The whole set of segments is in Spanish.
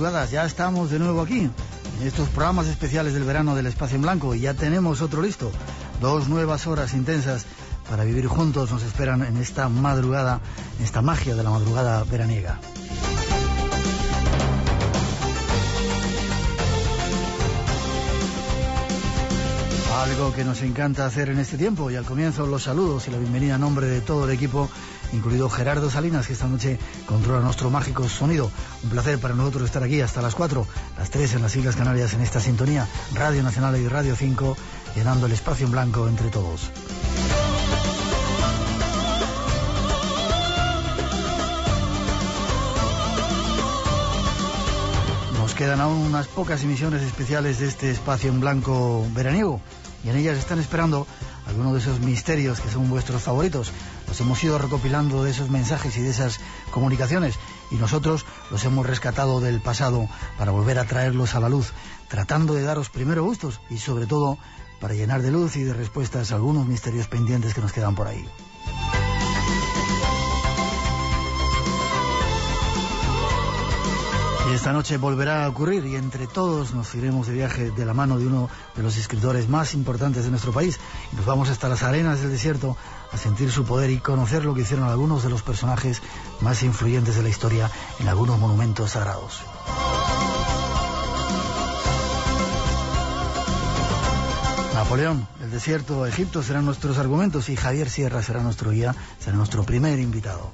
Ya estamos de nuevo aquí, en estos programas especiales del verano del Espacio en Blanco, y ya tenemos otro listo. Dos nuevas horas intensas para vivir juntos nos esperan en esta madrugada, en esta magia de la madrugada veraniega. Algo que nos encanta hacer en este tiempo y al comienzo los saludos y la bienvenida a nombre de todo el equipo, incluido Gerardo Salinas, que esta noche controla nuestro mágico sonido. Un placer para nosotros estar aquí hasta las 4, las 3 en las Islas Canarias en esta sintonía, Radio Nacional y Radio 5, llenando el espacio en blanco entre todos. Nos quedan aún unas pocas emisiones especiales de este espacio en blanco veraniego y en ellas están esperando algunos de esos misterios que son vuestros favoritos. Los hemos ido recopilando de esos mensajes y de esas comunicaciones y nosotros los hemos rescatado del pasado para volver a traerlos a la luz, tratando de daros primero gustos y sobre todo para llenar de luz y de respuestas algunos misterios pendientes que nos quedan por ahí. Esta noche volverá a ocurrir y entre todos nos iremos de viaje de la mano de uno de los escritores más importantes de nuestro país nos vamos hasta las arenas del desierto a sentir su poder y conocer lo que hicieron algunos de los personajes más influyentes de la historia en algunos monumentos sagrados. Napoleón, el desierto, Egipto serán nuestros argumentos y Javier Sierra será nuestro guía, será nuestro primer invitado.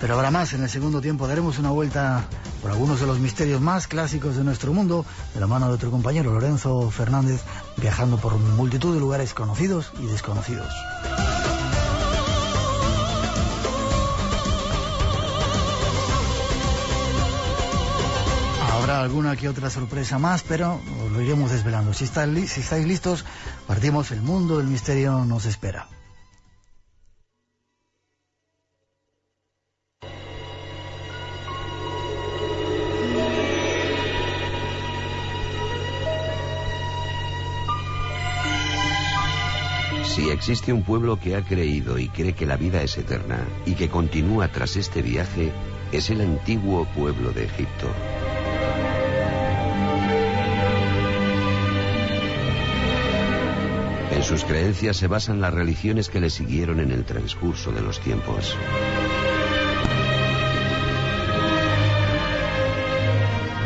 Pero habrá más, en el segundo tiempo daremos una vuelta por algunos de los misterios más clásicos de nuestro mundo, de la mano de otro compañero, Lorenzo Fernández, viajando por multitud de lugares conocidos y desconocidos. Habrá alguna que otra sorpresa más, pero lo iremos desvelando. Si, está, si estáis listos, partimos, el mundo del misterio nos espera. Si existe un pueblo que ha creído y cree que la vida es eterna y que continúa tras este viaje, es el antiguo pueblo de Egipto. En sus creencias se basan las religiones que le siguieron en el transcurso de los tiempos.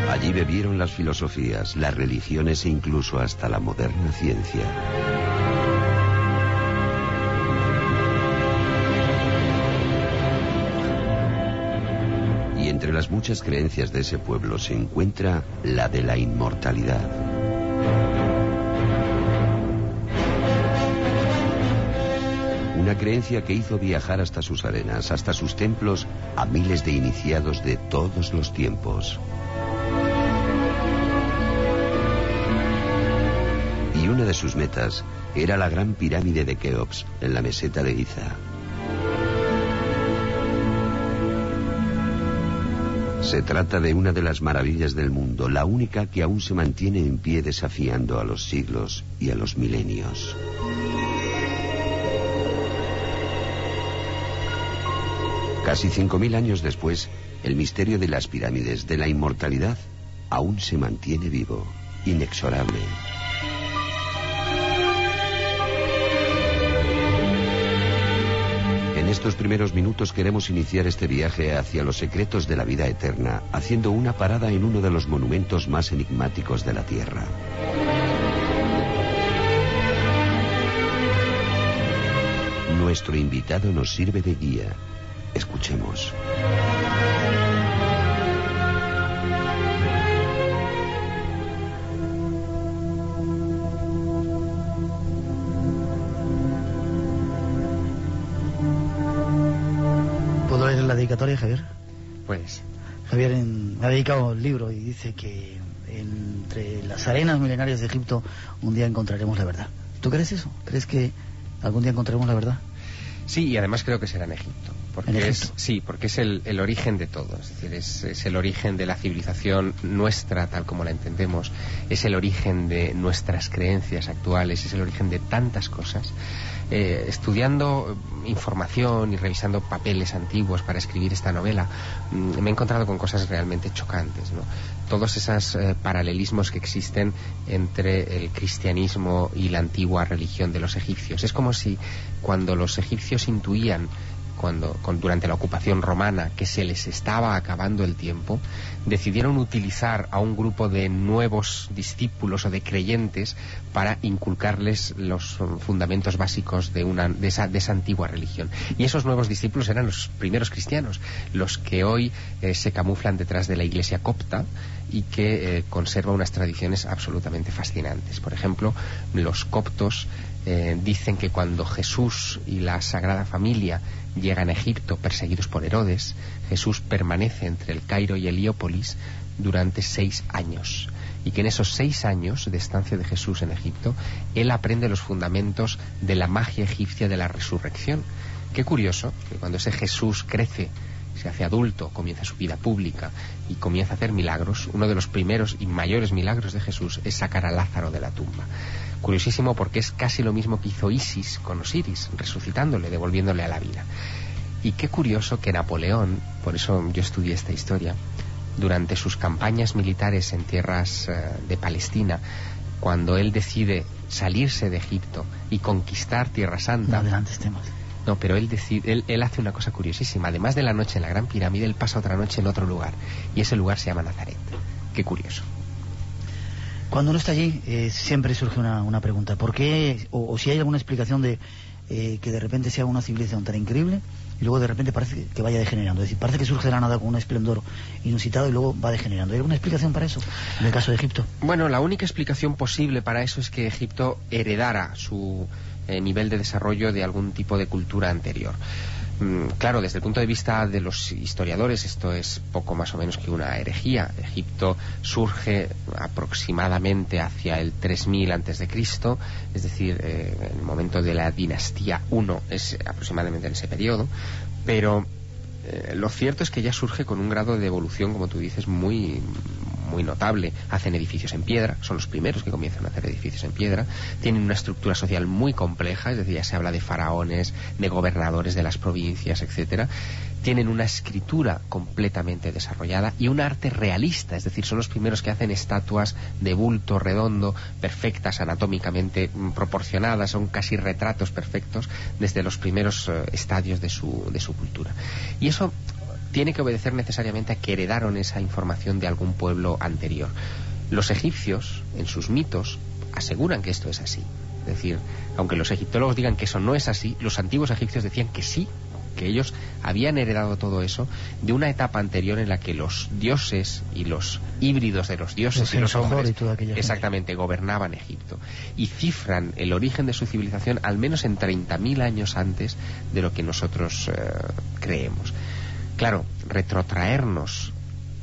Allí bebieron las filosofías, las religiones e incluso hasta la moderna ciencia. Muchas creencias de ese pueblo se encuentra la de la inmortalidad. Una creencia que hizo viajar hasta sus arenas, hasta sus templos, a miles de iniciados de todos los tiempos. Y una de sus metas era la gran pirámide de Keops, en la meseta de Giza. Se trata de una de las maravillas del mundo, la única que aún se mantiene en pie desafiando a los siglos y a los milenios. Casi 5.000 años después, el misterio de las pirámides, de la inmortalidad, aún se mantiene vivo, inexorable. Estos primeros minutos queremos iniciar este viaje hacia los secretos de la vida eterna, haciendo una parada en uno de los monumentos más enigmáticos de la Tierra. Nuestro invitado nos sirve de guía. Escuchemos. Dedicatoria, Javier? Pues, Javier en- me ha dedicado el libro y dice que entre las arenas milenarias de Egipto un día encontraremos la verdad. ¿Tú crees eso? ¿Crees que algún día encontraremos la verdad? sí, y además creo que será en Egipto. Porque ¿En es, sí, porque es el, el origen de todo. Es decir, es, es el origen de la civilización nuestra, tal como la entendemos. Es el origen de nuestras creencias actuales. Es el origen de tantas cosas. Eh, estudiando información y revisando papeles antiguos para escribir esta novela, mm, me he encontrado con cosas realmente chocantes. ¿no? Todos esos eh, paralelismos que existen entre el cristianismo y la antigua religión de los egipcios. Es como si cuando los egipcios intuían cuando durante la ocupación romana que se les estaba acabando el tiempo, decidieron utilizar a un grupo de nuevos discípulos o de creyentes para inculcarles los eh, fundamentos básicos de, una, de, esa, de esa antigua religión. Y esos nuevos discípulos eran los primeros cristianos, los que hoy eh, se camuflan detrás de la iglesia copta y que eh, conserva unas tradiciones absolutamente fascinantes. Por ejemplo, los coptos eh, dicen que cuando Jesús y la Sagrada Familia llegan a Egipto perseguidos por Herodes, Jesús permanece entre el Cairo y Heliópolis durante seis años. Y que en esos seis años de estancia de Jesús en Egipto, él aprende los fundamentos de la magia egipcia de la resurrección. Qué curioso que cuando ese Jesús crece, se hace adulto, comienza su vida pública y comienza a hacer milagros, uno de los primeros y mayores milagros de Jesús es sacar a Lázaro de la tumba. Curiosísimo porque es casi lo mismo que hizo Isis con Osiris, resucitándole, devolviéndole a la vida. Y qué curioso que Napoleón, por eso yo estudié esta historia, durante sus campañas militares en tierras eh, de Palestina, cuando él decide salirse de Egipto y conquistar Tierra No Santa, adelantes temas. no, pero él, decide, él, él hace una cosa curiosísima. Además de la noche en la Gran Pirámide, él pasa otra noche en otro lugar. Y ese lugar se llama Nazaret. Qué curioso. Cuando uno está allí, eh, siempre surge una, una pregunta. ¿Por qué, o, si hay alguna explicación de eh, que de repente sea una civilización tan increíble y luego de repente parece que vaya degenerando? Es decir, parece que surge la nada con un esplendor inusitado y luego va degenerando. ¿Hay alguna explicación para eso en el caso de Egipto? Bueno, la única explicación posible para eso es que Egipto heredara su eh, nivel de desarrollo de algún tipo de cultura anterior. Mm, Claro, desde el punto de vista de los historiadores, esto es poco más o menos que una herejía. Egipto surge aproximadamente hacia el 3000 antes de Cristo, es decir, eh, en el momento de la dinastía I es aproximadamente en ese periodo, pero eh, lo cierto es que ya surge con un grado de evolución, como tú dices, muy, muy notable. Hacen edificios en piedra, son los primeros que comienzan a hacer edificios en piedra. Tienen una estructura social muy compleja, es decir, ya se habla de faraones, de gobernadores de las provincias, etcétera. Tienen una escritura completamente desarrollada y un arte realista, es decir, son los primeros que hacen estatuas de bulto redondo, perfectas, anatómicamente mm, proporcionadas, son casi retratos perfectos desde los primeros eh, estadios de su, de su cultura. Y eso tiene que obedecer necesariamente a que heredaron esa información de algún pueblo anterior. Los egipcios, en sus mitos, aseguran que esto es así. Es decir, aunque los egiptólogos digan que eso no es así, los antiguos egipcios decían que sí, que ellos habían heredado todo eso de una etapa anterior en la que los dioses y los híbridos de los dioses Los y los hombres y gente. exactamente gobernaban Egipto y cifran el origen de su civilización al menos en 30.000 años antes de lo que nosotros eh, creemos. Claro, retrotraernos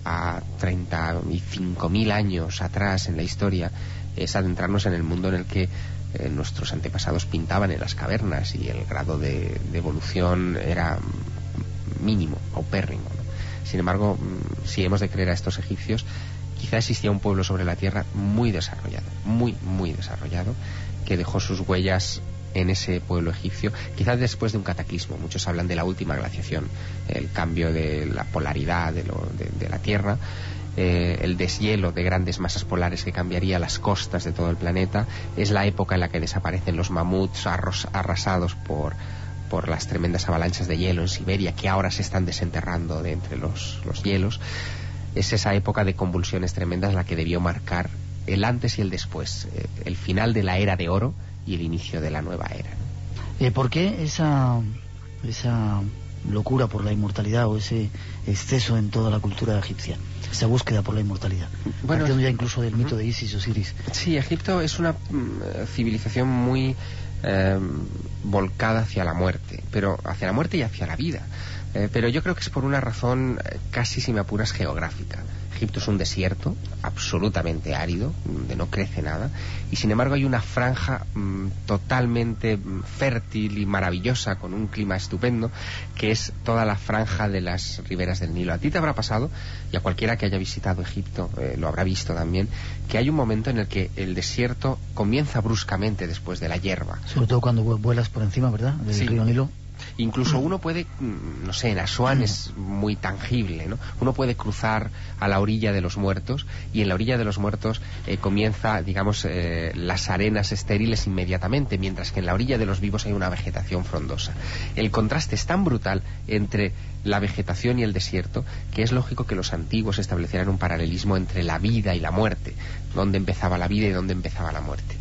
a 35.000 años atrás en la historia es adentrarnos en el mundo en el que eh, nuestros antepasados pintaban en las cavernas y el grado de, evolución era mínimo, paupérrimo. ¿no? Sin embargo, mm, si hemos de creer a estos egipcios, quizá existía un pueblo sobre la tierra muy desarrollado, muy, muy desarrollado, que dejó sus huellas en ese pueblo egipcio, quizás después de un cataclismo. Muchos hablan de la última glaciación, el cambio de la polaridad de, la Tierra. Eh, el deshielo de grandes masas polares que cambiaría las costas de todo el planeta, es la época en la que desaparecen los mamuts arrasados por, por las tremendas avalanchas de hielo en Siberia, que ahora se están desenterrando de entre los, los hielos. Es esa época de convulsiones tremendas la que debió marcar el antes y el después, eh, el final de la era de oro y el inicio de la nueva era. Eh, ¿Por qué esa, esa locura por la inmortalidad o ese exceso en toda la cultura egipcia? Esa búsqueda por la inmortalidad. Bueno, ya incluso del mito de Isis, Osiris. Sí, Egipto es una mm, civilización muy Em, volcada hacia la muerte, pero hacia la muerte y hacia la vida. Eh, pero yo creo que es por una razón eh, casi, si me apuras, geográfica. Egipto es un desierto absolutamente árido, donde no crece nada, y sin embargo hay una franja mm, totalmente mm, fértil y maravillosa, con un clima estupendo, que es toda la franja de las riberas del Nilo. A ti te habrá pasado, y a cualquiera que haya visitado Egipto eh, lo habrá visto también, que hay un momento en el que el desierto comienza bruscamente después de la hierba. Sobre todo cuando vuelas por encima, ¿verdad? Del río Nilo. Incluso uno puede, mm, no sé, en Asuán es muy tangible, ¿no? Uno puede cruzar a la orilla de los muertos y en la orilla de los muertos eh, comienza, digamos, eh, las arenas estériles inmediatamente, mientras que en la orilla de los vivos hay una vegetación frondosa. El contraste es tan brutal entre la vegetación y el desierto que es lógico que los antiguos establecieran un paralelismo entre la vida y la muerte, dónde empezaba la vida y dónde empezaba la muerte.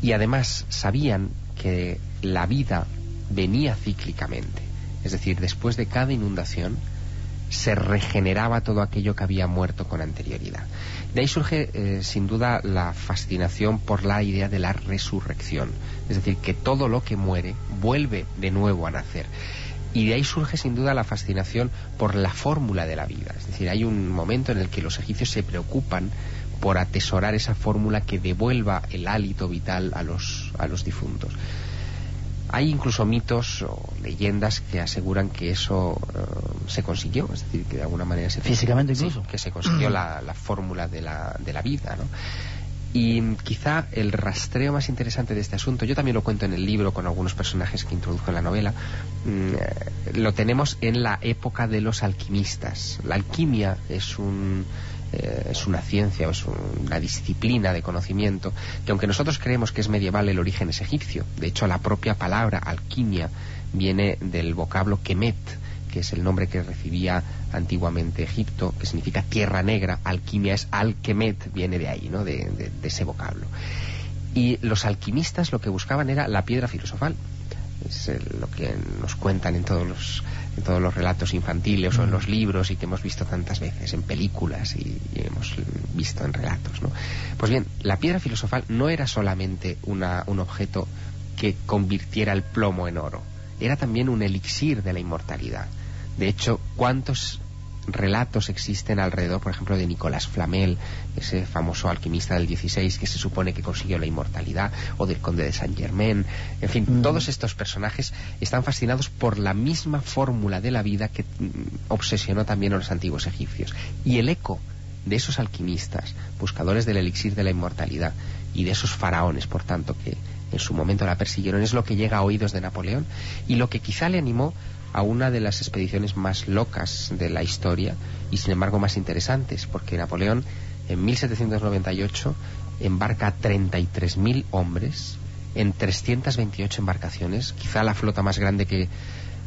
Y además sabían que la vida venía cíclicamente. Es decir, después de cada inundación se regeneraba todo aquello que había muerto con anterioridad. De ahí surge, eh, sin duda, la fascinación por la idea de la resurrección. Es decir, que todo lo que muere vuelve de nuevo a nacer. Y de ahí surge, sin duda, la fascinación por la fórmula de la vida. Es decir, hay un momento en el que los egipcios se preocupan por atesorar esa fórmula que devuelva el hálito vital a los, a los difuntos. Hay incluso mitos o leyendas que aseguran que eso eh, se consiguió, es decir, que de alguna manera se físicamente incluso que se consiguió la, fórmula de la, de la vida, ¿no? Y quizá el rastreo más interesante de este asunto, yo también lo cuento en el libro con algunos personajes que introduzco en la novela, mm, eh, lo tenemos en la época de los alquimistas. La alquimia es un eh, es una ciencia es una disciplina de conocimiento que aunque nosotros creemos que es medieval el origen es egipcio de hecho la propia palabra alquimia viene del vocablo kemet que es el nombre que recibía antiguamente Egipto, que significa tierra negra, alquimia es alquemet, viene de ahí, ¿no? de, de ese vocablo. Y los alquimistas lo que buscaban era la piedra filosofal, es lo que nos cuentan en todos los en todos los relatos infantiles o en los libros y que hemos visto tantas veces en películas y, hemos visto en relatos. ¿no? Pues bien, la piedra filosofal no era solamente una, un objeto que convirtiera el plomo en oro, era también un elixir de la inmortalidad. De hecho, ¿cuántos relatos existen alrededor, por ejemplo, de Nicolás Flamel, ese famoso alquimista del 16 que se supone que consiguió la inmortalidad, o del conde de Saint Germain. En fin, mm. todos estos personajes están fascinados por la misma fórmula de la vida que mm, obsesionó también a los antiguos egipcios. Y el eco de esos alquimistas, buscadores del elixir de la inmortalidad, y de esos faraones, por tanto, que en su momento la persiguieron, es lo que llega a oídos de Napoleón y lo que quizá le animó a una de las expediciones más locas de la historia y sin embargo más interesantes, porque Napoleón en 1798 embarca a 33.000 hombres en 328 embarcaciones, quizá la flota más grande que,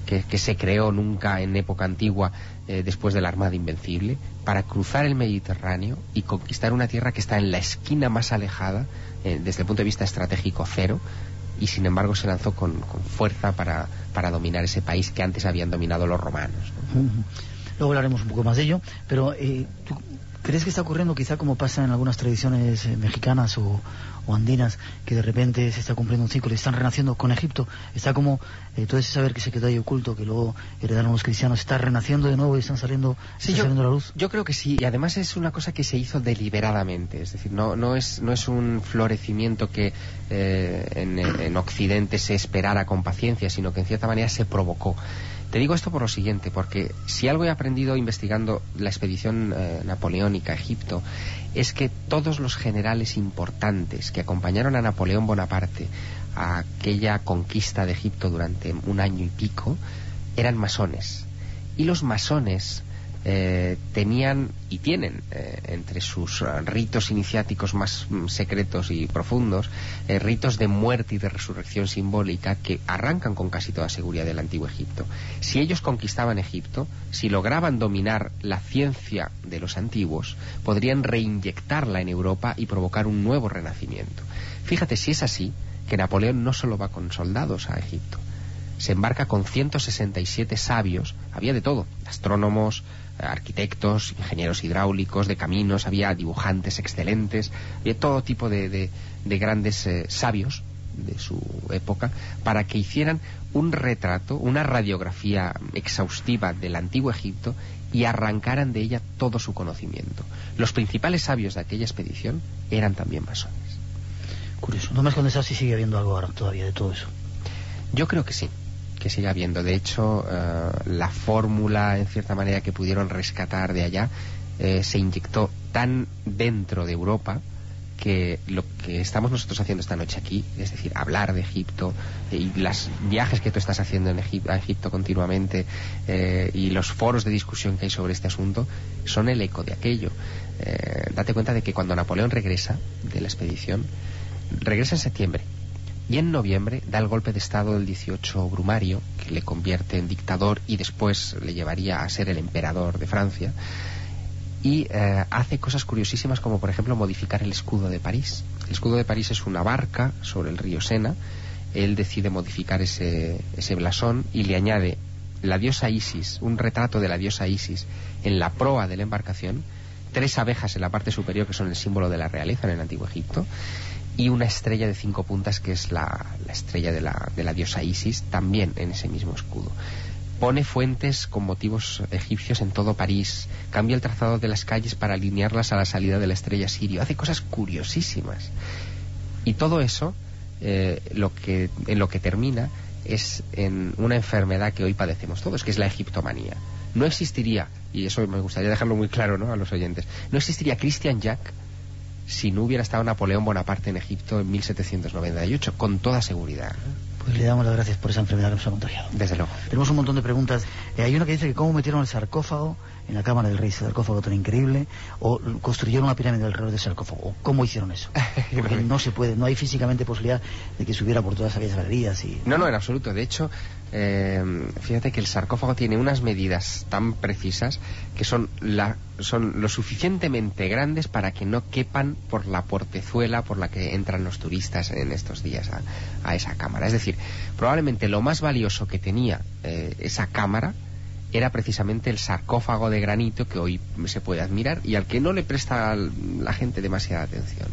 que, se creó nunca en época antigua eh, después de la Armada Invencible, para cruzar el Mediterráneo y conquistar una tierra que está en la esquina más alejada, eh, desde el punto de vista estratégico cero, y sin embargo se lanzó con, fuerza para, para, dominar ese país que antes habían dominado los romanos. Luego hablaremos un poco más de ello, pero eh, ¿tú crees que está ocurriendo quizá como pasa en algunas tradiciones eh, mexicanas o, o andinas, que de repente se está cumpliendo un ciclo y están renaciendo con Egipto. Está como eh, todo ese saber que se quedó ahí oculto, que luego heredaron los cristianos, está renaciendo de nuevo y están saliendo, sí, saliendo la luz. Yo creo que sí, y además es una cosa que se hizo deliberadamente, es decir, no, no, es, no es un florecimiento que eh, en, en Occidente se esperara con paciencia, sino que en cierta manera se provocó. Te digo esto por lo siguiente, porque si algo he aprendido investigando la expedición eh, napoleónica a Egipto, es que todos los generales importantes que acompañaron a Napoleón Bonaparte a aquella conquista de Egipto durante un año y pico eran masones. Y los masones eh, tenían y tienen eh, entre sus eh, ritos iniciáticos más mm, secretos y profundos ritos de muerte y de resurrección simbólica que arrancan con casi toda seguridad del antiguo Egipto. Si ellos conquistaban Egipto, si lograban dominar la ciencia de los antiguos, podrían reinyectarla en Europa y provocar un nuevo renacimiento. Fíjate si es así que Napoleón no solo va con soldados a Egipto, se embarca con 167 sabios, había de todo, astrónomos, arquitectos, ingenieros hidráulicos, de caminos, había dibujantes excelentes, había todo tipo de, grandes eh, sabios de su época para que hicieran un retrato, una radiografía exhaustiva del antiguo Egipto y arrancaran de ella todo su conocimiento. Los principales sabios de aquella expedición eran también masones. Curioso. No me has contestado si sigue habiendo algo ahora todavía de todo eso. Yo creo que sí que sigue habiendo. De hecho, eh, la fórmula, en cierta manera, que pudieron rescatar de allá, eh, se inyectó tan dentro de Europa que lo que estamos nosotros haciendo esta noche aquí, es decir, hablar de Egipto y los viajes que tú estás haciendo en a Egipto continuamente eh, y los foros de discusión que hay sobre este asunto son el eco de aquello. date cuenta de que cuando Napoleón regresa de la expedición, regresa en septiembre y en noviembre da el golpe de Estado del 18 Brumario, que le convierte en dictador y después le llevaría a ser el emperador de Francia. Y eh, hace cosas curiosísimas como por ejemplo modificar el escudo de París. El escudo de París es una barca sobre el río Sena. Él decide modificar ese, ese blasón y le añade la diosa Isis, un retrato de la diosa Isis en la proa de la embarcación, tres abejas en la parte superior que son el símbolo de la realeza en el antiguo Egipto y una estrella de cinco puntas que es la, estrella de la, de la, diosa Isis, también en ese mismo escudo. Pone fuentes con motivos egipcios en todo París, cambia el trazado de las calles para alinearlas a la salida de la estrella sirio, hace cosas curiosísimas. Y todo eso, eh, lo que, en lo que termina es en una enfermedad que hoy padecemos todos, que es la egiptomanía. No existiría, y eso me gustaría dejarlo muy claro ¿no? a los oyentes, no existiría Christian Jack si no hubiera estado Napoleón Bonaparte en Egipto en 1798, con toda seguridad. Pues le damos las gracias por esa enfermedad que nos ha contagiado. Desde luego. Tenemos un montón de preguntas. Eh, hay una que dice que cómo metieron el sarcófago en la cámara del rey, ese sarcófago tan increíble, o construyeron una pirámide alrededor del sarcófago, o cómo hicieron eso. Porque no se puede, no hay físicamente posibilidad de que subiera por todas aquellas galerías. Y... No, no, en absoluto. De hecho, eh, fíjate que el sarcófago tiene unas medidas tan precisas que son, la, son lo suficientemente grandes para que no quepan por la portezuela por la que entran los turistas en estos días a, esa cámara. Es decir, probablemente lo más valioso que tenía eh, esa cámara era precisamente el sarcófago de granito que hoy se puede admirar y al que no le presta la gente demasiada atención.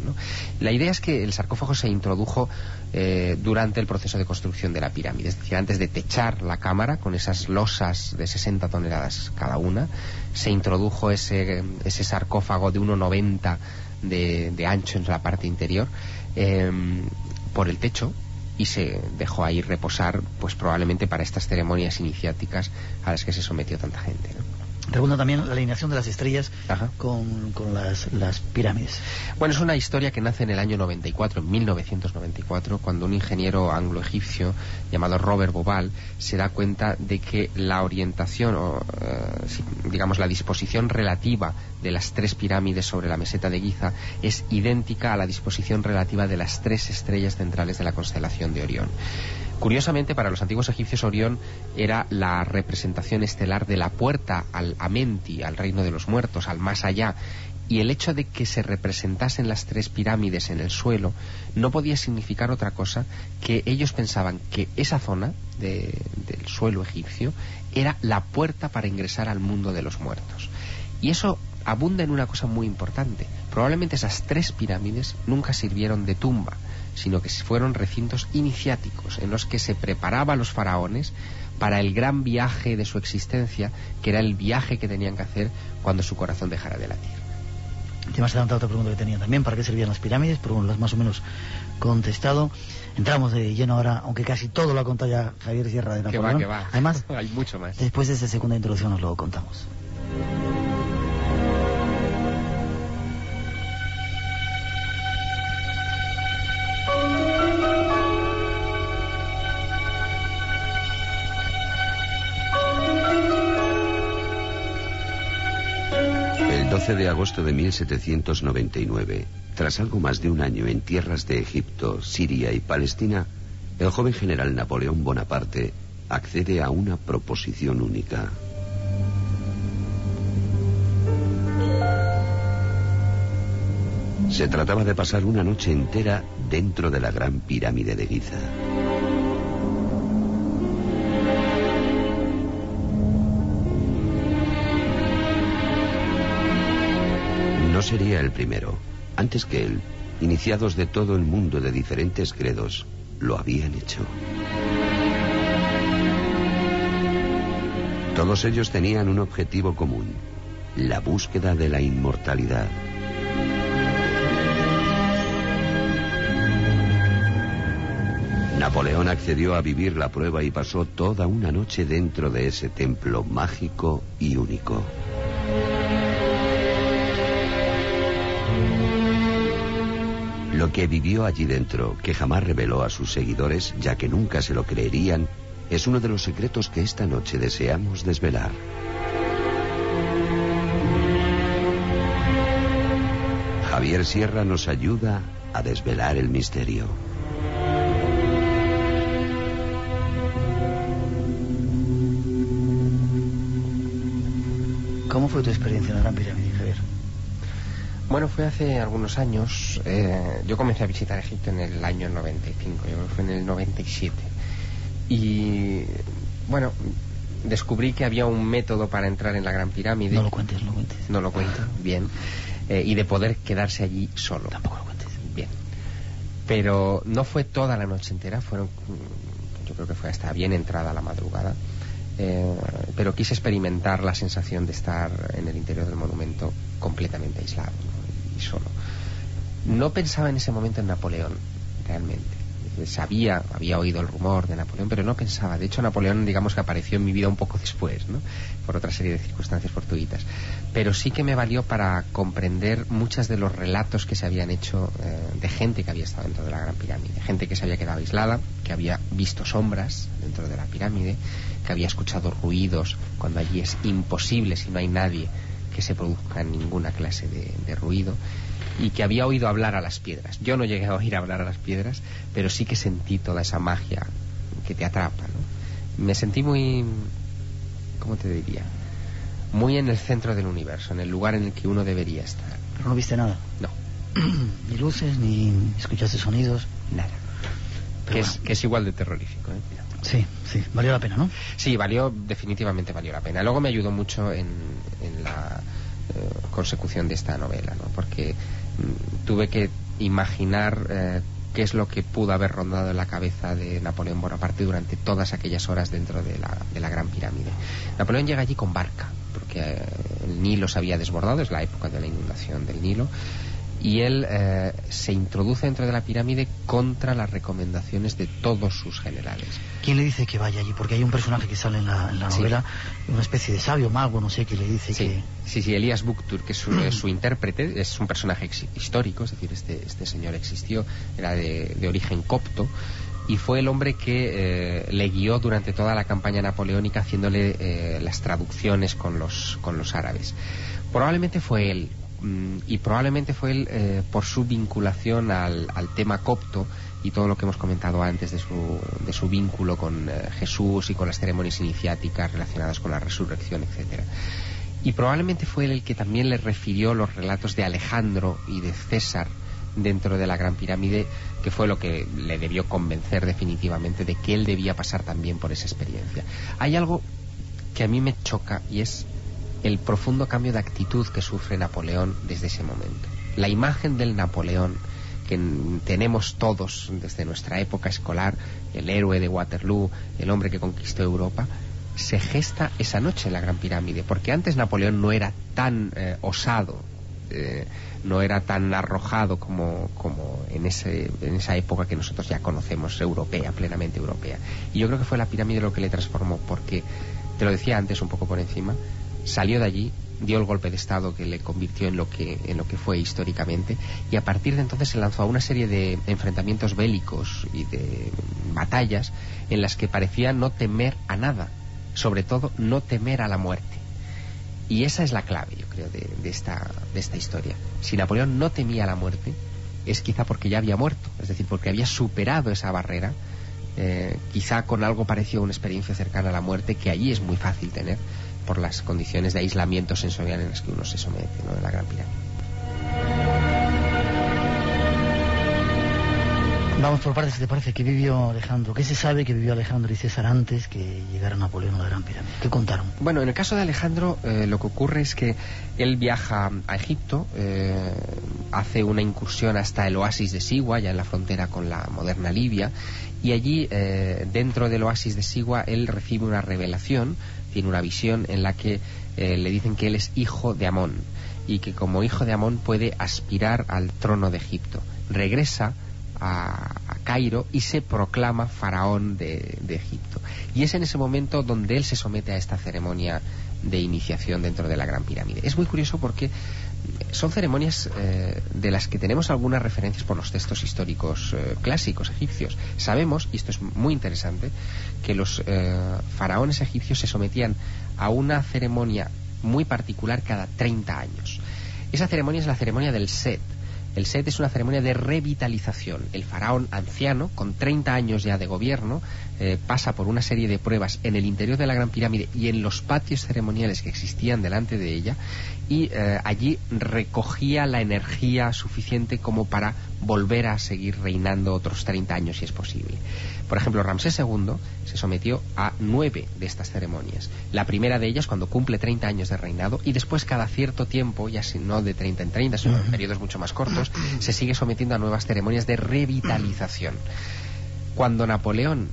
La idea es que el sarcófago se introdujo eh, durante el proceso de construcción de la pirámide, es decir, antes de techar la cámara con esas losas de 60 toneladas cada una, se introdujo ese, ese sarcófago de 1,90 de, de ancho en la parte interior. Eh, por el techo y se dejó ahí reposar, pues probablemente para estas ceremonias iniciáticas a las que se sometió tanta gente. Pregunta también la alineación de las estrellas con, con las, las, pirámides. Bueno, es una historia que nace en el año 94, en 1994, cuando un ingeniero anglo-egipcio llamado Robert Bobal se da cuenta de que la orientación, o eh, digamos la disposición relativa de las tres pirámides sobre la meseta de Giza es idéntica a la disposición relativa de las tres estrellas centrales de la constelación de Orión. Curiosamente, para los antiguos egipcios, Orión era la representación estelar de la puerta al Amenti, al reino de los muertos, al más allá, y el hecho de que se representasen las tres pirámides en el suelo no podía significar otra cosa que ellos pensaban que esa zona del suelo egipcio era la puerta para ingresar al mundo de los muertos. Y eso abunda en una cosa muy importante. Probablemente esas tres pirámides nunca sirvieron de tumba, sino que fueron recintos iniciáticos en los que se preparaba a los faraones para el gran viaje de su existencia, que era el viaje que tenían que hacer cuando su corazón dejara de latir. Te me has otra pregunta que tenía también, ¿para qué servían las pirámides? Pero bueno, las más o menos contestado. Entramos de lleno ahora, aunque casi todo lo ha contado ya Javier Sierra de Napoleón. Que va, que va. Además, hay mucho más. Después de esta segunda introducción nos lo contamos. El 12 de agosto de 1799, tras algo más de un año en tierras de Egipto, Siria y Palestina, el joven general Napoleón Bonaparte accede a una proposición única. Se trataba de pasar una noche entera dentro de la gran pirámide de Giza. Sería el primero. Antes que él, iniciados de todo el mundo de diferentes credos, lo habían hecho. Todos ellos tenían un objetivo común, la búsqueda de la inmortalidad. Napoleón accedió a vivir la prueba y pasó toda una noche dentro de ese templo mágico y único. Lo que vivió allí dentro, que jamás reveló a sus seguidores, ya que nunca se lo creerían, es uno de los secretos que esta noche deseamos desvelar. Javier Sierra nos ayuda a desvelar el misterio. ¿Cómo fue tu experiencia en la Gran Pirámide? Bueno, fue hace algunos años. eh, yo comencé a visitar Egipto en el año 95, yo creo que fue en el 97. Y bueno, descubrí que había un método para entrar en la Gran Pirámide. No lo cuentes, no lo cuentes. No lo cuento, bien. Eh, y de poder quedarse allí solo. Tampoco lo cuentes. Bien. Pero no fue toda la noche entera, fueron, yo creo que fue hasta bien entrada la madrugada. Eh, pero quise experimentar la sensación de estar en el interior del monumento completamente aislado solo. No pensaba en ese momento en Napoleón, realmente. Sabía, había oído el rumor de Napoleón, pero no pensaba. De hecho, Napoleón, digamos que apareció en mi vida un poco después, ¿no? Por otra serie de circunstancias fortuitas. Pero sí que me valió para comprender muchos de los relatos que se habían hecho eh, de gente que había estado dentro de la Gran Pirámide. Gente que se había quedado aislada, que había visto sombras dentro de la pirámide, que había escuchado ruidos cuando allí es imposible, si no hay nadie, que se produzca ninguna clase de, de ruido y que había oído hablar a las piedras. Yo no llegué a oír hablar a las piedras, pero sí que sentí toda esa magia que te atrapa. ¿no? Me sentí muy, ¿cómo te diría? Muy en el centro del universo, en el lugar en el que uno debería estar. Pero no viste nada. No, ni luces, ni escuchaste sonidos. nada. Que es, que es igual de terrorífico. ¿eh? Sí, sí, valió la pena, ¿no? Sí, valió, definitivamente valió la pena. Luego me ayudó mucho en, en la eh, consecución de esta novela, ¿no? Porque mm, tuve que imaginar eh, qué es lo que pudo haber rondado en la cabeza de Napoleón Bonaparte durante todas aquellas horas dentro de la, de la Gran Pirámide. Napoleón llega allí con barca, porque eh, el Nilo se había desbordado, es la época de la inundación del Nilo, y él eh, se introduce dentro de la pirámide contra las recomendaciones de todos sus generales. ¿Quién le dice que vaya allí? Porque hay un personaje que sale en la, en la Sí. novela, una especie de sabio mago, no sé, que le dice Sí, que... sí, sí, Elías Buktur, que es su, intérprete, es un personaje histórico, es decir, este, este señor existió, era de, de origen copto, y fue el hombre que eh, le guió durante toda la campaña napoleónica haciéndole eh, las traducciones con los, con los árabes. Probablemente fue él, y probablemente fue él eh, por su vinculación al, al tema copto y todo lo que hemos comentado antes de su, de su vínculo con eh, Jesús y con las ceremonias iniciáticas relacionadas con la resurrección, etcétera. Y probablemente fue él el que también le refirió los relatos de Alejandro y de César dentro de la Gran Pirámide, que fue lo que le debió convencer definitivamente de que él debía pasar también por esa experiencia. Hay algo que a mí me choca y es el profundo cambio de actitud que sufre Napoleón desde ese momento. La imagen del Napoleón que tenemos todos desde nuestra época escolar, el héroe de Waterloo, el hombre que conquistó Europa, se gesta esa noche en la Gran Pirámide, porque antes Napoleón no era tan eh, osado, eh, no era tan arrojado como, como en, ese, en esa época que nosotros ya conocemos, europea, plenamente europea. Y yo creo que fue la pirámide lo que le transformó, porque, te lo decía antes un poco por encima, salió de allí, dio el golpe de Estado que le convirtió en lo que, en lo que fue históricamente, y a partir de entonces se lanzó a una serie de enfrentamientos bélicos y de batallas en las que parecía no temer a nada, sobre todo no temer a la muerte. Y esa es la clave, yo creo, de, de esta, de esta historia. Si Napoleón no temía la muerte, es quizá porque ya había muerto, es decir, porque había superado esa barrera, eh, quizá con algo parecido a una experiencia cercana a la muerte, que allí es muy fácil tener por las condiciones de aislamiento sensorial en las que uno se somete, ¿no? En la Gran Pirámide. Vamos por partes, ¿te parece? ¿Qué vivió Alejandro? ¿Qué se sabe que vivió Alejandro y César antes que llegara Napoleón a la Gran Pirámide? ¿Qué contaron? Bueno, en el caso de Alejandro, eh, lo que ocurre es que él viaja a Egipto, eh, hace una incursión hasta el oasis de Sigua, ya en la frontera con la moderna Libia, y allí, eh, dentro del oasis de Sigua, él recibe una revelación, tiene una visión en la que eh, le dicen que él es hijo de Amón y que como hijo de Amón puede aspirar al trono de Egipto. Regresa a, Cairo y se proclama faraón de, de Egipto. Y es en ese momento donde él se somete a esta ceremonia de iniciación dentro de la Gran Pirámide. Es muy curioso porque son ceremonias eh, de las que tenemos algunas referencias por los textos históricos eh, clásicos egipcios. Sabemos, y esto es muy interesante, que los eh, faraones egipcios se sometían a una ceremonia muy particular cada 30 años. Esa ceremonia es la ceremonia del Set. El Set es una ceremonia de revitalización. El faraón anciano, con 30 años ya de gobierno, pasa por una serie de pruebas en el interior de la Gran Pirámide y en los patios ceremoniales que existían delante de ella y eh, allí recogía la energía suficiente como para volver a seguir reinando otros 30 años si es posible. Por ejemplo, Ramsés II se sometió a nueve de estas ceremonias. La primera de ellas cuando cumple 30 años de reinado y después cada cierto tiempo, ya si no de 30 en 30, sino en periodos mucho más cortos, se sigue sometiendo a nuevas ceremonias de revitalización. Cuando Napoleón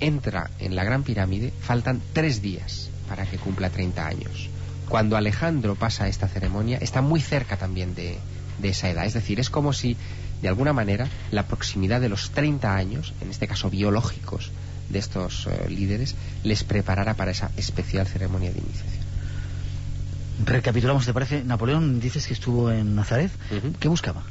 entra en la Gran Pirámide, faltan tres días para que cumpla 30 años. Cuando Alejandro pasa esta ceremonia, está muy cerca también de, de esa edad. Es decir, es como si, de alguna manera, la proximidad de los 30 años, en este caso biológicos, de estos eh, líderes, les preparara para esa especial ceremonia de iniciación. Recapitulamos, ¿te parece? Napoleón dices que estuvo en Nazaret. ¿Qué buscaba?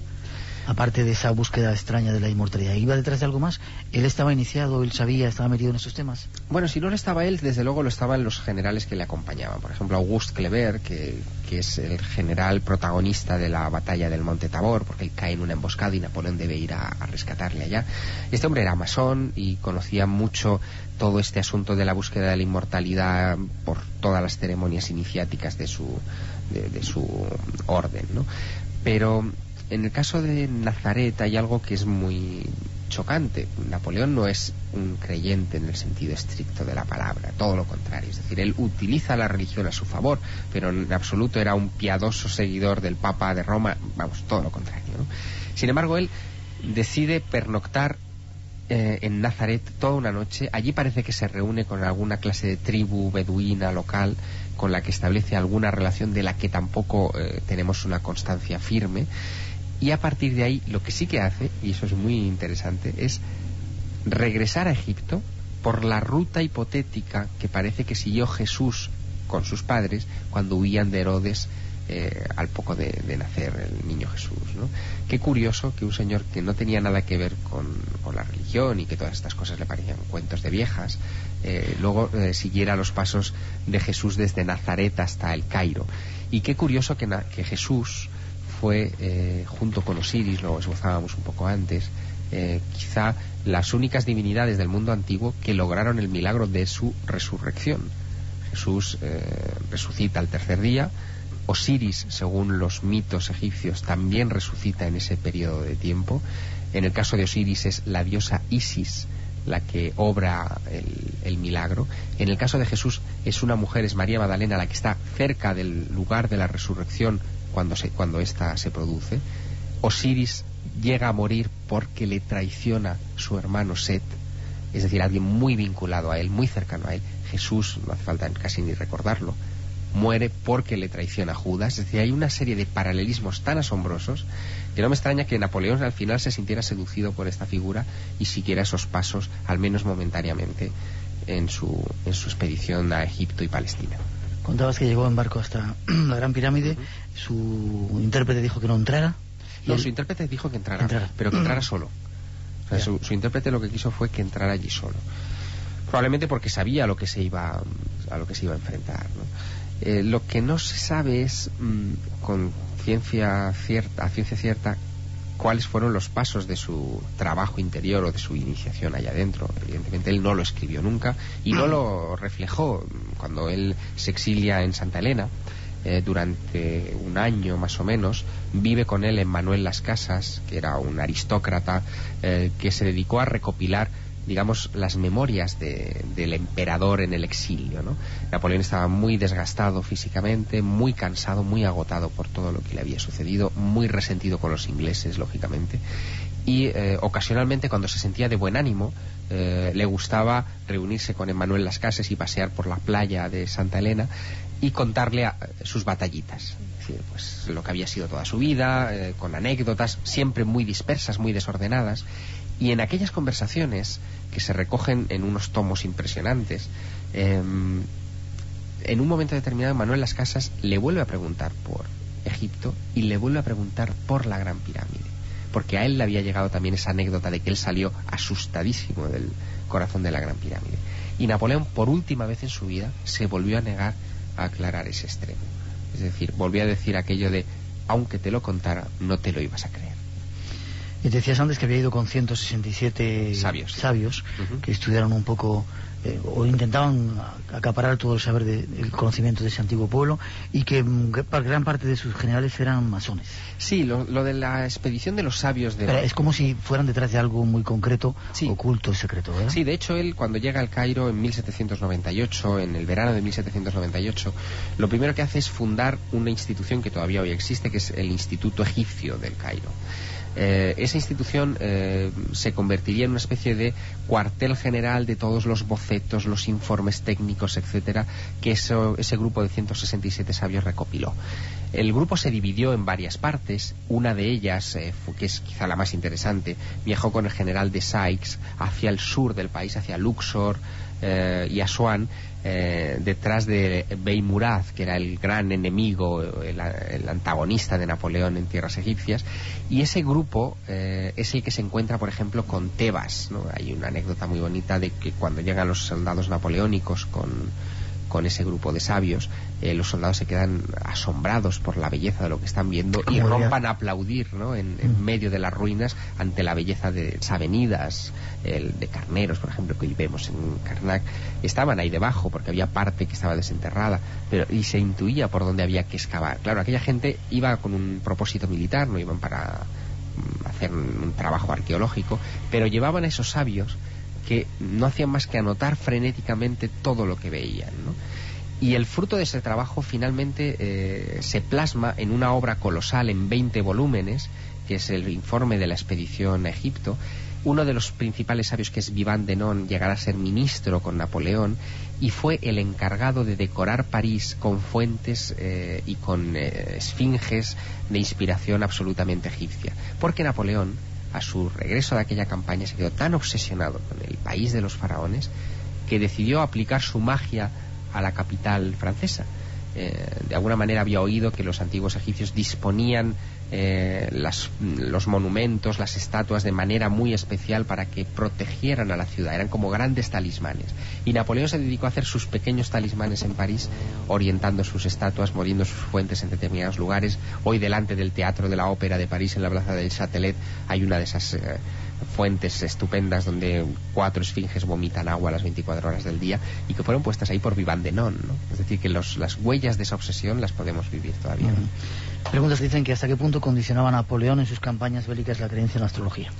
Aparte de esa búsqueda extraña de la inmortalidad. ¿Iba detrás de algo más? ¿Él estaba iniciado, él sabía, estaba metido en esos temas? Bueno, si no lo estaba él, desde luego lo estaban los generales que le acompañaban. Por ejemplo, Auguste Kleber, que, que es el general protagonista de la batalla del Monte Tabor, porque él cae en una emboscada y Napoleón debe ir a, rescatarle allá. Este hombre era masón y conocía mucho todo este asunto de la búsqueda de la inmortalidad por todas las ceremonias iniciáticas de su, de su orden, ¿no? Pero en el caso de Nazaret hay algo que es muy chocante. Napoleón no es un creyente en el sentido estricto de la palabra, todo lo contrario. Es decir, él utiliza la religión a su favor, pero en absoluto era un piadoso seguidor del Papa de Roma, vamos, todo lo contrario. ¿no? Sin embargo, él decide pernoctar eh, en Nazaret toda una noche. Allí parece que se reúne con alguna clase de tribu beduina local con la que establece alguna relación de la que tampoco eh, tenemos una constancia firme. Y a partir de ahí, lo que sí que hace, y eso es muy interesante, es regresar a Egipto por la ruta hipotética que parece que siguió Jesús con sus padres cuando huían de Herodes eh, al poco de, nacer el niño Jesús. Qué curioso que un señor que no tenía nada que ver con, la religión y que todas estas cosas le parecían cuentos de viejas, eh, luego eh, siguiera los pasos de Jesús desde Nazaret hasta el Cairo. Y qué curioso que, que Jesús fue, eh, junto con Osiris, lo esbozábamos un poco antes, eh, quizá las únicas divinidades del mundo antiguo que lograron el milagro de su resurrección. Jesús eh, resucita al tercer día, Osiris, según los mitos egipcios, también resucita en ese periodo de tiempo. En el caso de Osiris es la diosa Isis la que obra el, el milagro. En el caso de Jesús es una mujer, es María Magdalena, la que está cerca del lugar de la resurrección cuando, se, cuando ésta se produce. Osiris llega a morir porque le traiciona su hermano Set, es decir, alguien muy vinculado a él, muy cercano a él. Jesús, no hace falta casi ni recordarlo, muere porque le traiciona Judas. Es decir, hay una serie de paralelismos tan asombrosos que no me extraña que Napoleón al final se sintiera seducido por esta figura y siguiera esos pasos, al menos momentáneamente, en su, en su expedición a Egipto y Palestina. Contabas que llegó en barco hasta la Gran Pirámide, su intérprete dijo que no entrara. y No, él- su intérprete dijo que entrara, Entrara. pero que entrara solo. O sea, su, su intérprete lo que quiso fue que entrara allí solo. Probablemente porque sabía a lo que se iba a lo que se iba a enfrentar. ¿no? Eh, lo que no se sabe es mm, con ciencia cierta, a ciencia cierta cuáles fueron los pasos de su trabajo interior o de su iniciación allá adentro. Evidentemente él no lo escribió nunca y no lo reflejó cuando él se exilia en Santa Elena. Eh, durante un año más o menos, vive con él en Manuel Las Casas, que era un aristócrata eh, que se dedicó a recopilar digamos, las memorias del emperador en el exilio. ¿no? Napoleón estaba muy desgastado físicamente, muy cansado, muy agotado por todo lo que le había sucedido, muy resentido con los ingleses, lógicamente. Y eh, ocasionalmente, cuando se sentía de buen ánimo, le gustaba reunirse con Emmanuel Las Casas y pasear por la playa de Santa Elena y contarle sus batallitas. pues, lo que había sido toda su vida, eh, con anécdotas, siempre muy dispersas, muy desordenadas. Y en aquellas conversaciones que se recogen en unos tomos impresionantes, em, en un momento determinado Manuel Las Casas le vuelve a preguntar por Egipto y le vuelve a preguntar por la Gran Pirámide. Porque a él le había llegado también esa anécdota de que él salió asustadísimo del corazón de la Gran Pirámide. Y Napoleón, por última vez en su vida, se volvió a negar a aclarar ese extremo. Es decir, volvió a decir aquello de, aunque te lo contara, no te lo ibas a creer. Y decías antes que había ido con 167 sabios, sabios que estudiaron un poco eh, o intentaban acaparar todo el saber del conocimiento de ese antiguo pueblo y que mm, gran parte de sus generales eran masones. Sí, lo, de la expedición de los sabios de... es como si fueran detrás de algo muy concreto, oculto y secreto, ¿verdad? Sí, de hecho él cuando llega al Cairo en 1798, en el verano de 1798, lo primero que hace es fundar una institución que todavía hoy existe, que es el Instituto Egipcio del Cairo. Eh, esa institución eh, se convertiría en una especie de cuartel general de todos los bocetos, los informes técnicos, etcétera, que ese grupo de 167 sabios recopiló. El grupo se dividió en varias partes. Una de ellas, eh, que es quizá la más interesante, viajó con el general de Sykes hacia el sur del país, hacia Luxor y Asuán, eh, detrás de Bey Murad, que era el gran enemigo, el, antagonista de Napoleón en tierras egipcias, y ese grupo eh, es el que se encuentra, por ejemplo, con Tebas. Hay una anécdota muy bonita de que cuando llegan los soldados napoleónicos con con ese grupo de sabios, eh, los soldados se quedan asombrados por la belleza de lo que están viendo y rompan a aplaudir ¿no? en, mm. medio de las ruinas ante la belleza de las avenidas, el de carneros, por ejemplo, que hoy vemos en Karnak. Estaban ahí debajo porque había parte que estaba desenterrada pero y se intuía por dónde había que excavar. Claro, aquella gente iba con un propósito militar, no iban para mm, hacer un trabajo arqueológico, pero llevaban a esos sabios que no hacían más que anotar frenéticamente todo lo que veían. Y el fruto de ese trabajo finalmente eh, se plasma en una obra colosal en 20 volúmenes, que es el informe de la expedición a Egipto. Uno de los principales sabios, que es Vivant Denon, llegará a ser ministro con Napoleón y fue el encargado de decorar París con fuentes eh, y con eh, esfinges de inspiración absolutamente egipcia. Porque Napoleón a su regreso de aquella campaña se quedó tan obsesionado con el país de los faraones que decidió aplicar su magia a la capital francesa. Eh, de alguna manera había oído que los antiguos egipcios disponían eh, los monumentos, las estatuas de manera muy especial para que protegieran a la ciudad, eran como grandes talismanes. Y Napoleón se dedicó a hacer sus pequeños talismanes en París, orientando sus estatuas, moviendo sus fuentes en determinados lugares. Hoy delante del Teatro de la Ópera de París, en la Plaza del Châtelet, hay una de esas... Eh, fuentes estupendas donde cuatro esfinges vomitan agua a las 24 horas del día y que fueron puestas ahí por Vivandenón, ¿no? Es decir, que las huellas de esa obsesión las podemos vivir todavía. Preguntas dicen que hasta qué punto condicionaba Napoleón en sus campañas bélicas la creencia en la astrología.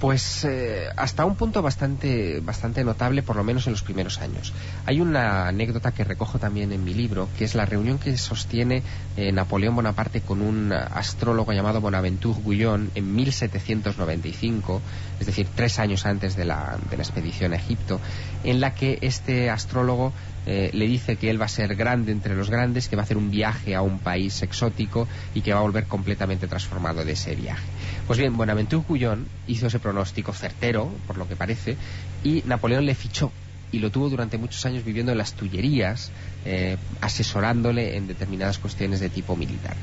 Pues eh, hasta un punto bastante, bastante notable, por lo menos en los primeros años. Hay una anécdota que recojo también en mi libro, que es la reunión que sostiene eh, Napoleón Bonaparte con un astrólogo llamado Bonaventure Guyon en 1795, es decir, tres años antes de la, de la expedición a Egipto, en la que este astrólogo eh, le dice que él va a ser grande entre los grandes, que va a hacer un viaje a un país exótico y que va a volver completamente transformado de ese viaje. Pues bien, Buenaventura Cuyón hizo ese pronóstico certero, por lo que parece, y Napoleón le fichó y lo tuvo durante muchos años viviendo en las Tullerías, eh, asesorándole en determinadas cuestiones de tipo militar.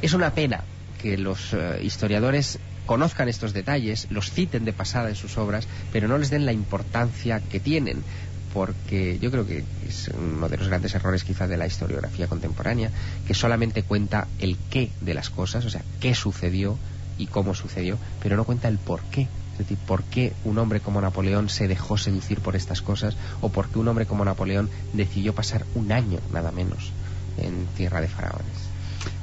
Es una pena que los eh, historiadores conozcan estos detalles, los citen de pasada en sus obras, pero no les den la importancia que tienen, porque yo creo que es uno de los grandes errores quizás de la historiografía contemporánea, que solamente cuenta el qué de las cosas, o sea, qué sucedió y cómo sucedió, pero no cuenta el por qué. Es decir, por qué un hombre como Napoleón se dejó seducir por estas cosas o por qué un hombre como Napoleón decidió pasar un año, nada menos, en tierra de faraones.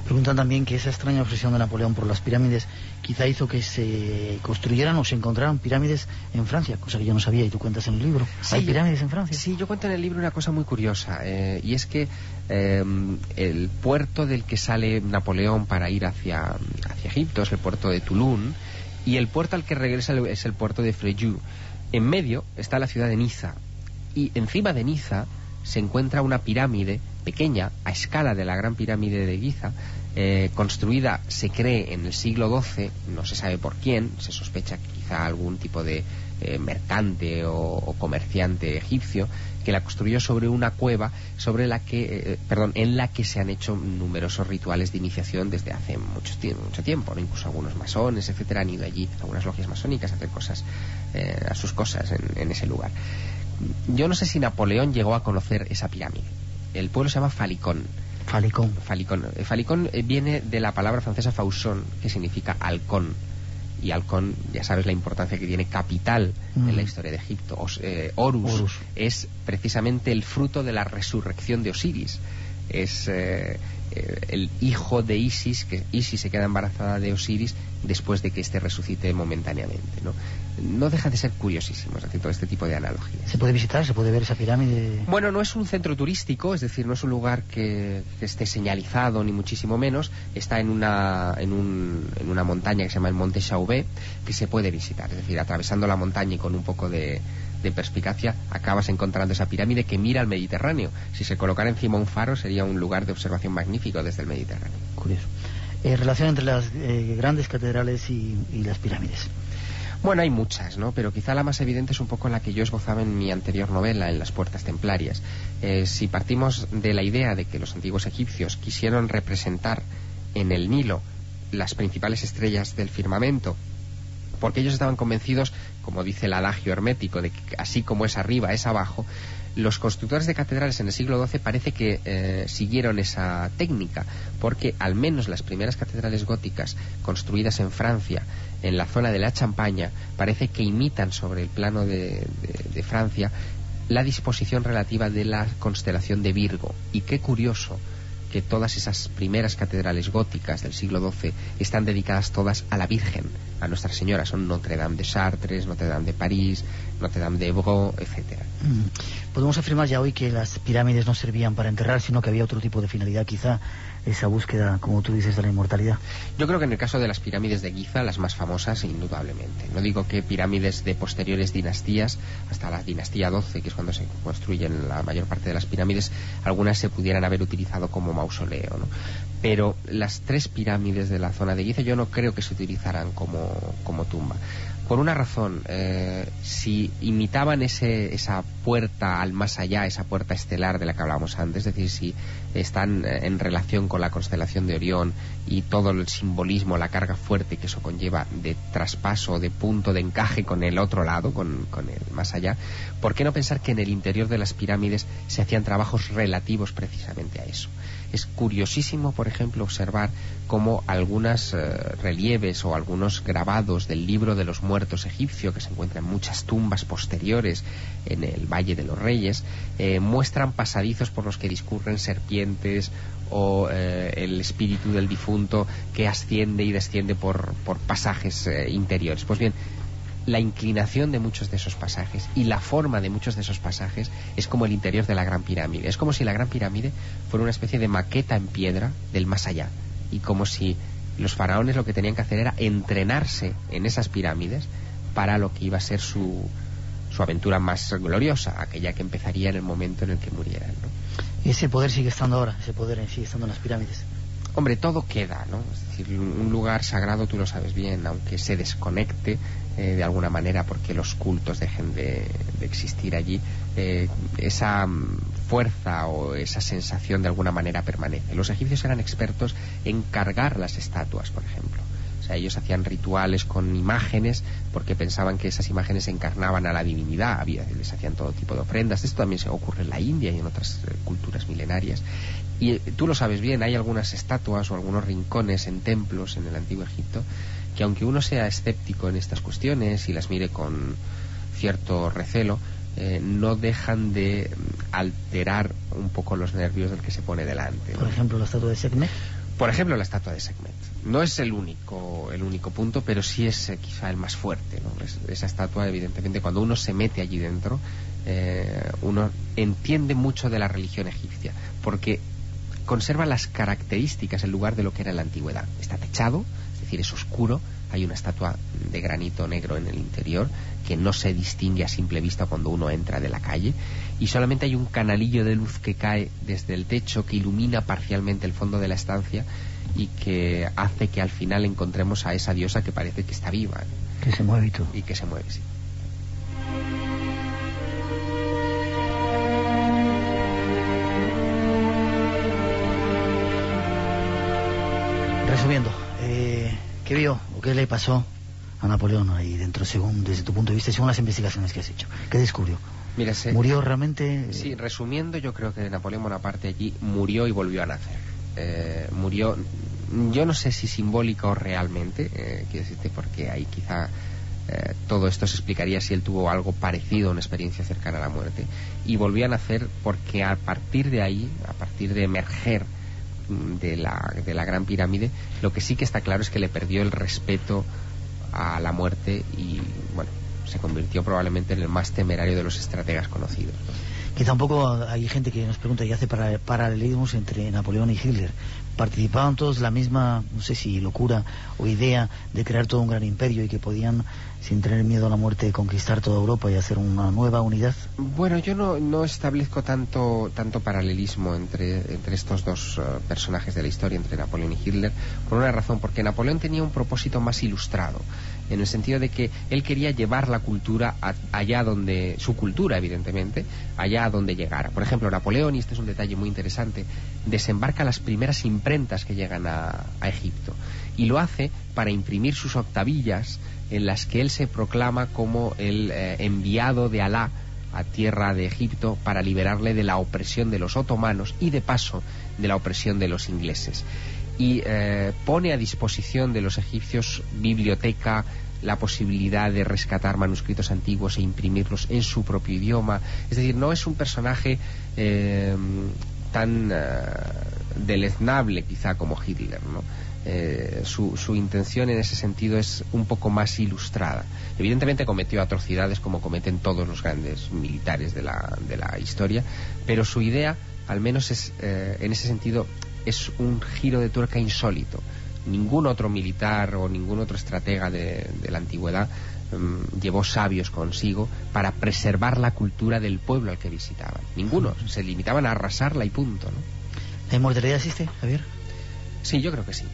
Preguntan también que esa extraña obsesión de Napoleón por las pirámides quizá hizo que se construyeran o se encontraran pirámides en Francia, cosa que yo no sabía y tú cuentas en el libro. ¿Hay pirámides en Francia? Sí, yo cuento en el libro una cosa muy curiosa eh, y es que eh, el puerto del que sale Napoleón para ir hacia, hacia Egipto es el puerto de Toulon y el puerto al que regresa es el puerto de Frejus. En medio está la ciudad de Niza y encima de Niza se encuentra una pirámide pequeña, a escala de la gran pirámide de Giza, eh, construida, se cree, en el siglo XII, no se sabe por quién, se sospecha quizá algún tipo de eh, mercante o, comerciante egipcio, que la construyó sobre una cueva sobre la que, eh, perdón, en la que se han hecho numerosos rituales de iniciación desde hace mucho, mucho tiempo, incluso algunos masones, etcétera, han ido allí, algunas logias masónicas a hacer cosas, a sus cosas en ese lugar. Yo no sé si Napoleón llegó a conocer esa pirámide. El pueblo se llama Falicón. Falicón. Falicón. Eh, Falicón eh, viene de la palabra francesa fausson, que significa halcón. Y halcón, ya sabes la importancia que tiene capital en la mm. historia de Egipto. Eh, Horus, es precisamente el fruto de la resurrección de Osiris. Es el hijo de Isis, que Isis se queda embarazada de Osiris después de que éste resucite momentáneamente. ¿no? No deja de ser curiosísimos hacer todo este tipo de analogías. ¿Se puede visitar? ¿Se puede ver esa pirámide? Bueno, no es un centro turístico, es decir, no es un lugar que, esté señalizado ni muchísimo menos. Está en una, en, un, en una montaña que se llama el Monte Chauvet, que se puede visitar. Es decir, atravesando la montaña y con un poco de, de perspicacia acabas encontrando esa pirámide que mira al Mediterráneo. Si se colocara encima un faro sería un lugar de observación magnífico desde el Mediterráneo. Curioso. Eh, relación entre las eh, grandes catedrales y las pirámides. Bueno, hay muchas, ¿no? Pero quizá la más evidente es un poco la que yo esbozaba en mi anterior novela, en Las Puertas Templarias. Eh, si partimos de la idea de que los antiguos egipcios quisieron representar en el Nilo las principales estrellas del firmamento, porque ellos estaban convencidos, como dice el adagio hermético, de que así como es arriba, es abajo, los constructores de catedrales en el siglo XII parece que eh, siguieron esa técnica, porque al menos las primeras catedrales góticas construidas en Francia, en la zona de la Champaña, parece que imitan sobre el plano de, de Francia la disposición relativa de la constelación de Virgo. Y qué curioso que todas esas primeras catedrales góticas del siglo XII están dedicadas todas a la Virgen, a Nuestra Señora. Son Notre Dame de Chartres, Notre Dame de París, Notre Dame de Evreux, etcétera. Mm. Podemos afirmar ya hoy que las pirámides no servían para enterrar, sino que había otro tipo de finalidad, quizá esa búsqueda, como tú dices, de la inmortalidad. Yo creo que en el caso de las pirámides de Giza, las más famosas, indudablemente. No digo que pirámides de posteriores dinastías, hasta la dinastía 12, que es cuando se construyen la mayor parte de las pirámides, algunas se pudieran haber utilizado como mausoleo, ¿no? Pero las tres pirámides de la zona de Giza yo no creo que se utilizaran como, como tumba. Por una razón, eh, si imitaban ese, esa puerta al más allá, esa puerta estelar de la que hablábamos antes, es decir, si están eh, en relación con la constelación de Orión y todo el simbolismo, la carga fuerte que eso conlleva de traspaso, de punto de encaje con el otro lado, con, con el más allá, ¿por qué no pensar que en el interior de las pirámides se hacían trabajos relativos precisamente a eso? Es curiosísimo, por ejemplo, observar cómo algunas eh, relieves o algunos grabados del libro de los muertos egipcio, que se encuentran en muchas tumbas posteriores en el Valle de los Reyes, eh, muestran pasadizos por los que discurren serpientes o eh, el espíritu del difunto que asciende y desciende por, por pasajes interiores. Pues bien, la inclinación de muchos de esos pasajes y la forma de muchos de esos pasajes es como el interior de la Gran Pirámide. Es como si la Gran Pirámide fuera una especie de maqueta en piedra del más allá. Y como si los faraones lo que tenían que hacer era entrenarse en esas pirámides para lo que iba a ser su, su aventura más gloriosa, aquella que empezaría en el momento en el que murieran. ¿Y ese poder sigue estando ahora? ¿Ese poder sigue estando en las pirámides? Hombre, todo queda, ¿no? Es decir, un lugar sagrado, tú lo sabes bien, aunque se desconecte eh, de alguna manera porque los cultos dejen de, existir allí, eh, esa mm, fuerza o esa sensación de alguna manera permanece. Los egipcios eran expertos en cargar las estatuas, por ejemplo. O sea, ellos hacían rituales con imágenes porque pensaban que esas imágenes encarnaban a la divinidad. Había, les hacían todo tipo de ofrendas. Esto también se ocurre en la India y en otras eh, culturas milenarias. Y tú lo sabes bien, hay algunas estatuas o algunos rincones en templos en el antiguo Egipto que aunque uno sea escéptico en estas cuestiones y las mire con cierto recelo, eh, no dejan de alterar un poco los nervios del que se pone delante. Por ejemplo, la estatua de Sekhmet. Por ejemplo, la estatua de Sekhmet. No es el único, el único punto, pero sí es eh, quizá el más fuerte. esa estatua, evidentemente, cuando uno se mete allí dentro, eh, uno entiende mucho de la religión egipcia, porque conserva las características en lugar de lo que era en la antigüedad. Está techado, decir, es oscuro, hay una estatua de granito negro en el interior que no se distingue a simple vista cuando uno entra de la calle y solamente hay un canalillo de luz que cae desde el techo que ilumina parcialmente el fondo de la estancia y que hace que al final encontremos a esa diosa que parece que está viva. Que se mueve y todo. Y que se mueve, sí. Resumiendo, ¿Qué vio o qué le pasó a Napoleón ahí dentro, según desde tu punto de vista, según las investigaciones que has hecho? ¿Qué descubrió? Mira, ¿Murió realmente? Sí, resumiendo, yo creo que Napoleón Bonaparte allí murió y volvió a nacer. Eh, murió, yo no sé si simbólica o realmente, eh, quiero decirte, porque ahí quizá eh, todo esto se explicaría si él tuvo algo parecido, una experiencia cercana a la muerte. Y volvió a nacer porque a partir de ahí, a partir de emerger de la, de la Gran Pirámide, lo que sí que está claro es que le perdió el respeto a la muerte y, bueno, se convirtió probablemente en el más temerario de los estrategas conocidos. Que tampoco hay gente que nos pregunta y hace paralelismos entre Napoleón y Hitler. Participaban todos la misma, no sé si locura o idea de crear todo un gran imperio y que podían sin tener miedo a la muerte, conquistar toda Europa y hacer una nueva unidad? Bueno, yo no, establezco tanto, tanto paralelismo entre, entre estos dos uh, personajes de la historia, entre Napoleón y Hitler, por una razón, porque Napoleón tenía un propósito más ilustrado, en el sentido de que él quería llevar la cultura allá donde, su cultura evidentemente, allá donde llegara. Por ejemplo, Napoleón, y este es un detalle muy interesante, desembarca las primeras imprentas que llegan a, a Egipto, y lo hace para imprimir sus octavillas, en las que él se proclama como el eh, enviado de Alá a tierra de Egipto para liberarle de la opresión de los otomanos y de paso de la opresión de los ingleses. Y eh, pone a disposición de los egipcios biblioteca, la posibilidad de rescatar manuscritos antiguos e imprimirlos en su propio idioma. Es decir, no es un personaje eh, tan deleznable quizá como Hitler. Eh, su, su, intención en ese sentido es un poco más ilustrada. Evidentemente cometió atrocidades como cometen todos los grandes militares de la, de la historia, pero su idea, al menos es, eh, en ese sentido, es un giro de tuerca insólito. Ningún otro militar o ningún otro estratega de, la antigüedad mm, llevó sabios consigo para preservar la cultura del pueblo al que visitaban. Ninguno. Se limitaban a arrasarla y punto. ¿no? ¿La inmortalidad existe, Javier? Sí, yo creo que sí.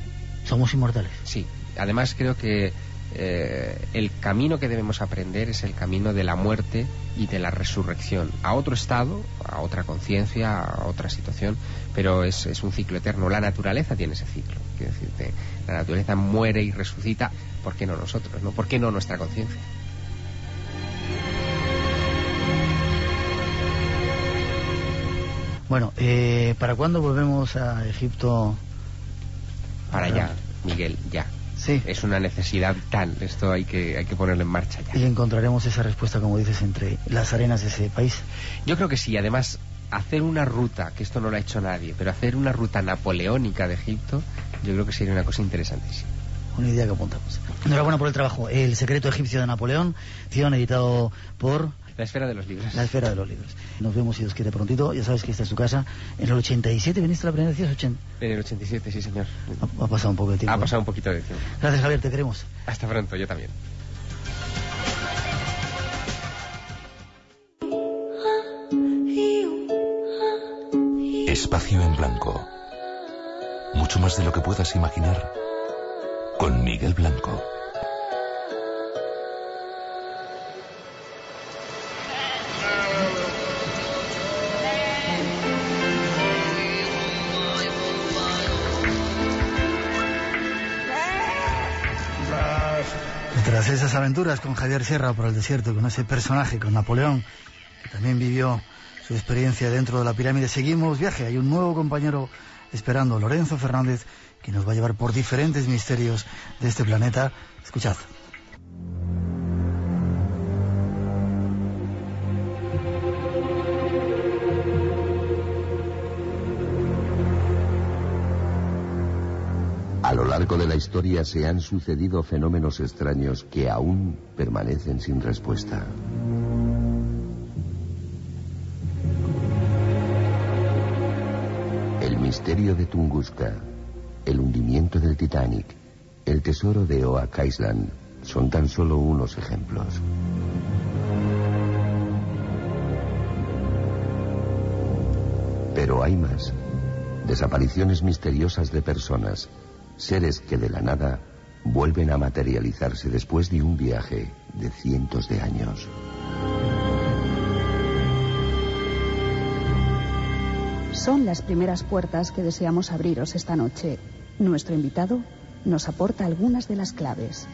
Somos inmortales. Sí, además creo que eh, el camino que debemos aprender es el camino de la muerte y de la resurrección, a otro estado, a otra conciencia, a otra situación, pero es, es, un ciclo eterno. La naturaleza tiene ese ciclo, quiero decirte, la naturaleza muere y resucita, ¿por qué no nosotros? ¿no? ¿Por qué no nuestra conciencia? Bueno, eh, ¿para cuándo volvemos a Egipto para allá, Miguel, ya. Sí. Es una necesidad tal, esto hay que, hay que ponerlo en marcha ya. Y encontraremos esa respuesta, como dices, entre las arenas de ese país. Yo creo que sí, además, hacer una ruta, que esto no lo ha hecho nadie, pero hacer una ruta napoleónica de Egipto, yo creo que sería una cosa interesantísima. Una idea que apuntamos. Enhorabuena por el trabajo. El secreto egipcio de Napoleón, editado por la esfera de los libros. La esfera de los libros. Nos vemos, si Dios quiere, prontito. Ya sabes que esta es tu casa. En el 87 viniste la primera vez, En el 87, sí, señor. Ha, pasado un poco de tiempo. Ha pasado un poquito de tiempo. Gracias, Javier, te queremos. Hasta pronto, yo también. Espacio en blanco. Mucho más de lo que puedas imaginar. Con Miguel Blanco. Tras esas aventuras con Javier Sierra por el desierto, con ese personaje, con Napoleón, que también vivió su experiencia dentro de la pirámide, seguimos viaje. Hay un nuevo compañero esperando, Lorenzo Fernández, que nos va a llevar por diferentes misterios de este planeta. Escuchad. A lo largo de la historia se han sucedido fenómenos extraños que aún permanecen sin respuesta. El misterio de Tunguska, el hundimiento del Titanic, el tesoro de Oak Island son tan solo unos ejemplos. Pero hay más. Desapariciones misteriosas de personas, seres que de la nada vuelven a materializarse después de un viaje de cientos de años. Son las primeras puertas que deseamos abriros esta noche. Nuestro invitado nos aporta algunas de las claves.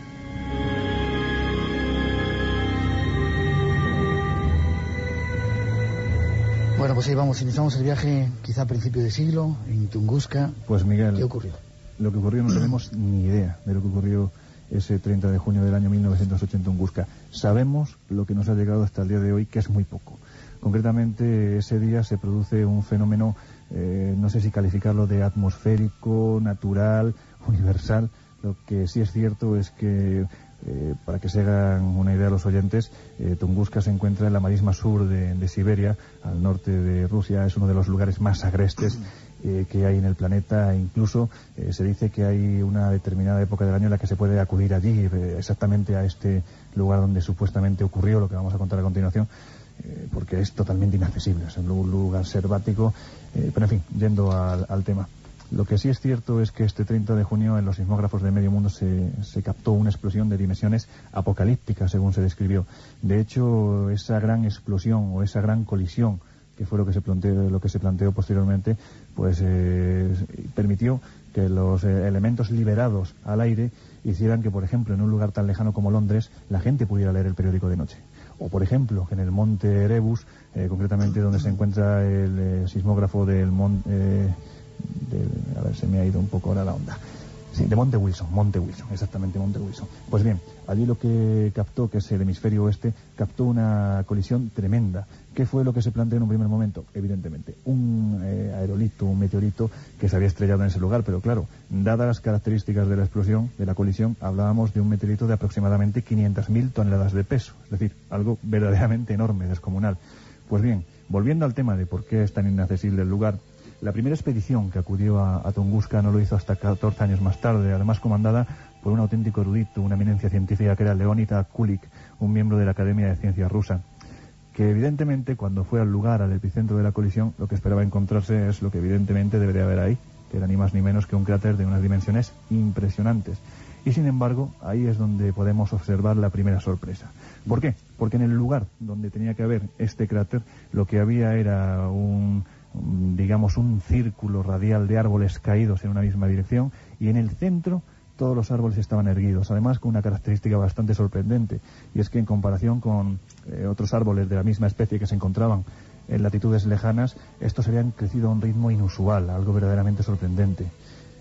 Bueno, pues ahí vamos, iniciamos el viaje quizá a principio de siglo, en Tunguska. Pues Miguel, ¿Qué ocurrió? Lo que ocurrió no tenemos ni idea de lo que ocurrió ese 30 de junio del año 1980 en Tunguska. Sabemos lo que nos ha llegado hasta el día de hoy, que es muy poco. Concretamente, ese día se produce un fenómeno, eh, no sé si calificarlo de atmosférico, natural, universal. Lo que sí es cierto es que, eh, para que se hagan una idea los oyentes, eh, Tunguska se encuentra en la marisma sur de, de Siberia, al norte de Rusia. Es uno de los lugares más agrestes eh, que hay en el planeta. E incluso eh, se dice que hay una determinada época del año en la que se puede acudir allí, eh, exactamente a este lugar donde supuestamente ocurrió lo que vamos a contar a continuación, porque es totalmente inaccesible. Es un lugar selvático. pero en fin, yendo al, al tema. Lo que sí es cierto es que este 30 de junio en los sismógrafos de medio mundo se, se captó una explosión de dimensiones apocalípticas, según se describió. De hecho, esa gran explosión o esa gran colisión que fue lo que se planteó, lo que se planteó posteriormente, pues eh, permitió que los eh, elementos liberados al aire hicieran que, por ejemplo, en un lugar tan lejano como Londres, la gente pudiera leer el periódico de noche. O, por ejemplo, que en el monte Erebus, eh, concretamente donde se encuentra el eh, sismógrafo del monte... a ver, se me ha ido un poco ahora la onda. Sí, de Monte Wilson, Monte Wilson, exactamente Monte Wilson. Pues bien, allí lo que captó, que es el hemisferio oeste, captó una colisión tremenda. ¿Qué fue lo que se planteó en un primer momento? Evidentemente, un eh, aerolito, un meteorito que se había estrellado en ese lugar, pero claro, dadas las características de la explosión, de la colisión, hablábamos de un meteorito de aproximadamente 500.000 toneladas de peso, es decir, algo verdaderamente enorme, descomunal. Pues bien, volviendo al tema de por qué es tan inaccesible el lugar, la primera expedición que acudió a, a Tunguska no lo hizo hasta 14 años más tarde, además comandada por un auténtico erudito, una eminencia científica que era Leonida Kulik, un miembro de la Academia de Ciencias rusa, que evidentemente cuando fue al lugar, al epicentro de la colisión, lo que esperaba encontrarse es lo que evidentemente debería haber ahí, que era ni más ni menos que un cráter de unas dimensiones impresionantes. Y sin embargo, ahí es donde podemos observar la primera sorpresa. ¿Por qué? Porque en el lugar donde tenía que haber este cráter, lo que había era un, digamos, un círculo radial de árboles caídos en una misma dirección y en el centro todos los árboles estaban erguidos, además con una característica bastante sorprendente, y es que en comparación con eh, otros árboles de la misma especie que se encontraban en latitudes lejanas, estos habían crecido a un ritmo inusual, algo verdaderamente sorprendente.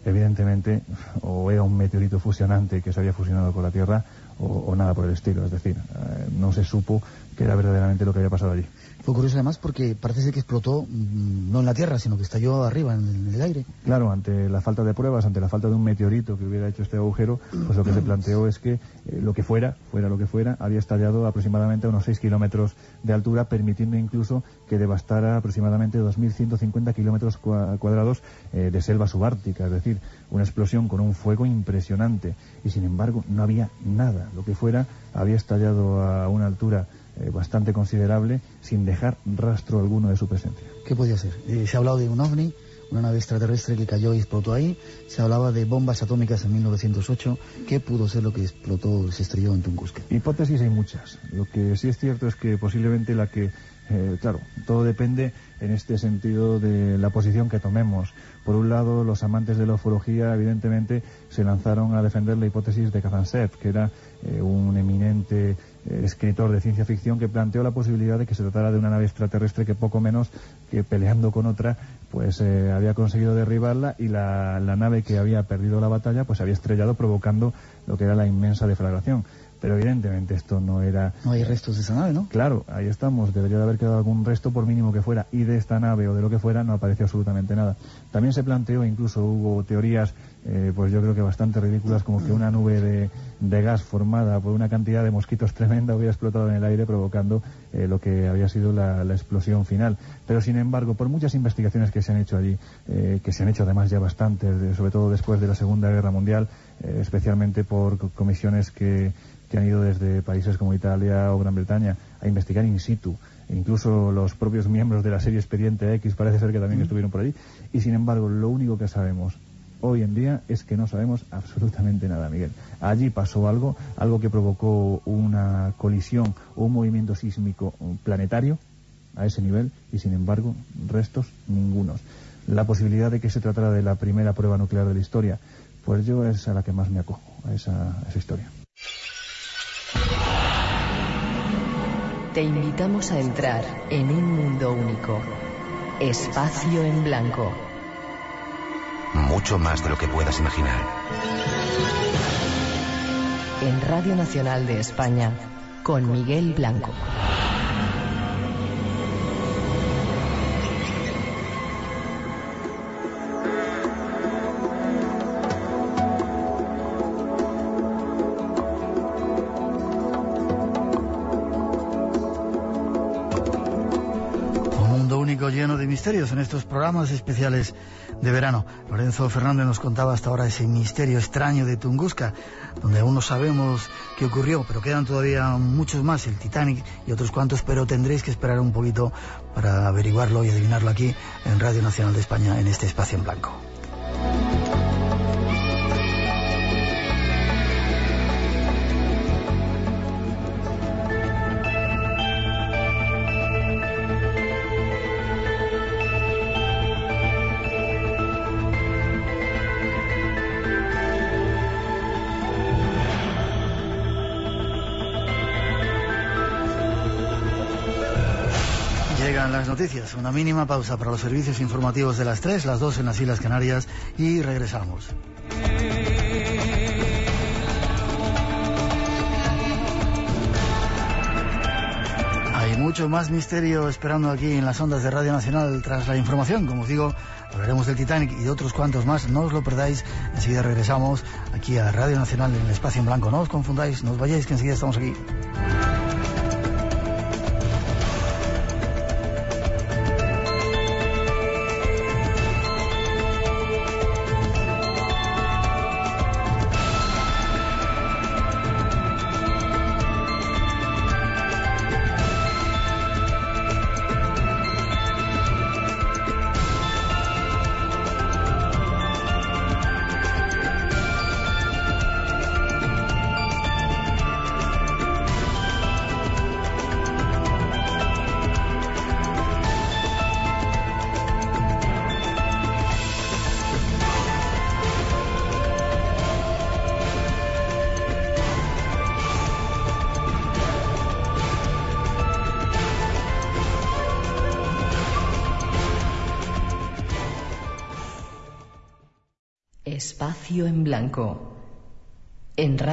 Evidentemente, o era un meteorito fusionante que se había fusionado con la Tierra, o, o nada por el estilo, es decir, eh, no se supo que era verdaderamente lo que había pasado allí. Fue curioso además porque parece ser que explotó mm, no en la Tierra, sino que estalló arriba, en, el aire. Claro, ante la falta de pruebas, ante la falta de un meteorito que hubiera hecho este agujero, pues lo que se planteó es que eh, lo que fuera, fuera lo que fuera, había estallado aproximadamente a unos 6 kilómetros de altura, permitiendo incluso que devastara aproximadamente 2.150 kilómetros cua- cuadrados eh, de selva subártica, es decir, una explosión con un fuego impresionante. Y sin embargo, no había nada. Lo que fuera había estallado a una altura eh, bastante considerable sin dejar rastro alguno de su presencia. ¿Qué podía ser? Eh, se ha hablado de un ovni, una nave extraterrestre que cayó y explotó ahí. Se hablaba de bombas atómicas en 1908. ¿Qué pudo ser lo que explotó, se estrelló en Tunguska? Hipótesis hay muchas. Lo que sí es cierto es que posiblemente la que Eh, claro, todo depende en este sentido de la posición que tomemos. Por un lado, los amantes de la ufología, evidentemente, se lanzaron a defender la hipótesis de Kazantsev, que era eh, un eminente escritor de ciencia ficción que planteó la posibilidad de que se tratara de una nave extraterrestre que poco menos que peleando con otra, pues había conseguido derribarla y la, la nave que había perdido la batalla, pues había estrellado provocando lo que era la inmensa deflagración pero evidentemente esto no era... No hay restos de esa nave, ¿no? Claro, ahí estamos, debería de haber quedado algún resto por mínimo que fuera, y de esta nave o de lo que fuera no apareció absolutamente nada. También se planteó, incluso hubo teorías, eh, pues yo creo que bastante ridículas, como que una nube de, de, gas formada por una cantidad de mosquitos tremenda hubiera explotado en el aire provocando eh, lo que había sido la, la, explosión final. Pero sin embargo, por muchas investigaciones que se han hecho allí, eh, que se han hecho además ya bastantes, sobre todo después de la Segunda Guerra Mundial, especialmente por comisiones que que han ido desde países como Italia o Gran Bretaña a investigar in situ. Incluso los propios miembros de la serie Expediente X parece ser que también estuvieron por allí. Y sin embargo, lo único que sabemos hoy en día es que no sabemos absolutamente nada, Miguel. Allí pasó algo, algo que provocó una colisión o un movimiento sísmico planetario a ese nivel y sin embargo restos ningunos. La posibilidad de que se tratara de la primera prueba nuclear de la historia, pues yo es a la que más me acojo, a esa, a esa historia. Te invitamos a entrar en un mundo único. Espacio en blanco. Mucho más de lo que puedas imaginar. En Radio Nacional de España, con Miguel Blanco. en estos programas especiales de verano. Lorenzo Fernández nos contaba hasta ahora ese misterio extraño de Tunguska, donde aún no sabemos qué ocurrió, pero quedan todavía muchos más, el Titanic y otros cuantos, pero tendréis que esperar un poquito para averiguarlo y adivinarlo aquí en Radio Nacional de España en este espacio en blanco. Noticias. Una mínima pausa para los servicios informativos de las 3, las 2 en las Islas Canarias y regresamos. Hay mucho más misterio esperando aquí en las ondas de Radio Nacional tras la información. Como os digo, hablaremos del Titanic y de otros cuantos más. No os lo perdáis. Enseguida regresamos aquí a Radio Nacional en el espacio en blanco. No os confundáis, no os vayáis que enseguida estamos aquí.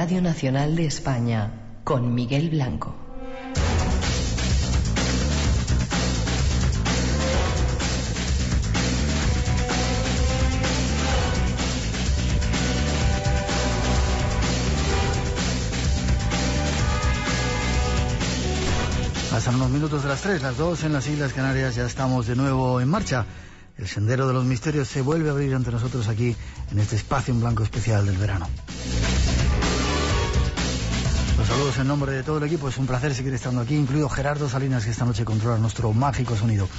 Radio Nacional de España, con Miguel Blanco. Pasan unos minutos de las tres, las dos en las Islas Canarias, ya estamos de nuevo en marcha. El sendero de los misterios se vuelve a abrir ante nosotros aquí en este espacio en blanco especial del verano. Los saludos en nombre de todo el equipo. Es un placer seguir estando aquí, incluido Gerardo Salinas, que esta noche controla nuestro mágico sonido.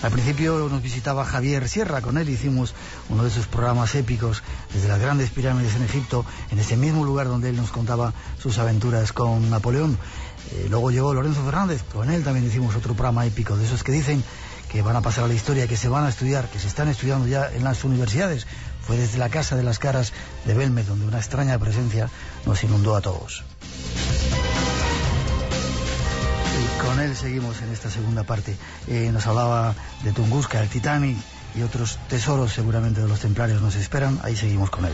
Al principio nos visitaba Javier Sierra. Con él hicimos uno de esos programas épicos desde las grandes pirámides en Egipto, en ese mismo lugar donde él nos contaba sus aventuras con Napoleón. Eh, luego llegó Lorenzo Fernández. Con él también hicimos otro programa épico, de esos que dicen que van a pasar a la historia, que se van a estudiar, que se están estudiando ya en las universidades. Fue desde la Casa de las Caras de Belmed donde una extraña presencia nos inundó a todos. Con él seguimos en esta segunda parte. Eh, nos hablaba de Tunguska, el Titanic y otros tesoros seguramente de los templarios nos esperan. Ahí seguimos con él.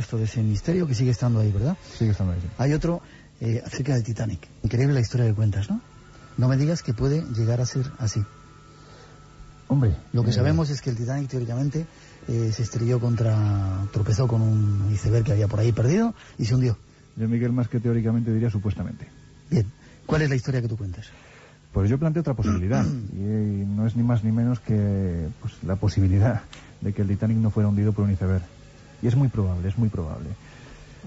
Resto de ese misterio que sigue estando ahí, ¿verdad? Sigue estando ahí. sí. Hay otro eh, acerca del Titanic. Increíble la historia que cuentas, ¿no? No me digas que puede llegar a ser así. Hombre, Lo que eh, sabemos es que el Titanic teóricamente eh, se estrelló contra, tropezó con un iceberg que había por ahí perdido y se hundió. Yo, Miguel, más que teóricamente diría supuestamente. Bien, ¿cuál es la historia que tú cuentas? Pues yo planteo otra posibilidad, y, y no es ni más ni menos que pues, la posibilidad de que el Titanic no fuera hundido por un iceberg. Y es muy probable, es muy probable.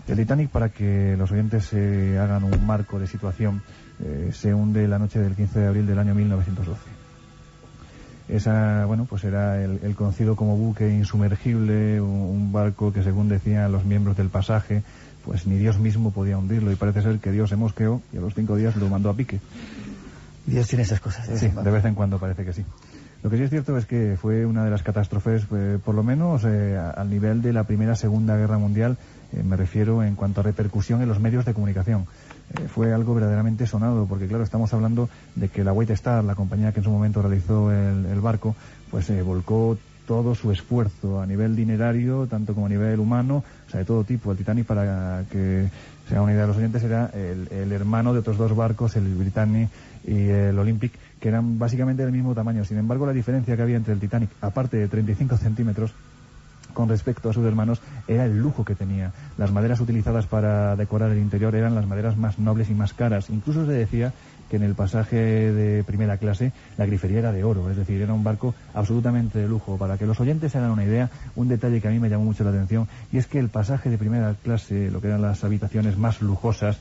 El Titanic, para que los oyentes se hagan un marco de situación, eh, se hunde la noche del 15 de abril del año 1912. Esa, bueno, pues era el, el conocido como buque insumergible, un, un barco que según decían los miembros del pasaje, pues ni Dios mismo podía hundirlo y parece ser que Dios se mosqueó y a los cinco días lo mandó a pique. Dios tiene esas cosas. Sí, de vez en cuando parece que sí. Lo que sí es cierto es que fue una de las catástrofes, por lo menos eh, al nivel de la Primera Segunda Guerra Mundial, eh, me refiero en cuanto a repercusión en los medios de comunicación. Eh, fue algo verdaderamente sonado, porque claro, estamos hablando de que la White Star, la compañía que en su momento realizó el, barco, pues volcó todo su esfuerzo a nivel dinerario, tanto como a nivel humano, o sea, de todo tipo. El Titanic, para que se haga una idea de los oyentes, era el, el hermano de otros dos barcos, el Britannic y el Olympic, que eran básicamente del mismo tamaño. Sin embargo, la diferencia que había entre el Titanic, aparte de 35 centímetros, con respecto a sus hermanos era el lujo que tenía. Las maderas utilizadas para decorar el interior eran las maderas más nobles y más caras. Incluso se decía que en el pasaje de primera clase la grifería era de oro, es decir, era un barco absolutamente de lujo. Para que los oyentes se hagan una idea, un detalle que a mí me llamó mucho la atención, y es que el pasaje de primera clase, lo que eran las habitaciones más lujosas,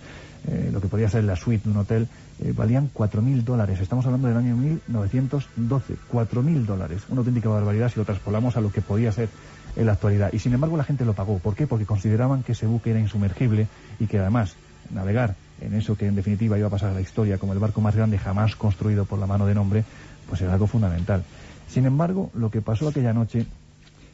eh, lo que podía ser la suite de un hotel, eh, valían 4.000 dólares. Estamos hablando del año 1912. 4.000 dólares. Una auténtica barbaridad si lo traspolamos a lo que podía ser en la actualidad. Y sin embargo la gente lo pagó. ¿Por qué? Porque consideraban que ese buque era insumergible y que además navegar en eso que en definitiva iba a pasar a la historia como el barco más grande jamás construido por la mano de hombre, pues era algo fundamental. Sin embargo, lo que pasó aquella noche,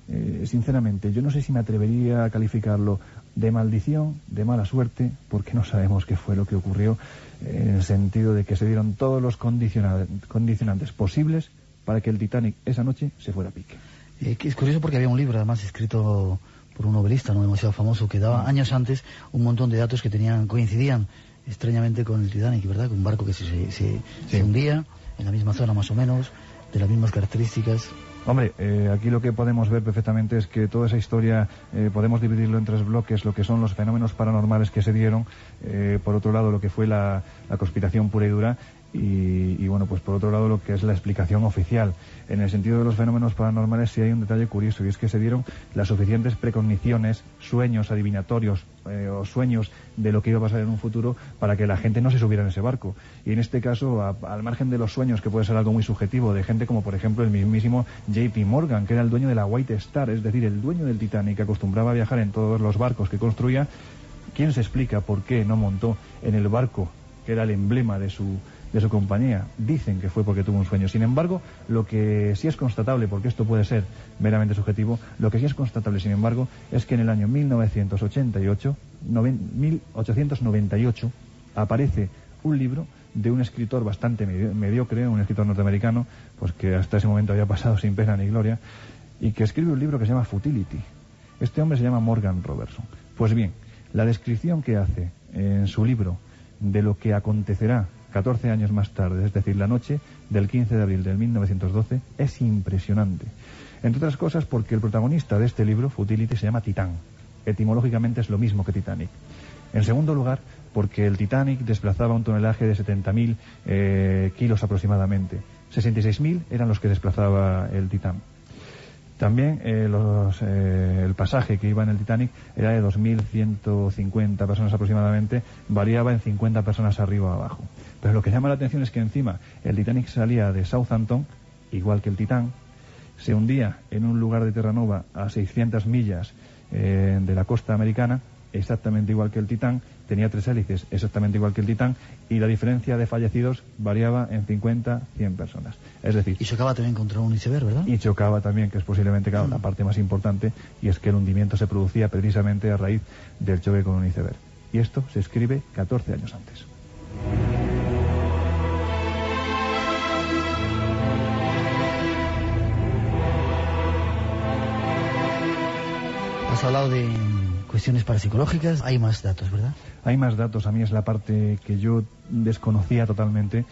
eh, sinceramente, yo no sé si me atrevería a calificarlo de maldición, de mala suerte, porque no sabemos qué fue lo que ocurrió, en el sentido de que se dieron todos los condiciona- condicionantes posibles para que el Titanic esa noche se fuera a pique. Eh, es curioso porque había un libro además escrito por un novelista no demasiado famoso que daba años antes un montón de datos que tenían coincidían extrañamente con el Titanic, ¿verdad? Un barco que se, se, se- se hundía en la misma zona más o menos, de las mismas características. Hombre, eh, aquí lo que podemos ver perfectamente es que toda esa historia eh, podemos dividirlo en tres bloques, lo que son los fenómenos paranormales que se dieron, eh, por otro lado lo que fue la, la conspiración pura y dura y, y, bueno, pues por otro lado lo que es la explicación oficial. En el sentido de los fenómenos paranormales sí hay un detalle curioso y es que se dieron las suficientes precogniciones, sueños adivinatorios eh, o sueños de lo que iba a pasar en un futuro para que la gente no se subiera en ese barco. Y en este caso, a- al margen de los sueños, que puede ser algo muy subjetivo, de gente como por ejemplo el mismísimo JP Morgan, que era el dueño de la White Star, es decir, el dueño del Titanic, que acostumbraba a viajar en todos los barcos que construía, ¿quién se explica por qué no montó en el barco que era el emblema de su, de su compañía? Dicen que fue porque tuvo un sueño. Sin embargo, lo que sí es constatable, porque esto puede ser meramente subjetivo, lo que sí es constatable, sin embargo, es que en el año 1988, noven- 1898, aparece un libro de un escritor bastante medio- mediocre, un escritor norteamericano, pues que hasta ese momento había pasado sin pena ni gloria, y que escribe un libro que se llama Futility. Este hombre se llama Morgan Robertson. Pues bien, la descripción que hace en su libro de lo que acontecerá 14 años más tarde, es decir, la noche del 15 de abril del 1912, es impresionante. Entre otras cosas porque el protagonista de este libro, Futility, se llama Titán. etimológicamente es lo mismo que Titanic. En segundo lugar, porque el Titanic desplazaba un tonelaje de 70.000 eh, kilos aproximadamente. 66.000 eran los que desplazaba el Titán. También eh, eh, el pasaje que iba en el Titanic era de 2.150 personas aproximadamente, variaba en 50 personas arriba o abajo. Pero lo que llama la atención es que encima el Titanic salía de Southampton, igual que el Titán, se hundía en un lugar de Terranova a 600 millas de la costa americana, exactamente igual que el Titán, tenía tres hélices, exactamente igual que el Titán, y la diferencia de fallecidos variaba en 50, 100 personas. Es decir... Y chocaba también contra un iceberg, ¿verdad? Y chocaba también, que es posiblemente la parte más importante, y es que el hundimiento se producía precisamente a raíz del choque con un iceberg. Y esto se escribe 14 años antes. Has hablado de cuestiones parapsicológicas, hay más datos, ¿verdad? Hay más datos, a mí es la parte que yo desconocía totalmente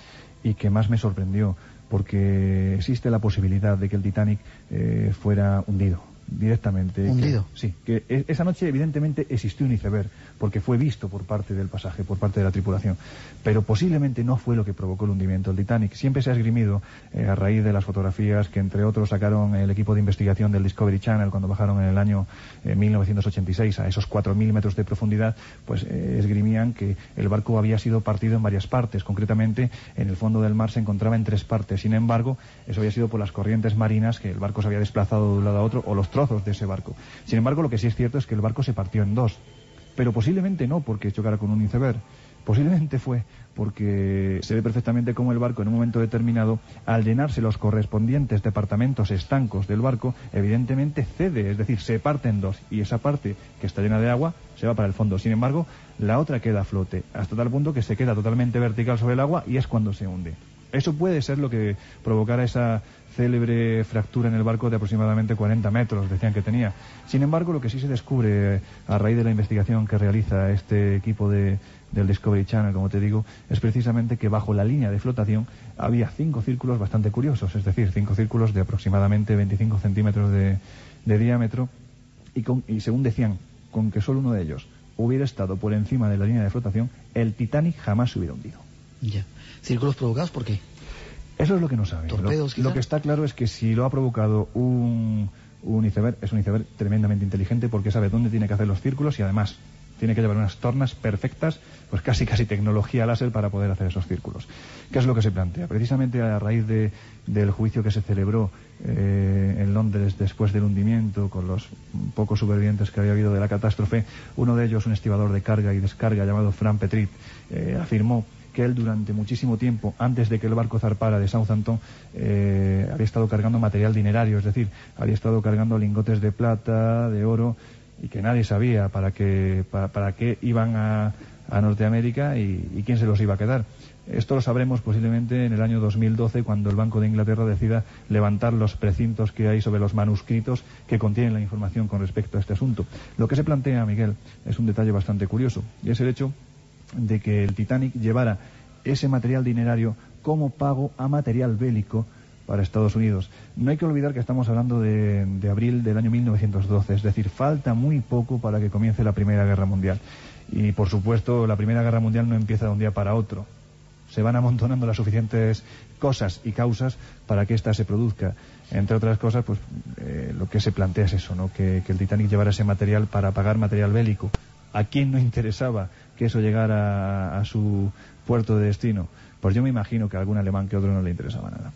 y que más me sorprendió, porque existe la posibilidad de que el Titanic eh, fuera hundido directamente. ¿Hundido? sí, que e, esa noche evidentemente existió un iceberg, porque fue visto por parte del pasaje, por parte de la tripulación, pero posiblemente no fue lo que provocó el hundimiento del Titanic. Siempre se ha esgrimido eh, a raíz de las fotografías que entre otros sacaron el equipo de investigación del Discovery Channel cuando bajaron en el año 1986 eh, a esos 4.000 metros de profundidad, pues eh, esgrimían que el barco había sido partido en varias partes, concretamente en el fondo del mar se encontraba en tres partes. Sin embargo, eso había sido por las corrientes marinas que el barco se había desplazado de un lado a otro o los trozos de ese barco. Sin embargo, lo que sí es cierto es que el barco se partió en dos. Pero posiblemente no porque chocara con un iceberg. Posiblemente fue porque se ve perfectamente cómo el barco en un momento determinado, al llenarse los correspondientes departamentos estancos del barco, evidentemente cede, es decir, se parte en dos y esa parte que está llena de agua se va para el fondo. Sin embargo, la otra queda a flote, hasta tal punto que se queda totalmente vertical sobre el agua y es cuando se hunde. Eso puede ser lo que provocara esa célebre fractura en el barco de aproximadamente 40 metros, decían que tenía. Sin embargo, lo que sí se descubre a raíz de la investigación que realiza este equipo de, del Discovery Channel, como te digo, es precisamente que bajo la línea de flotación había cinco círculos bastante curiosos, es decir, cinco círculos de aproximadamente 25 centímetros de, diámetro y, y según decían, con que solo uno de ellos hubiera estado por encima de la línea de flotación, el Titanic jamás se hubiera hundido. Ya. ¿Círculos provocados por qué? Eso es lo que no saben. lo, que está claro es que si lo ha provocado un, un iceberg, es un iceberg tremendamente inteligente porque sabe dónde tiene que hacer los círculos y además tiene que llevar unas tornas perfectas, pues casi casi tecnología láser para poder hacer esos círculos. ¿Qué es lo que se plantea? Precisamente a raíz de, del juicio que se celebró eh, en Londres después del hundimiento, con los pocos supervivientes que había habido de la catástrofe, uno de ellos, un estibador de carga y descarga llamado Fran Petrit, eh, afirmó que él durante muchísimo tiempo, antes de que el barco zarpara de Southampton, eh, había estado cargando material dinerario, es decir, había estado cargando lingotes de plata, de oro, y que nadie sabía para qué, para, qué iban a, Norteamérica y, quién se los iba a quedar. Esto lo sabremos posiblemente en el año 2012 cuando el Banco de Inglaterra decida levantar los precintos que hay sobre los manuscritos que contienen la información con respecto a este asunto. Lo que se plantea, Miguel, es un detalle bastante curioso y es el hecho de que el Titanic llevara ese material dinerario como pago a material bélico para Estados Unidos. No hay que olvidar que estamos hablando de, abril del año 1912, es decir, falta muy poco para que comience la Primera Guerra Mundial. Y por supuesto, la Primera Guerra Mundial no empieza de un día para otro. Se van amontonando las suficientes cosas y causas para que ésta se produzca. Entre otras cosas, pues eh, lo que se plantea es eso, ¿no? Que, que el Titanic llevara ese material para pagar material bélico. ¿A quién no interesaba que eso llegara a, su puerto de destino? Pues yo me imagino que a algún alemán que otro no le interesaba nada.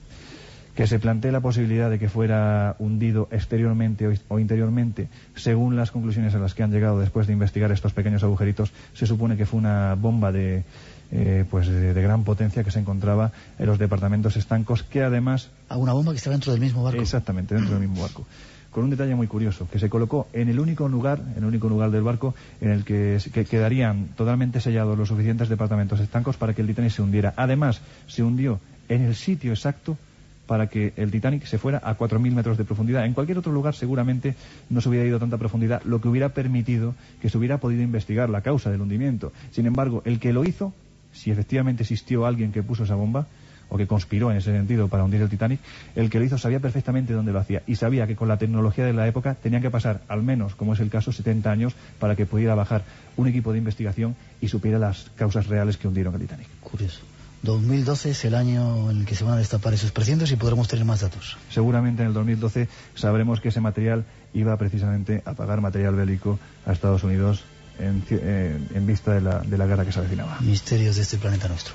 Que se plantee la posibilidad de que fuera hundido exteriormente o, interiormente, según las conclusiones a las que han llegado después de investigar estos pequeños agujeritos, se supone que fue una bomba de, eh, pues de, gran potencia que se encontraba en los departamentos estancos, que además... A una bomba que estaba dentro del mismo barco. Exactamente, dentro del mismo barco con un detalle muy curioso, que se colocó en el único lugar, en el único lugar del barco, en el que, quedarían totalmente sellados los suficientes departamentos estancos para que el Titanic se hundiera. Además, se hundió en el sitio exacto para que el Titanic se fuera a 4.000 metros de profundidad. En cualquier otro lugar seguramente no se hubiera ido a tanta profundidad, lo que hubiera permitido que se hubiera podido investigar la causa del hundimiento. Sin embargo, el que lo hizo, si efectivamente existió alguien que puso esa bomba, o que conspiró en ese sentido para hundir el Titanic, el que lo hizo sabía perfectamente dónde lo hacía y sabía que con la tecnología de la época tenían que pasar al menos, como es el caso, 70 años para que pudiera bajar un equipo de investigación y supiera las causas reales que hundieron el Titanic. Curioso. 2012 es el año en el que se van a destapar esos precintos y podremos tener más datos. Seguramente en el 2012 sabremos que ese material iba precisamente a pagar material bélico a Estados Unidos en, eh, en vista de la, de la guerra que se avecinaba. Misterios de este planeta nuestro.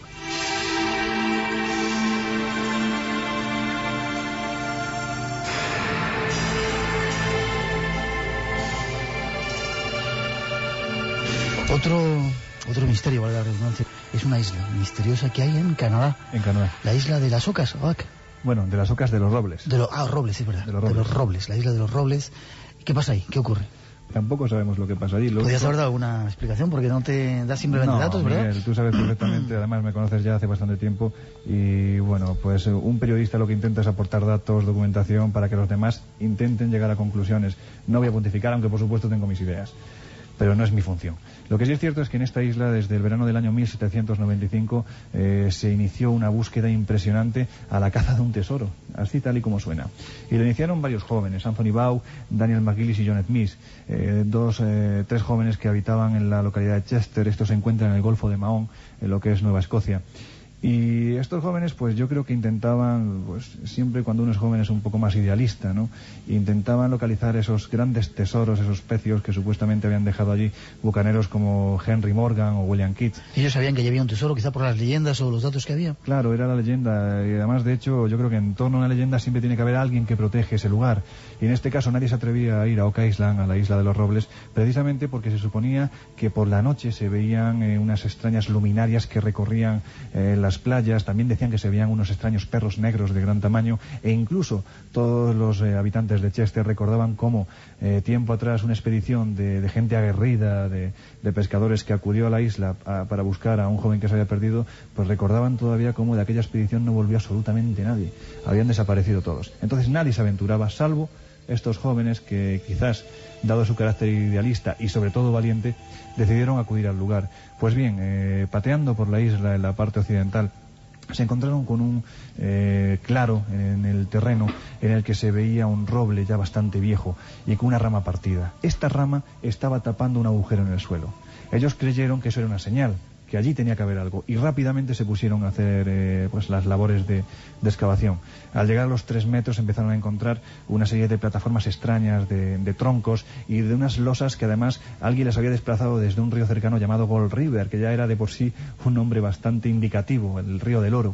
Otro, otro misterio, valga la redundancia, es una isla misteriosa que hay en Canadá. En Canadá. La isla de las ocas, Oak. Bueno, de las ocas de los robles. De los, ah, robles, es verdad. De los robles. robles, la isla de los robles. ¿Qué pasa ahí? ¿Qué ocurre? Tampoco sabemos lo que pasa allí. Lo Podrías único- haber dado alguna explicación porque no te das simplemente No, datos, ¿verdad? Miguel, tú sabes perfectamente, además me conoces ya hace bastante tiempo y bueno, pues eh, un periodista lo que intenta es aportar datos, documentación para que los demás intenten llegar a conclusiones. No voy a pontificar, aunque por supuesto tengo mis ideas, pero no es mi función. Lo que sí es cierto es que en esta isla, desde el verano del año 1795, eh, se inició una búsqueda impresionante a la caza de un tesoro, así tal y como suena. Y lo iniciaron varios jóvenes, Anthony Bau, Daniel McGillis y John Smith, eh, dos, eh, tres jóvenes que habitaban en la localidad de Chester. Estos se encuentran en el Golfo de Mahón, en lo que es Nueva Escocia. Y estos jóvenes, pues yo creo que intentaban, pues siempre cuando uno es joven es un poco más idealista, ¿no? Intentaban localizar esos grandes tesoros, esos pecios que supuestamente habían dejado allí bucaneros como Henry Morgan o William Kidd. Ellos sabían que ya había un tesoro, quizá por las leyendas o los datos que había. Claro, era la leyenda. Y además, de hecho, yo creo que en torno a una leyenda siempre tiene que haber alguien que protege ese lugar. Y en este caso nadie se atrevía a ir a Oak Island, a la isla de los Robles, precisamente porque se suponía que por la noche se veían eh, unas extrañas luminarias que recorrían eh, las playas. También decían que se veían unos extraños perros negros de gran tamaño. E incluso todos los eh, habitantes de Chester recordaban cómo eh, tiempo atrás una expedición de, de gente aguerrida, de, de pescadores que acudió a la isla a- para buscar a un joven que se había perdido, pues recordaban todavía cómo de aquella expedición no volvió absolutamente nadie. Habían desaparecido todos. Entonces nadie se aventuraba, salvo estos jóvenes que quizás, dado su carácter idealista y sobre todo valiente, decidieron acudir al lugar. Pues bien, eh, pateando por la isla en la parte occidental, se encontraron con un eh, claro en el terreno en el que se veía un roble ya bastante viejo y con una rama partida. Esta rama estaba tapando un agujero en el suelo. Ellos creyeron que eso era una señal, que allí tenía que haber algo y rápidamente se pusieron a hacer eh, pues las labores de, de excavación. Al llegar a los tres metros empezaron a encontrar una serie de plataformas extrañas de, de troncos y de unas losas que además alguien las había desplazado desde un río cercano llamado Gold River, que ya era de por sí un nombre bastante indicativo, el río del oro.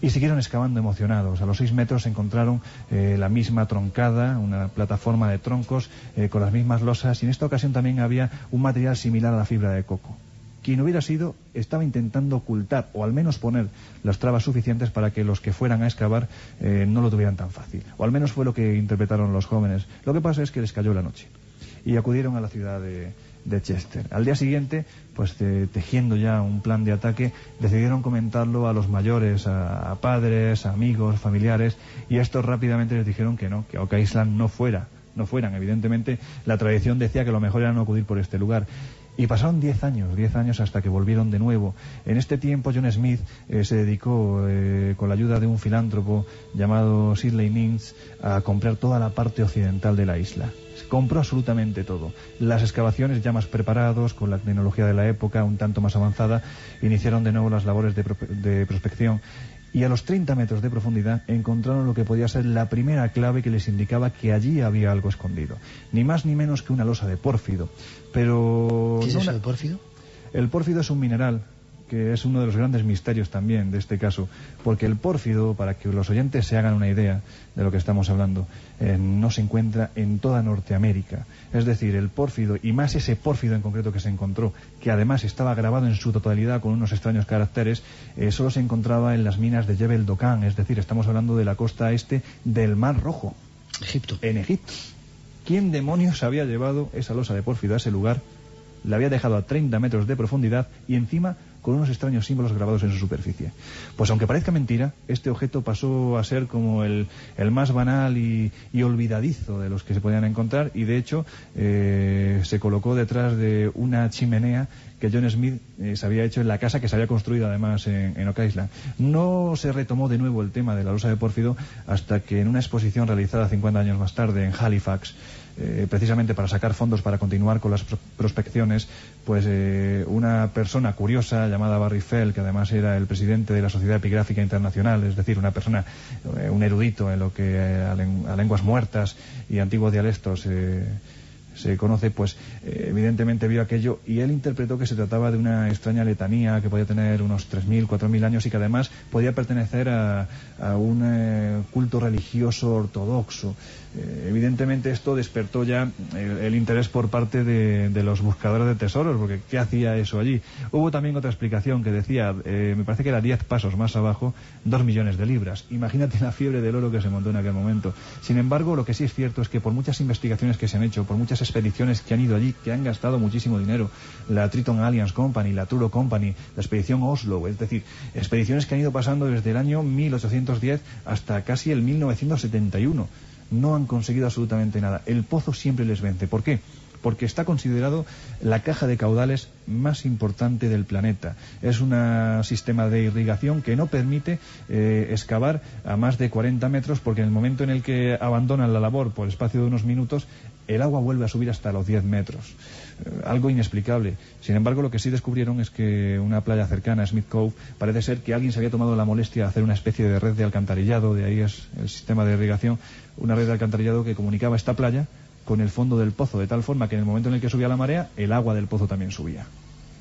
Y siguieron excavando emocionados. A los seis metros encontraron eh, la misma troncada, una plataforma de troncos eh, con las mismas losas y en esta ocasión también había un material similar a la fibra de coco. Quien hubiera sido estaba intentando ocultar o al menos poner las trabas suficientes para que los que fueran a excavar eh, no lo tuvieran tan fácil. O al menos fue lo que interpretaron los jóvenes. Lo que pasa es que les cayó la noche y acudieron a la ciudad de, Chester. Al día siguiente, pues te- tejiendo ya un plan de ataque, decidieron comentarlo a los mayores, a, a padres, a amigos, familiares, y estos rápidamente les dijeron que no, que Oak Island no fuera, no fueran. Evidentemente, la tradición decía que lo mejor era no acudir por este lugar. Y pasaron 10 años, 10 años hasta que volvieron de nuevo. En este tiempo John Smith eh, se dedicó, eh, con la ayuda de un filántropo llamado Sidley Mintz, a comprar toda la parte occidental de la isla. Compró absolutamente todo. Las excavaciones ya más preparados, con la tecnología de la época un tanto más avanzada, iniciaron de nuevo las labores de, pro- de prospección y a los 30 metros de profundidad encontraron lo que podía ser la primera clave que les indicaba que allí había algo escondido. Ni más ni menos que una losa de pórfido. Pero... ¿Qué es eso de pórfido? el pórfido es un mineral que es uno de los grandes misterios también de este caso, porque el pórfido, para que los oyentes se hagan una idea de lo que estamos hablando, eh, no se encuentra en toda Norteamérica. Es decir, el pórfido, y más ese pórfido en concreto que se encontró, que además estaba grabado en su totalidad con unos extraños caracteres, eh, solo se encontraba en las minas de Jebel Dokan, es decir, estamos hablando de la costa este del Mar Rojo, Egipto. en Egipto. ¿Quién demonios había llevado esa losa de pórfido a ese lugar la había dejado a 30 metros de profundidad y encima con unos extraños símbolos grabados en su superficie. Pues aunque parezca mentira, este objeto pasó a ser como el, más banal y, olvidadizo de los que se podían encontrar y de hecho eh, se colocó detrás de una chimenea que John Smith eh, se había hecho en la casa que se había construido además en, en Oak Island. No se retomó de nuevo el tema de la losa de pórfido hasta que en una exposición realizada 50 años más tarde en Halifax, eh, precisamente para sacar fondos para continuar con las prospecciones, pues eh, una persona curiosa llamada Barry Fell, que además era el presidente de la Sociedad Epigráfica Internacional, es decir, una persona, eh, un erudito en lo que a, lenguas muertas y antiguos dialectos se conoce, pues evidentemente vio aquello y él interpretó que se trataba de una extraña letanía que podía tener unos 3.000, 4.000 años y que además podía pertenecer a un culto religioso ortodoxo. Eh, evidentemente esto despertó ya el, interés por parte de, los buscadores de tesoros, porque ¿qué hacía eso allí? Hubo también otra explicación que decía, eh, me parece que era 10 pasos más abajo, 2 millones de libras. Imagínate la fiebre del oro que se montó en aquel momento. Sin embargo, lo que sí es cierto es que por muchas investigaciones que se han hecho, por muchas expediciones que han ido allí, que han gastado muchísimo dinero, la Triton Alliance Company, la Truro Company, la expedición Oslo, es decir, expediciones que han ido pasando desde el año 1810 hasta casi el 1971 no han conseguido absolutamente nada. El pozo siempre les vence. ¿Por qué? porque está considerado la caja de caudales más importante del planeta. Es un sistema de irrigación que no permite eh, excavar a más de 40 metros porque en el momento en el que abandonan la labor por espacio de unos minutos, el agua vuelve a subir hasta los 10 metros. Eh, algo inexplicable. Sin embargo, lo que sí descubrieron es que una playa cercana, Smith Cove, parece ser que alguien se había tomado la molestia de hacer una especie de red de alcantarillado, de ahí es el sistema de irrigación, una red de alcantarillado que comunicaba esta playa con el fondo del pozo, de tal forma que en el momento en el que subía la marea, el agua del pozo también subía.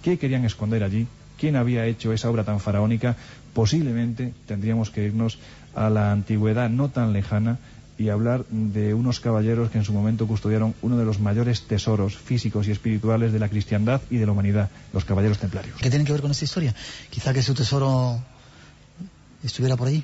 ¿Qué querían esconder allí? ¿Quién había hecho esa obra tan faraónica? Posiblemente tendríamos que irnos a la antigüedad no tan lejana y hablar de unos caballeros que en su momento custodiaron uno de los mayores tesoros físicos y espirituales de la cristiandad y de la humanidad, los caballeros templarios. ¿Qué tienen que ver con esta historia? Quizá que su tesoro estuviera por ahí.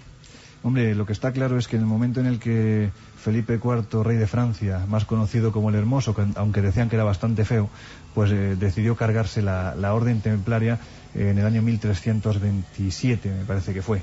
Hombre, lo que está claro es que en el momento en el que Felipe IV, rey de Francia, más conocido como el Hermoso, aunque decían que era bastante feo, pues eh, decidió cargarse la, la, orden templaria en el año 1327, me parece que fue.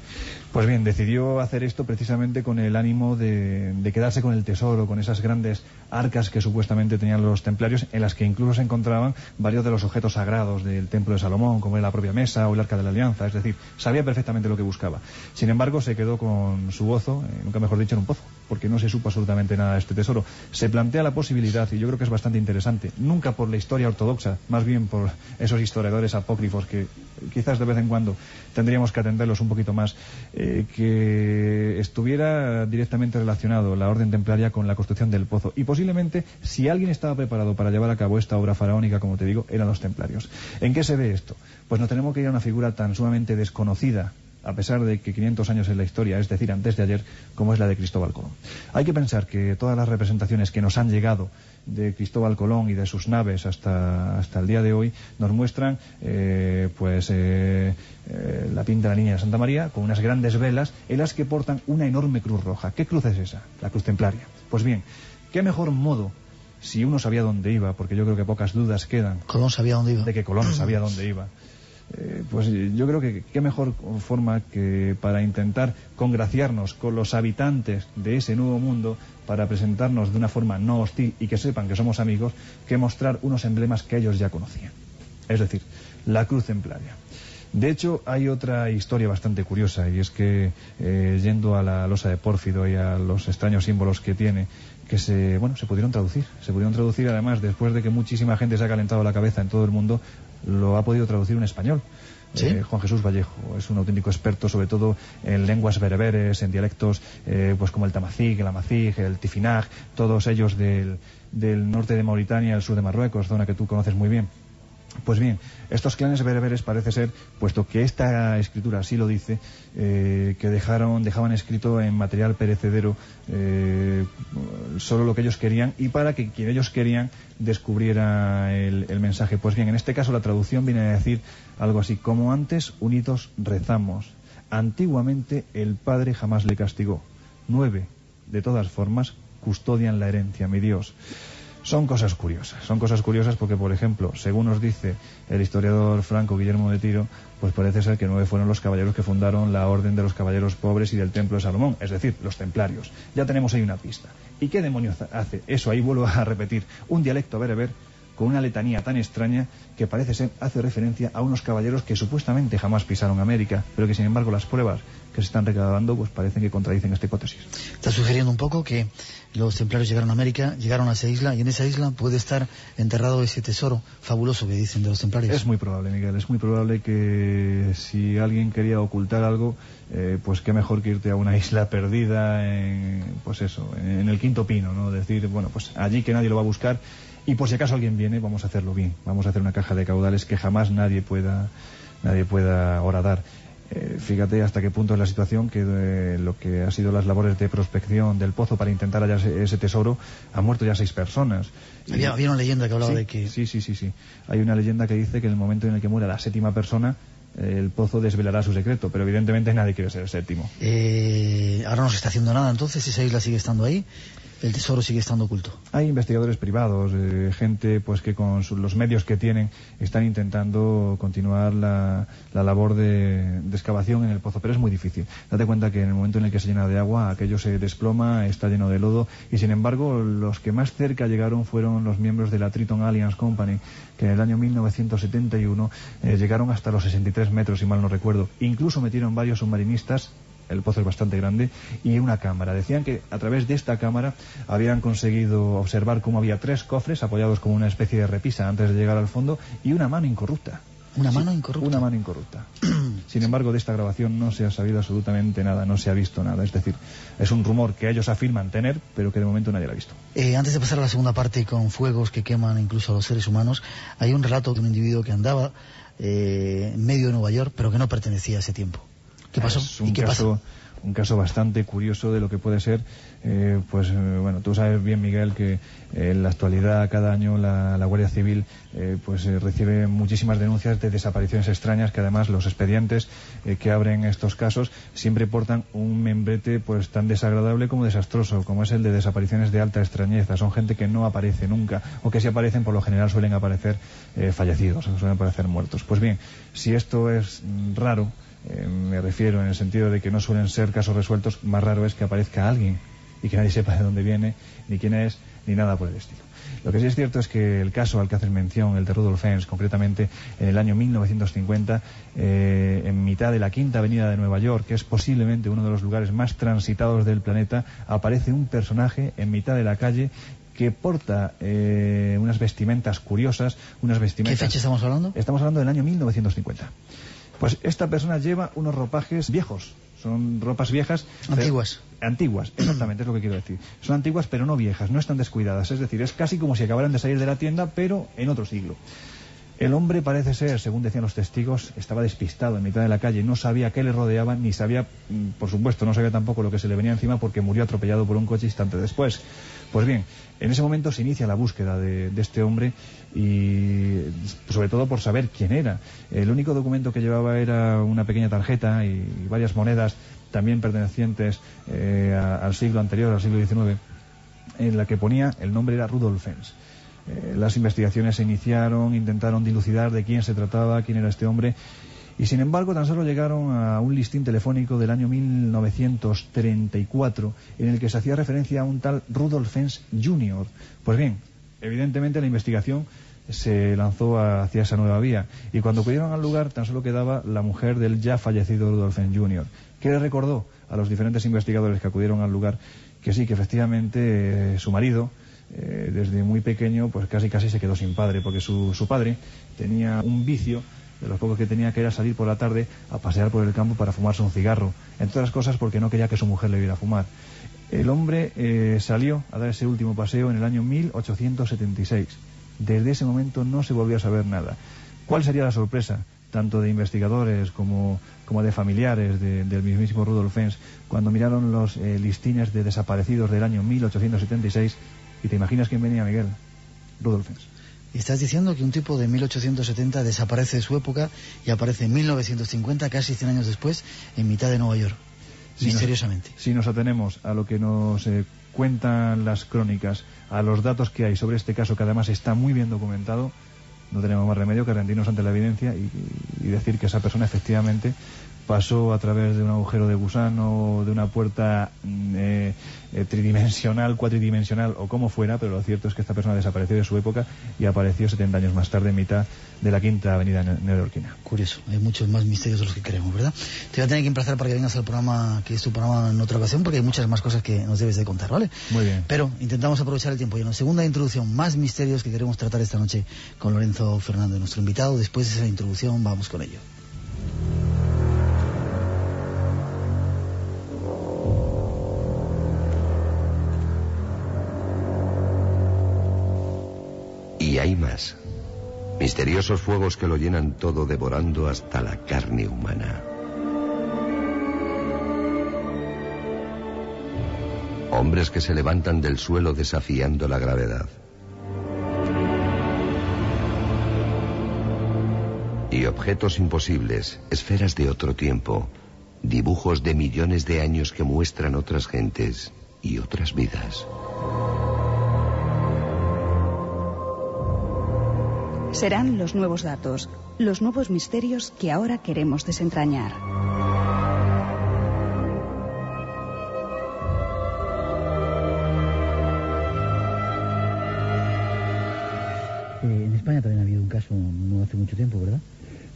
Pues bien, decidió hacer esto precisamente con el ánimo de, quedarse con el tesoro, con esas grandes arcas que supuestamente tenían los templarios, en las que incluso se encontraban varios de los objetos sagrados del templo de Salomón, como la propia mesa o el arca de la alianza, es decir, sabía perfectamente lo que buscaba. Sin embargo, se quedó con su gozo, eh, nunca mejor dicho, en un pozo, porque no se supo absolutamente nada de este tesoro. Se plantea la posibilidad, y yo creo que es bastante interesante, nunca por la historia ortodoxa, más bien por esos historiadores apócrifos que quizás de vez en cuando tendríamos que atenderlos un poquito más, que estuviera directamente relacionado la orden templaria con la construcción del pozo. Y posiblemente, si alguien estaba preparado para llevar a cabo esta obra faraónica, como te digo, eran los templarios. ¿En qué se ve esto? Pues no tenemos que ir a una figura tan sumamente desconocida a pesar de que 500 años en la historia, es decir, antes de ayer, como es la de Cristóbal Colón. Hay que pensar que todas las representaciones que nos han llegado de Cristóbal Colón y de sus naves hasta, hasta el día de hoy nos muestran eh, pues eh, eh, la pinta de la Niña de Santa María con unas grandes velas en las que portan una enorme cruz roja. ¿Qué cruz es esa? La cruz templaria. Pues bien, ¿qué mejor modo si uno sabía dónde iba, porque yo creo que pocas dudas quedan. Colón sabía dónde iba. De que Colón sabía dónde iba. pues yo creo que qué mejor forma que para intentar congraciarnos con los habitantes de ese nuevo mundo para presentarnos de una forma no hostil y que sepan que somos amigos, que mostrar unos emblemas que ellos ya conocían. Es decir, la cruz templaria. De hecho, hay otra historia bastante curiosa, y es que, eh, yendo a la losa de Pórfido y a los extraños símbolos que tiene, que se, bueno, se pudieron traducir. Se pudieron traducir, además, después de que muchísima gente se ha calentado la cabeza en todo el mundo, lo ha podido traducir un español. Eh, Juan Jesús Vallejo es un auténtico experto sobre todo en lenguas bereberes, en dialectos eh, pues como el tamazig, el amazig, el tifinag, todos ellos del, del norte de Mauritania, el sur de Marruecos, zona que tú conoces muy bien. Pues bien, estos clanes bereberes parece ser, puesto que esta escritura así lo dice, eh, que dejaron, dejaban escrito en material perecedero eh, solo lo que ellos querían y para que quien ellos querían descubriera el, el, mensaje. Pues bien, en este caso la traducción viene a decir algo así, como antes unidos rezamos. Antiguamente el Padre jamás le castigó. Nueve, de todas formas, custodian la herencia, mi Dios. Son cosas curiosas, son cosas curiosas porque, por ejemplo, según nos dice el historiador Franco Guillermo de Tiro, pues parece ser que nueve fueron los caballeros que fundaron la Orden de los Caballeros Pobres y del Templo de Salomón, es decir, los templarios. Ya tenemos ahí una pista. ¿Y qué demonios hace? Eso ahí vuelvo a repetir. Un dialecto bereber con una letanía tan extraña que parece ser hace referencia a unos caballeros que supuestamente jamás pisaron América, pero que sin embargo las pruebas que se están recabando pues parecen que contradicen esta hipótesis. Está sugiriendo un poco que los templarios llegaron a América, llegaron a esa isla y en esa isla puede estar enterrado ese tesoro fabuloso que dicen de los templarios. Es muy probable, Miguel, es muy probable que si alguien quería ocultar algo, eh, pues qué mejor que irte a una isla perdida en, pues eso, en el quinto pino, ¿no? Decir, bueno, pues allí que nadie lo va a buscar y por si acaso alguien viene, vamos a hacerlo bien. Vamos a hacer una caja de caudales que jamás nadie pueda, nadie pueda horadar. Eh, fíjate hasta qué punto es la situación que eh, lo que ha sido las labores de prospección del pozo para intentar hallar ese, tesoro han muerto ya seis personas. Había, había una leyenda que hablaba de que... Sí, sí, sí, sí. Hay una leyenda que dice que en el momento en el que muera la séptima persona, eh, el pozo desvelará su secreto, pero evidentemente nadie quiere ser el séptimo. ahora no se está haciendo nada, entonces esa isla sigue estando ahí el tesoro sigue estando oculto. Hay investigadores privados, eh, gente pues que con los medios que tienen están intentando continuar la, labor de, excavación en el pozo, pero es muy difícil. Date cuenta que en el momento en el que se llena de agua, aquello se desploma, está lleno de lodo, y sin embargo los que más cerca llegaron fueron los miembros de la Triton Alliance Company, que en el año 1971 eh, llegaron hasta los 63 metros, si mal no recuerdo. Incluso metieron varios submarinistas el pozo es bastante grande, y una cámara. Decían que a través de esta cámara habían conseguido observar cómo había tres cofres apoyados como una especie de repisa antes de llegar al fondo y una mano incorrupta. Una mano incorrupta. Una mano incorrupta. Sin embargo, de esta grabación no se ha sabido absolutamente nada, no se ha visto nada. Es decir, es un rumor que ellos afirman tener, pero que de momento nadie lo ha visto. Eh, antes de pasar a la segunda parte con fuegos que queman incluso a los seres humanos, hay un relato de un individuo que andaba eh, en medio de Nueva York, pero que no pertenecía a ese tiempo. ¿Qué pasó? Es un qué caso, un caso bastante curioso de lo que puede ser, eh, pues eh, bueno, tú sabes bien Miguel que en la actualidad cada año la, Guardia Civil eh, pues recibe muchísimas denuncias de desapariciones extrañas que además los expedientes que abren estos casos siempre portan un membrete pues tan desagradable como desastroso, como es el de desapariciones de alta extrañeza. Son gente que no aparece nunca o que si aparecen por lo general suelen aparecer fallecidos, suelen aparecer muertos. Pues bien, si esto es raro, eh, me refiero en el sentido de que no suelen ser casos resueltos, más raro es que aparezca alguien y que nadie sepa de dónde viene, ni quién es, ni nada por el estilo. Lo que sí es cierto es que el caso al que haces mención, el de Rudolf Fens, concretamente en el año 1950, eh, en mitad de la Quinta Avenida de Nueva York, que es posiblemente uno de los lugares más transitados del planeta, aparece un personaje en mitad de la calle que porta eh, unas vestimentas curiosas, unas vestimentas... ¿Qué fecha estamos hablando? Estamos hablando del año 1950. Pues esta persona lleva unos ropajes viejos. Son ropas viejas. Antiguas. Antiguas, exactamente es lo que quiero decir. Son antiguas pero no viejas, no están descuidadas. Es decir, es casi como si acabaran de salir de la tienda, pero en otro siglo. El hombre parece ser, según decían los testigos, estaba despistado en mitad de la calle, no sabía qué le rodeaba, ni sabía, mm, por supuesto, no sabía tampoco lo que se le venía encima porque murió atropellado por un coche instante después. Pues bien, en ese momento se inicia la búsqueda de, este hombre y sobre todo por saber quién era. El único documento que llevaba era una pequeña tarjeta y, varias monedas también pertenecientes eh, al siglo anterior, al siglo XIX, en la que ponía el nombre era Rudolf Fens. Eh, las investigaciones se iniciaron, intentaron dilucidar de quién se trataba, quién era este hombre, y sin embargo tan solo llegaron a un listín telefónico del año 1934 en el que se hacía referencia a un tal Rudolf Fens Jr. Pues bien, evidentemente la investigación se lanzó hacia esa nueva vía y cuando acudieron al lugar tan solo quedaba la mujer del ya fallecido Rudolf Fens Jr. que le recordó a los diferentes investigadores que acudieron al lugar que sí, que efectivamente eh, su marido eh, desde muy pequeño, pues casi casi se quedó sin padre, porque su, su padre tenía un vicio de los pocos que tenía que era salir por la tarde a pasear por el campo para fumarse un cigarro, entre otras cosas porque no quería que su mujer le viera fumar. El hombre eh, salió a dar ese último paseo en el año 1876. Desde ese momento no se volvió a saber nada. ¿Cuál sería la sorpresa? tanto de investigadores como, como de familiares del mismísimo Rudolf Fens, cuando miraron los eh, listines de desaparecidos del año 1876 y te imaginas quién venía, Miguel. Rudolf Y estás diciendo que un tipo de 1870 desaparece de su época y aparece en 1950, casi 100 años después, en mitad de Nueva York. misteriosamente. si nos atenemos a lo que nos eh, cuentan las crónicas, a los datos que hay sobre este caso, que además está muy bien documentado, no tenemos más remedio que rendirnos ante la evidencia y, y decir que esa persona efectivamente pasó a través de un agujero de gusano, de una puerta mm, eh, eh, tridimensional, cuatridimensional o como fuera, pero lo cierto es que esta persona desapareció de su época y apareció 70 años más tarde en mitad de la quinta avenida ne- neoyorquina. Curioso, hay muchos más misterios de los que creemos, ¿verdad? Te voy a tener que emplazar para que vengas al programa, que es tu programa en otra ocasión, porque hay muchas más cosas que nos debes de contar, ¿vale? Muy bien. Pero intentamos aprovechar el tiempo. Y en la segunda introducción, más misterios que queremos tratar esta noche con Lorenzo Fernández, nuestro invitado. Después de esa introducción, vamos con ello. Hay más. Misteriosos fuegos que lo llenan todo devorando hasta la carne humana. Hombres que se levantan del suelo desafiando la gravedad. Y objetos imposibles, esferas de otro tiempo, dibujos de millones de años que muestran otras gentes y otras vidas. Serán los nuevos datos, los nuevos misterios que ahora queremos desentrañar. Eh, en España también ha habido un caso no hace mucho tiempo, ¿verdad?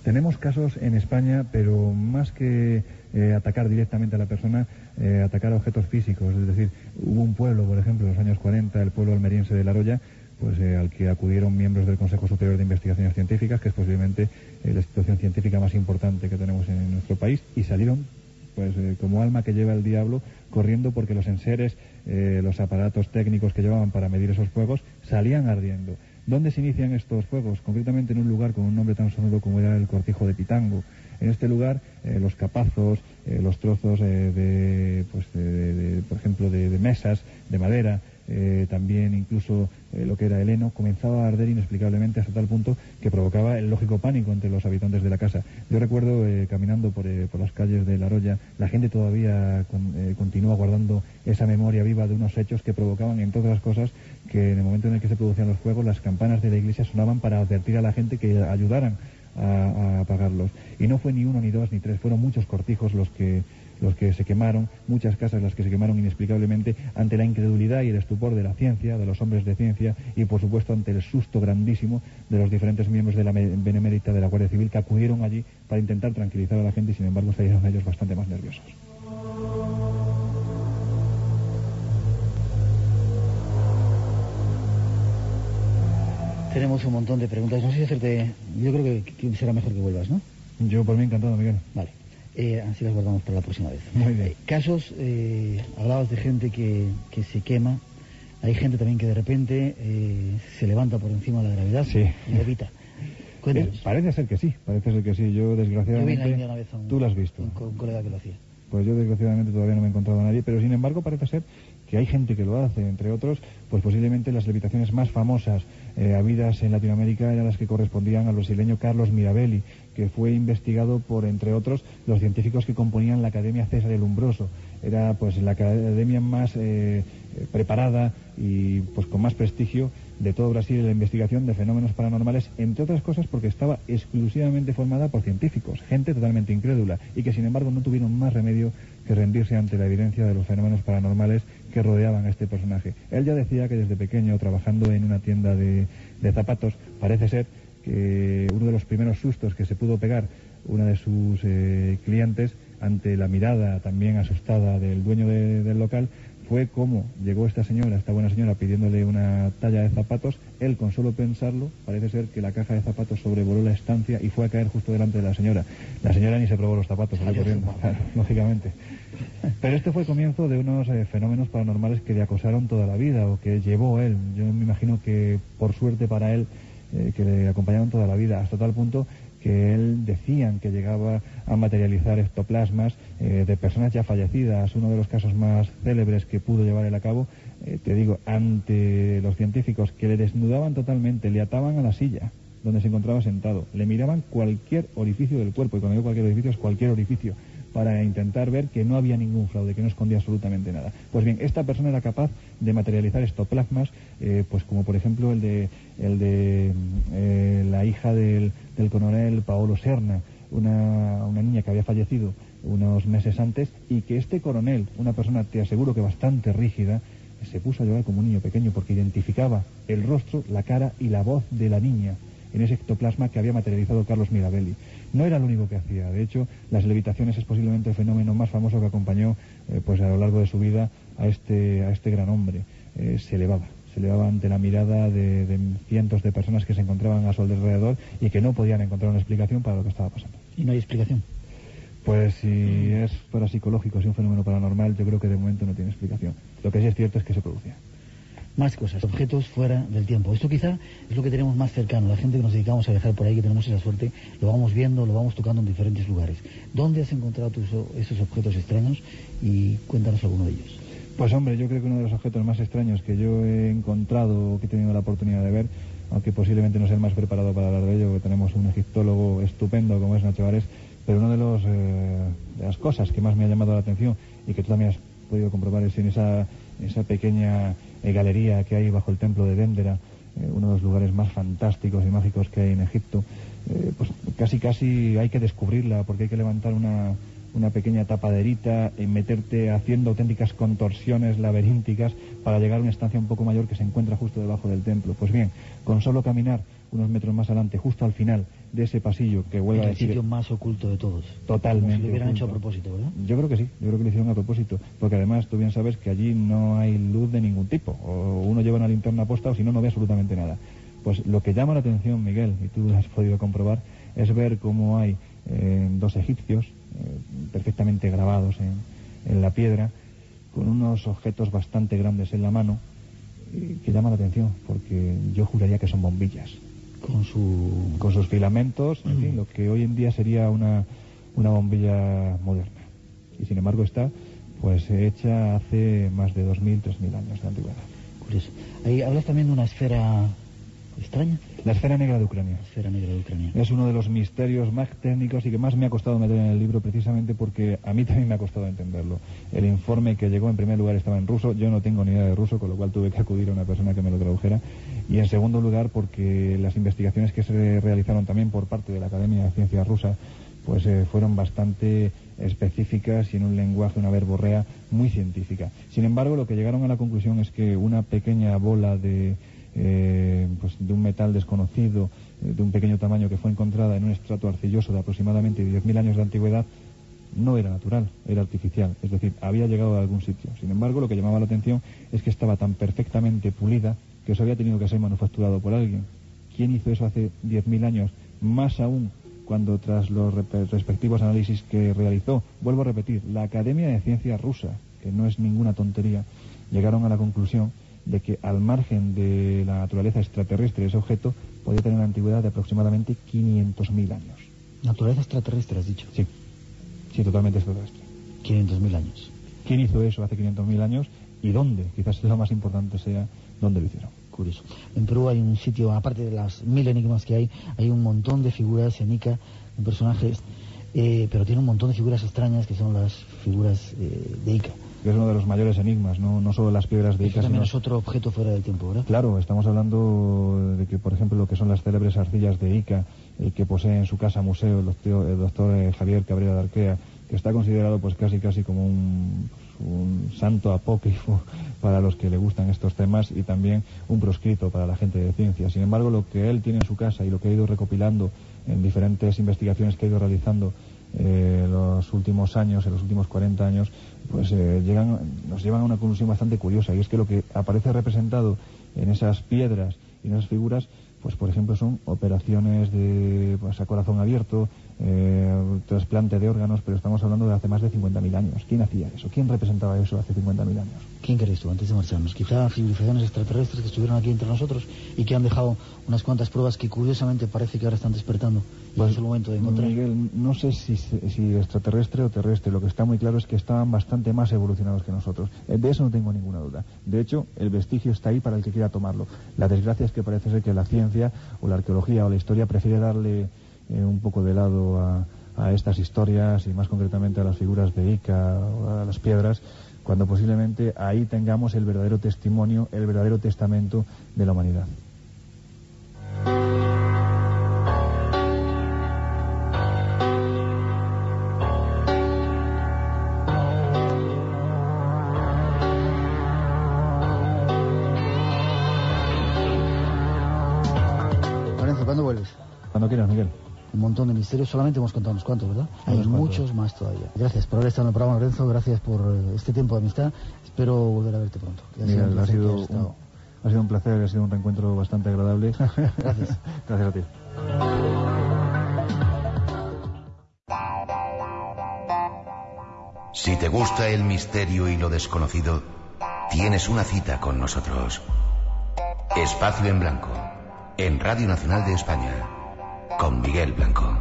Tenemos casos en España, pero más que eh, atacar directamente a la persona, eh, atacar a objetos físicos. Es decir, hubo un pueblo, por ejemplo, en los años 40, el pueblo almeriense de La Roya, pues, eh, al que acudieron miembros del Consejo Superior de Investigaciones Científicas, que es posiblemente eh, la institución científica más importante que tenemos en nuestro país, y salieron pues eh, como alma que lleva el diablo corriendo porque los enseres, los aparatos técnicos que llevaban para medir esos fuegos salían ardiendo. ¿Dónde se inician estos fuegos? Concretamente en un lugar con un nombre tan sonoro como era el Cortijo de Pitango. En este lugar, los capazos, los trozos eh, de, pues, de- por ejemplo, de mesas, de madera, eh, también incluso eh, lo que era el heno, comenzaba a arder inexplicablemente hasta tal punto que provocaba el lógico pánico entre los habitantes de la casa. Yo recuerdo eh, caminando por, eh, por las calles de La Roya, la gente todavía con- eh, continúa guardando esa memoria viva de unos hechos que provocaban, entre otras cosas, que en el momento en el que se producían los fuegos, las campanas de la iglesia sonaban para advertir a la gente que ayudaran a, a apagarlos. Y no fue ni uno, ni dos, ni tres, fueron muchos cortijos los que los que se quemaron, muchas casas las que se quemaron inexplicablemente ante la incredulidad y el estupor de la ciencia, de los hombres de ciencia y por supuesto ante el susto grandísimo de los diferentes miembros de la Benemérita de la Guardia Civil que acudieron allí para intentar tranquilizar a la gente y sin embargo salieron ellos bastante más nerviosos. Tenemos un montón de preguntas. No sé si hacerte. Yo creo que será mejor que vuelvas, ¿no? Yo por mí encantado, Miguel. Vale. Eh, así las guardamos para la próxima vez. Muy bien. Eh, casos, eh, hablabas de gente que, que se quema. Hay gente también que de repente eh, se levanta por encima de la gravedad Sí. y levita. Cuéntanos. Eh, parece ser que sí, parece ser que sí. Yo vi desgraciadamente... India una vez a un, Tú lo has visto. Un, un colega que lo hacía. Pues yo desgraciadamente todavía no me he encontrado a nadie, pero sin embargo parece ser que hay gente que lo hace, entre otros, pues posiblemente las levitaciones más famosas eh, habidas en Latinoamérica eran las que correspondían al brasileño Carlos Mirabelli, que fue investigado por, entre otros, los científicos que componían la Academia César el Umbroso. Era pues la academia más eh, preparada y pues con más prestigio de todo Brasil en la investigación de fenómenos paranormales, entre otras cosas porque estaba exclusivamente formada por científicos, gente totalmente incrédula y que sin embargo no tuvieron más remedio que rendirse ante la evidencia de los fenómenos paranormales que rodeaban a este personaje. Él ya decía que desde pequeño, trabajando en una tienda de zapatos, parece ser que uno de los primeros sustos que se pudo pegar una de sus eh, clientes ante la mirada también asustada del dueño de- del local fue cómo llegó esta señora, esta buena señora, pidiéndole una talla de zapatos. Él, con solo pensarlo, parece ser que la caja de zapatos sobrevoló la estancia y fue a caer justo delante de la señora. La señora ni se probó los zapatos, salió corriendo, claro, lógicamente. Pero este fue el comienzo de unos eh, fenómenos paranormales que le acosaron toda la vida o que llevó él. Yo me imagino que, por suerte para él, eh, que le acompañaron toda la vida, hasta tal punto que él decían que llegaba a materializar ectoplasmas eh, de personas ya fallecidas. Uno de los casos más célebres que pudo llevar él a cabo, eh, te digo, ante los científicos que le desnudaban totalmente, le ataban a la silla donde se encontraba sentado, le miraban cualquier orificio del cuerpo, y cuando digo cualquier orificio es cualquier orificio, para intentar ver que no había ningún fraude, que no escondía absolutamente nada. Pues bien, esta persona era capaz de materializar estoplasmas, eh, pues como por ejemplo el de, el de eh, la hija del, del coronel Paolo Serna, una, una niña que había fallecido unos meses antes y que este coronel, una persona te aseguro que bastante rígida, se puso a llorar como un niño pequeño porque identificaba el rostro, la cara y la voz de la niña en ese ectoplasma que había materializado Carlos Mirabelli. No era lo único que hacía, de hecho, las levitaciones es posiblemente el fenómeno más famoso que acompañó eh, pues a lo largo de su vida a este, a este gran hombre. Eh, se elevaba, se elevaba ante la mirada de, de cientos de personas que se encontraban a su alrededor y que no podían encontrar una explicación para lo que estaba pasando. Y no hay explicación. Pues si es parapsicológico, si un fenómeno paranormal, yo creo que de momento no tiene explicación. Lo que sí es cierto es que se producía. Más cosas, objetos fuera del tiempo. Esto quizá es lo que tenemos más cercano. La gente que nos dedicamos a viajar por ahí, que tenemos esa suerte, lo vamos viendo, lo vamos tocando en diferentes lugares. ¿Dónde has encontrado tus, esos objetos extraños? Y cuéntanos alguno de ellos. Pues hombre, yo creo que uno de los objetos más extraños que yo he encontrado o que he tenido la oportunidad de ver, aunque posiblemente no sea el más preparado para hablar de ello, porque tenemos un egiptólogo estupendo como es Nacho Vares, pero una de, los, eh, de las cosas que más me ha llamado la atención y que tú también has podido comprobar es en esa, esa pequeña eh, galería que hay bajo el templo de Dendera, eh, uno de los lugares más fantásticos y mágicos que hay en Egipto, eh, pues casi casi hay que descubrirla porque hay que levantar una, una pequeña tapaderita y meterte haciendo auténticas contorsiones laberínticas para llegar a una estancia un poco mayor que se encuentra justo debajo del templo. Pues bien, con solo caminar unos metros más adelante, justo al final de ese pasillo que vuelve el a decir... sitio más oculto de todos. Totalmente. Como si lo hubieran hecho a propósito, ¿verdad? Yo creo que sí, yo creo que lo hicieron a propósito, porque además tú bien sabes que allí no hay luz de ningún tipo, o uno lleva una linterna puesta o si no, no ve absolutamente nada. Pues lo que llama la atención, Miguel, y tú lo has podido comprobar, es ver cómo hay eh, dos egipcios eh, perfectamente grabados en, en la piedra, con unos objetos bastante grandes en la mano, que llama la atención, porque yo juraría que son bombillas Con su... con sus filamentos, en fin, lo que hoy en día sería una, una bombilla moderna. Y sin embargo está pues hecha hace más de 2.000, 3.000 años de antigüedad. Curioso. Ahí hablas también de una esfera extraña. La esfera negra de Ucrania. La esfera negra de Ucrania. Es uno de los misterios más técnicos y que más me ha costado meter en el libro precisamente porque a mí también me ha costado entenderlo. El informe que llegó en primer lugar estaba en ruso, yo no tengo ni idea de ruso, con lo cual tuve que acudir a una persona que me lo tradujera. Y en segundo lugar porque las investigaciones que se realizaron también por parte de la Academia de Ciencias Rusa pues eh, fueron bastante específicas y en un lenguaje, una verborrea muy científica. Sin embargo, lo que llegaron a la conclusión es que una pequeña bola de, eh, pues de un metal desconocido, eh, de un pequeño tamaño que fue encontrada en un estrato arcilloso de aproximadamente 10.000 años de antigüedad, no era natural, era artificial, es decir, había llegado a algún sitio. Sin embargo, lo que llamaba la atención es que estaba tan perfectamente pulida que eso había tenido que ser manufacturado por alguien. ¿Quién hizo eso hace 10.000 años? Más aún cuando tras los respectivos análisis que realizó, vuelvo a repetir, la Academia de Ciencias rusa, que no es ninguna tontería, llegaron a la conclusión de que al margen de la naturaleza extraterrestre de ese objeto, podía tener una antigüedad de aproximadamente 500.000 años. Naturaleza extraterrestre, has dicho. Sí, sí, totalmente extraterrestre. 500.000 años. ¿Quién hizo eso hace 500.000 años y dónde? Quizás lo más importante sea dónde lo hicieron. Curioso. En Perú hay un sitio, aparte de las mil enigmas que hay, hay un montón de figuras en Ica, de personajes, eh, pero tiene un montón de figuras extrañas que son las figuras eh, de Ica. Que es uno de los mayores enigmas, no, no solo las piedras de Ica, también sino es otro objeto fuera del tiempo, ¿verdad? Claro, estamos hablando de que, por ejemplo, lo que son las célebres arcillas de Ica, eh, que posee en su casa museo el doctor, el doctor, Javier Cabrera de Arquea, que está considerado pues casi casi como un, un santo apócrifo para los que le gustan estos temas y también un proscrito para la gente de ciencia. Sin embargo, lo que él tiene en su casa y lo que ha ido recopilando en diferentes investigaciones que ha ido realizando eh, los últimos años, en los últimos 40 años, pues eh, llegan, nos llevan a una conclusión bastante curiosa y es que lo que aparece representado en esas piedras y en esas figuras, pues por ejemplo son operaciones de pues, a corazón abierto, eh, trasplante de órganos, pero estamos hablando de hace más de 50.000 años. ¿Quién hacía eso? ¿Quién representaba eso hace 50.000 años? ¿Quién crees tú antes de marcharnos? Quizá civilizaciones extraterrestres que estuvieron aquí entre nosotros y que han dejado unas cuantas pruebas que curiosamente parece que ahora están despertando. Y Pues, es el momento de encontrar. Miguel, no sé si, si extraterrestre o terrestre, lo que está muy claro es que estaban bastante más evolucionados que nosotros. Eh, De eso no tengo ninguna duda. De hecho, el vestigio está ahí para el que quiera tomarlo. La desgracia es que parece ser que la ciencia o la arqueología o la historia prefiere darle eh, un poco de lado a, a estas historias y más concretamente a las figuras de Ica o a las piedras, cuando posiblemente ahí tengamos el verdadero testimonio, el verdadero testamento de la humanidad. Lorenzo, ¿cuándo vuelves? Cuando quieras, Miguel. Un montón de misterios, solamente hemos contado unos cuantos, ¿verdad? Hay cuantos. muchos más todavía. Gracias por haber estado en el programa, Lorenzo. Gracias por eh, este tiempo de amistad. Espero volver a verte pronto. Ha sido un Miguel, ha sido, un, ha sido un placer, ha sido un reencuentro bastante agradable. Gracias. Gracias a ti. Si te gusta el misterio y lo desconocido, tienes una cita con nosotros. Espacio en Blanco, en Radio Nacional de España, con Miguel Blanco.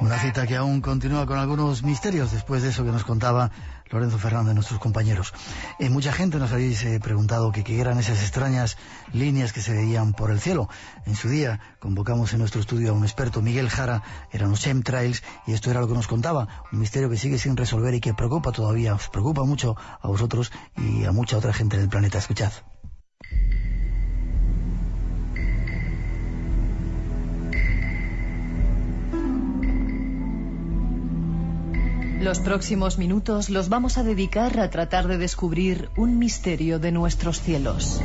Una cita que aún continúa con algunos misterios después de eso que nos contaba Lorenzo Fernández, nuestros compañeros. Eh, mucha gente nos habéis eh, preguntado qué eran esas extrañas líneas que se veían por el cielo. En su día convocamos en nuestro estudio a un experto, Miguel Jara, eran los chemtrails, y esto era lo que nos contaba, un misterio que sigue sin resolver y que preocupa todavía, os preocupa mucho a vosotros y a mucha otra gente en el planeta. Escuchad. Los próximos minutos los vamos a dedicar a tratar de descubrir un misterio de nuestros cielos.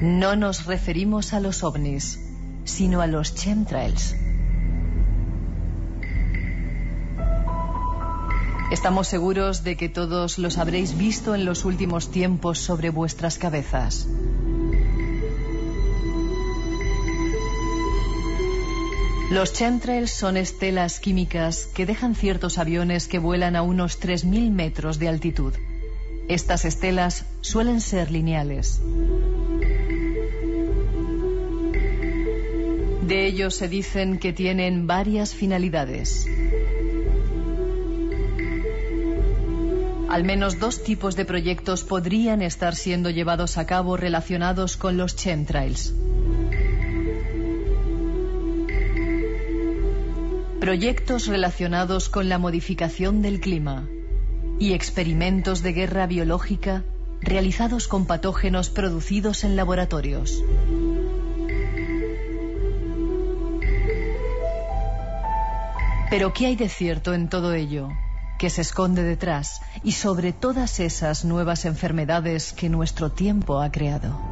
No nos referimos a los ovnis, sino a los chemtrails. Estamos seguros de que todos los habréis visto en los últimos tiempos sobre vuestras cabezas. Los chemtrails son estelas químicas que dejan ciertos aviones que vuelan a unos 3.000 metros de altitud. Estas estelas suelen ser lineales. De ellos se dicen que tienen varias finalidades. Al menos dos tipos de proyectos podrían estar siendo llevados a cabo relacionados con los chemtrails. Proyectos relacionados con la modificación del clima y experimentos de guerra biológica realizados con patógenos producidos en laboratorios. Pero ¿qué hay de cierto en todo ello? ¿Qué se esconde detrás y sobre todas esas nuevas enfermedades que nuestro tiempo ha creado?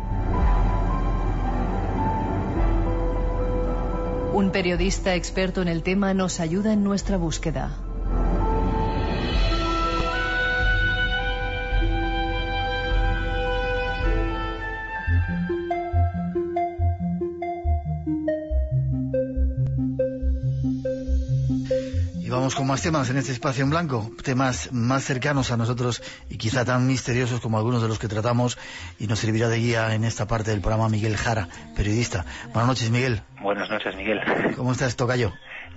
Un periodista experto en el tema nos ayuda en nuestra búsqueda. Con más temas en este espacio en blanco, temas más cercanos a nosotros y quizá tan misteriosos como algunos de los que tratamos y nos servirá de guía en esta parte del programa Miguel Jara, periodista. Buenas noches, Miguel. Buenas noches, Miguel. ¿Cómo estás, Tocayo?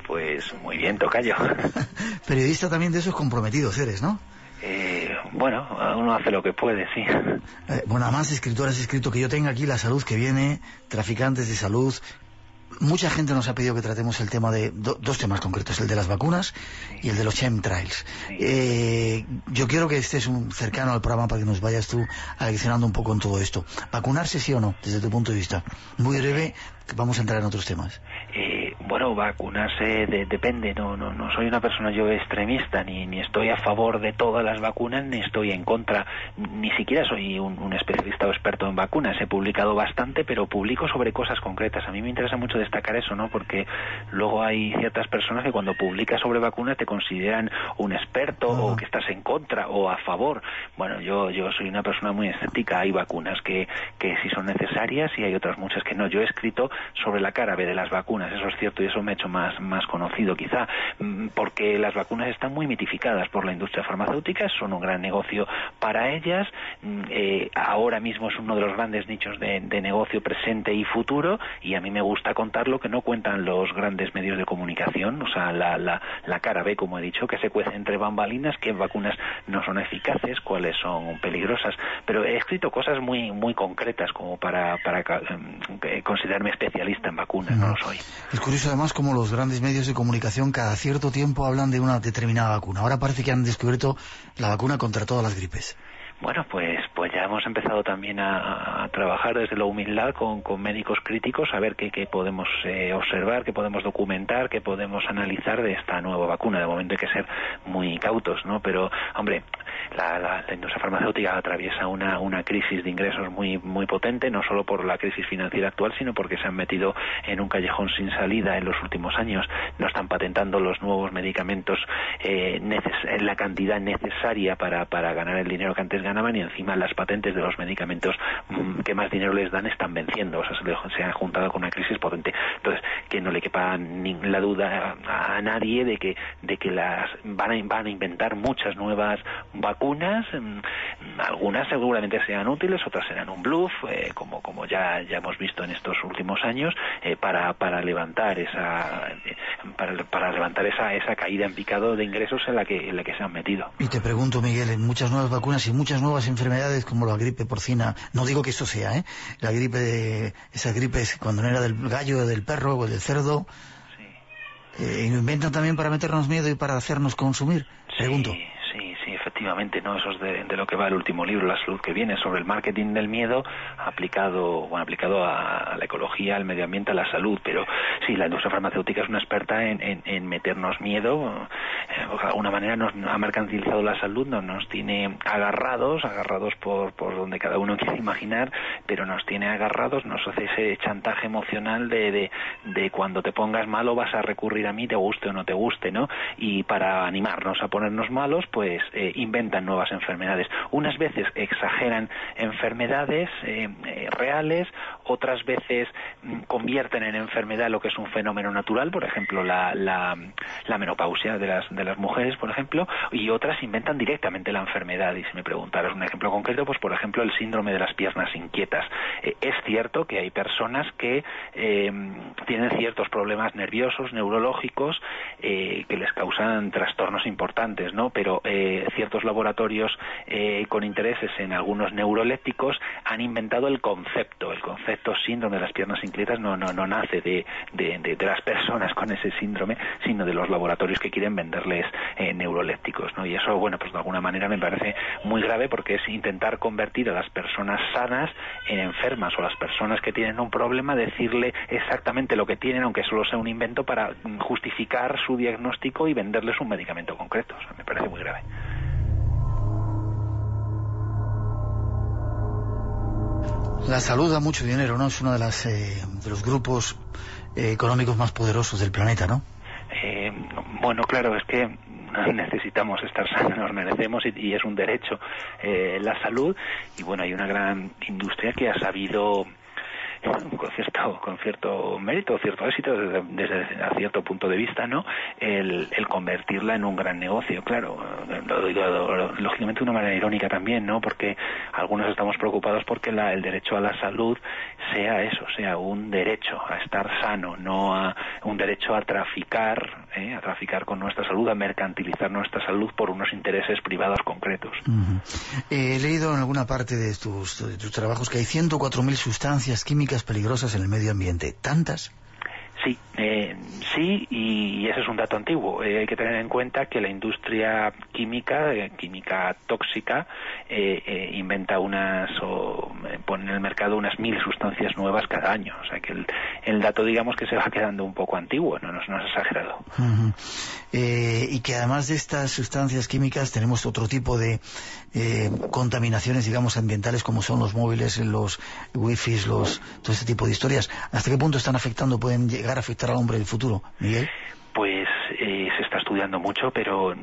Pues muy bien, Tocayo. periodista también de esos comprometidos eres, ¿no? Eh, bueno, uno hace lo que puede, sí. Eh, bueno, además, escritor, has escrito que yo tenga aquí la salud que viene, traficantes de salud. Mucha gente nos ha pedido que tratemos el tema de do- dos temas concretos, el de las vacunas y el de los chemtrails. Eh, yo quiero que estés un, cercano al programa para que nos vayas tú aleccionando un poco en todo esto. ¿Vacunarse sí o no, desde tu punto de vista? Muy breve, vamos a entrar en otros temas. Eh, bueno, vacunarse de- depende. No, no, no soy una persona yo extremista, ni, ni estoy a favor de todas las vacunas, ni estoy en contra. Ni siquiera soy un, un especialista o experto en vacunas. He publicado bastante, pero publico sobre cosas concretas. A mí me interesa mucho destacar eso, ¿no? Porque luego hay ciertas personas que cuando publicas sobre vacunas te consideran un experto o que estás en contra o a favor. Bueno, yo, yo soy una persona muy escéptica. Hay vacunas que, que sí son necesarias y hay otras muchas que no. Yo he escrito sobre la cara B de las vacunas, eso es cierto, y eso me ha hecho más, más conocido quizá, mm, porque las vacunas están muy mitificadas por la industria farmacéutica, son un gran negocio para ellas, mm, eh, ahora mismo es uno de los grandes nichos de, negocio presente y futuro, y a mí me gusta contar lo que no cuentan los grandes medios de comunicación, o sea, la, la, la cara B, como he dicho, que se cuece entre bambalinas, qué vacunas no son eficaces, cuáles son peligrosas, pero he escrito cosas muy, muy concretas como para, para eh, considerarme especialista en vacunas, no lo soy. Es curioso además como los grandes medios de comunicación cada cierto tiempo hablan de una determinada vacuna. Ahora parece que han descubierto la vacuna contra todas las gripes. Bueno, pues, pues ya hemos empezado también a, trabajar desde la humildad con, médicos críticos a ver qué, podemos eh, observar, qué podemos documentar, qué podemos analizar de esta nueva vacuna. De momento hay que ser muy cautos, ¿no? Pero, hombre, la, industria farmacéutica atraviesa una, una crisis de ingresos muy, muy potente, no solo por la crisis financiera actual, sino porque se han metido en un callejón sin salida en los últimos años. No están patentando los nuevos medicamentos eh, en la cantidad necesaria para, para ganar el dinero que antes ganaban y encima las patentes de los medicamentos mm, que más dinero les dan están venciendo. O sea, se, se han juntado con una crisis potente. Entonces, que no le quepa ni la duda a, nadie de que, de que las van a, van a inventar muchas nuevas vacunas, mm, algunas seguramente sean útiles, otras serán un bluff, eh, como, como ya, ya hemos visto en estos últimos años, eh, para, para levantar esa para, para, levantar esa, esa caída en picado de ingresos en la que en la que se han metido. Y te pregunto, Miguel, en muchas nuevas vacunas y muchas nuevas enfermedades como la gripe porcina, no digo que esto sea, ¿eh? La gripe de esas gripes cuando no era del gallo, del perro o del cerdo. Sí. Eh, inventan también para meternos miedo y para hacernos consumir. Pregunto efectivamente, ¿no? Eso es de, lo que va el último libro, La salud que viene, sobre el marketing del miedo aplicado, bueno, aplicado a, la ecología, al medio ambiente, a la salud. Pero sí, la industria farmacéutica es una experta en, meternos miedo. Eh, de alguna manera nos ha mercantilizado la salud, no, nos tiene agarrados, agarrados por, donde cada uno quiere imaginar, pero nos tiene agarrados, nos hace ese chantaje emocional de cuando te pongas malo vas a recurrir a mí, te guste o no te guste, ¿no? Y para animarnos a ponernos malos, pues eh, inventan nuevas enfermedades. Unas veces exageran enfermedades eh, eh, reales, otras veces mm, convierten en enfermedad lo que es un fenómeno natural, por ejemplo, la, la, menopausia de las, de las mujeres, por ejemplo, y otras inventan directamente la enfermedad. Y si me preguntaras un ejemplo concreto, pues por ejemplo el síndrome de las piernas inquietas. Eh, es cierto que hay personas que tienen ciertos problemas nerviosos, neurológicos, que les causan trastornos importantes, ¿no? Pero ciertos laboratorios eh, con intereses en algunos neurolépticos han inventado el concepto. El concepto síndrome de las piernas inquietas no, no, no nace de, de, las personas con ese síndrome, sino de los laboratorios que quieren venderles eh, neurolépticos. ¿no? Y eso, bueno, pues de alguna manera me parece muy grave porque es intentar convertir a las personas sanas en enfermas o las personas que tienen un problema decirle exactamente lo que tienen, aunque solo sea un invento, para justificar su diagnóstico y venderles un medicamento concreto. me parece muy grave. La salud da mucho dinero, ¿no? Es uno de, las, eh, de los grupos eh, económicos más poderosos del planeta, ¿no? Eh, bueno, claro, es que necesitamos estar sanos, nos merecemos y, es un derecho la salud. Y bueno, hay una gran industria que ha sabido con cierto, con cierto mérito, cierto éxito desde, cierto punto de vista, ¿no? El, convertirla en un gran negocio, claro, lógicamente de una manera irónica también, ¿no? Porque algunos estamos preocupados porque el derecho a la salud sea eso, sea un derecho a estar sano, no a un derecho a traficar, ¿eh? a traficar con nuestra salud, a mercantilizar nuestra salud por unos intereses privados concretos. He leído en alguna parte de tus, de tus trabajos que hay 104.000 sustancias químicas peligrosas en el medio ambiente. ¿Tantas? Sí, eh, sí, y ese es un dato antiguo. Eh, hay que tener en cuenta que la industria química, eh, química tóxica, inventa unas o pone en el mercado unas mil sustancias nuevas cada año. O sea que el, dato, digamos, que se va quedando un poco antiguo, no, no, es exagerado. y que además de estas sustancias químicas tenemos otro tipo de contaminaciones, digamos, ambientales como son los móviles, los wifi, los, todo este tipo de historias. ¿Hasta qué punto están afectando, pueden llegar afectar al hombre del futuro, Miguel? Pues eh, se está estudiando mucho, pero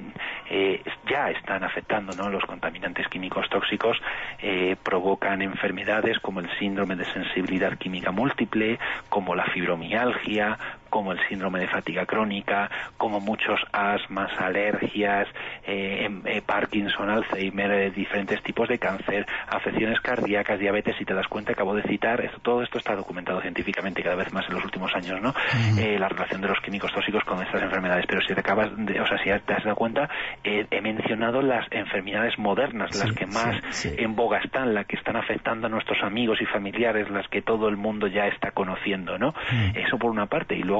eh, ya están afectando, ¿no? Los contaminantes químicos tóxicos eh, provocan enfermedades como el síndrome de sensibilidad química múltiple, como la fibromialgia, como el síndrome de fatiga crónica, como muchos asmas, alergias, eh, em, eh, Parkinson, Alzheimer, diferentes tipos de cáncer, afecciones cardíacas, diabetes, y te das cuenta, acabo de citar, esto, todo esto está documentado científicamente cada vez más en los últimos años, ¿no? la relación de los químicos tóxicos con estas enfermedades, pero si te acabas de, o sea, si te has dado cuenta, he mencionado las enfermedades modernas, las que más en boga están, las que están afectando a nuestros amigos y familiares, las que todo el mundo ya está conociendo, ¿no? Eso por una parte. Y luego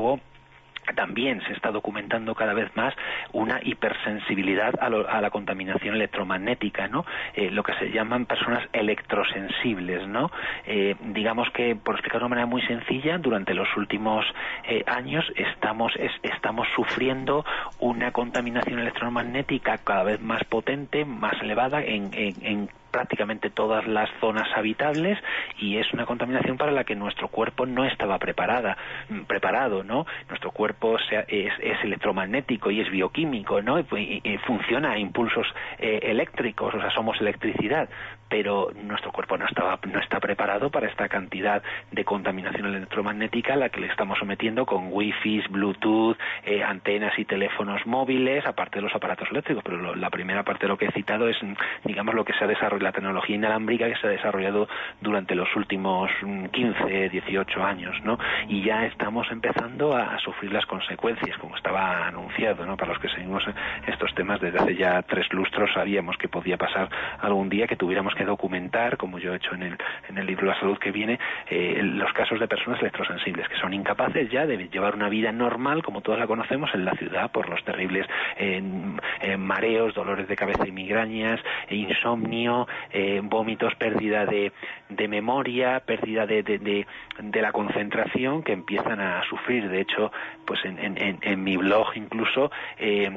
también se está documentando cada vez más una hipersensibilidad a, la contaminación electromagnética, ¿no? Eh, lo que se llaman personas electrosensibles, ¿no? Eh, digamos que, por explicar de una manera muy sencilla, durante los últimos eh, años estamos, estamos sufriendo una contaminación electromagnética cada vez más potente, más elevada en, en prácticamente todas las zonas habitables y es una contaminación para la que nuestro cuerpo no estaba preparada, mm, preparado, ¿no? Nuestro cuerpo es, electromagnético y es bioquímico, ¿no? Y, funciona a impulsos eh, eléctricos, o sea, somos electricidad, pero nuestro cuerpo no estaba no está preparado para esta cantidad de contaminación electromagnética a la que le estamos sometiendo con wifi, bluetooth, eh, antenas y teléfonos móviles, aparte de los aparatos eléctricos, pero la primera parte de lo que he citado es digamos lo que se ha desarrollado la tecnología inalámbrica que se ha desarrollado durante los últimos 15, mm, 18 años, ¿no? Y ya estamos empezando a, sufrir las consecuencias, como estaba anunciado, ¿no? Para los que seguimos estos temas desde hace ya tres lustros sabíamos que podía pasar algún día que tuviéramos que documentar, como yo he hecho en el, en el libro La Salud que viene, eh, los casos de personas electrosensibles que son incapaces ya de llevar una vida normal como todos la conocemos en la ciudad por los terribles mareos, dolores de cabeza y migrañas, insomnio, eh, vómitos, pérdida de, memoria, pérdida de, de, la concentración que empiezan a sufrir. De hecho, pues en, en, en mi blog incluso eh,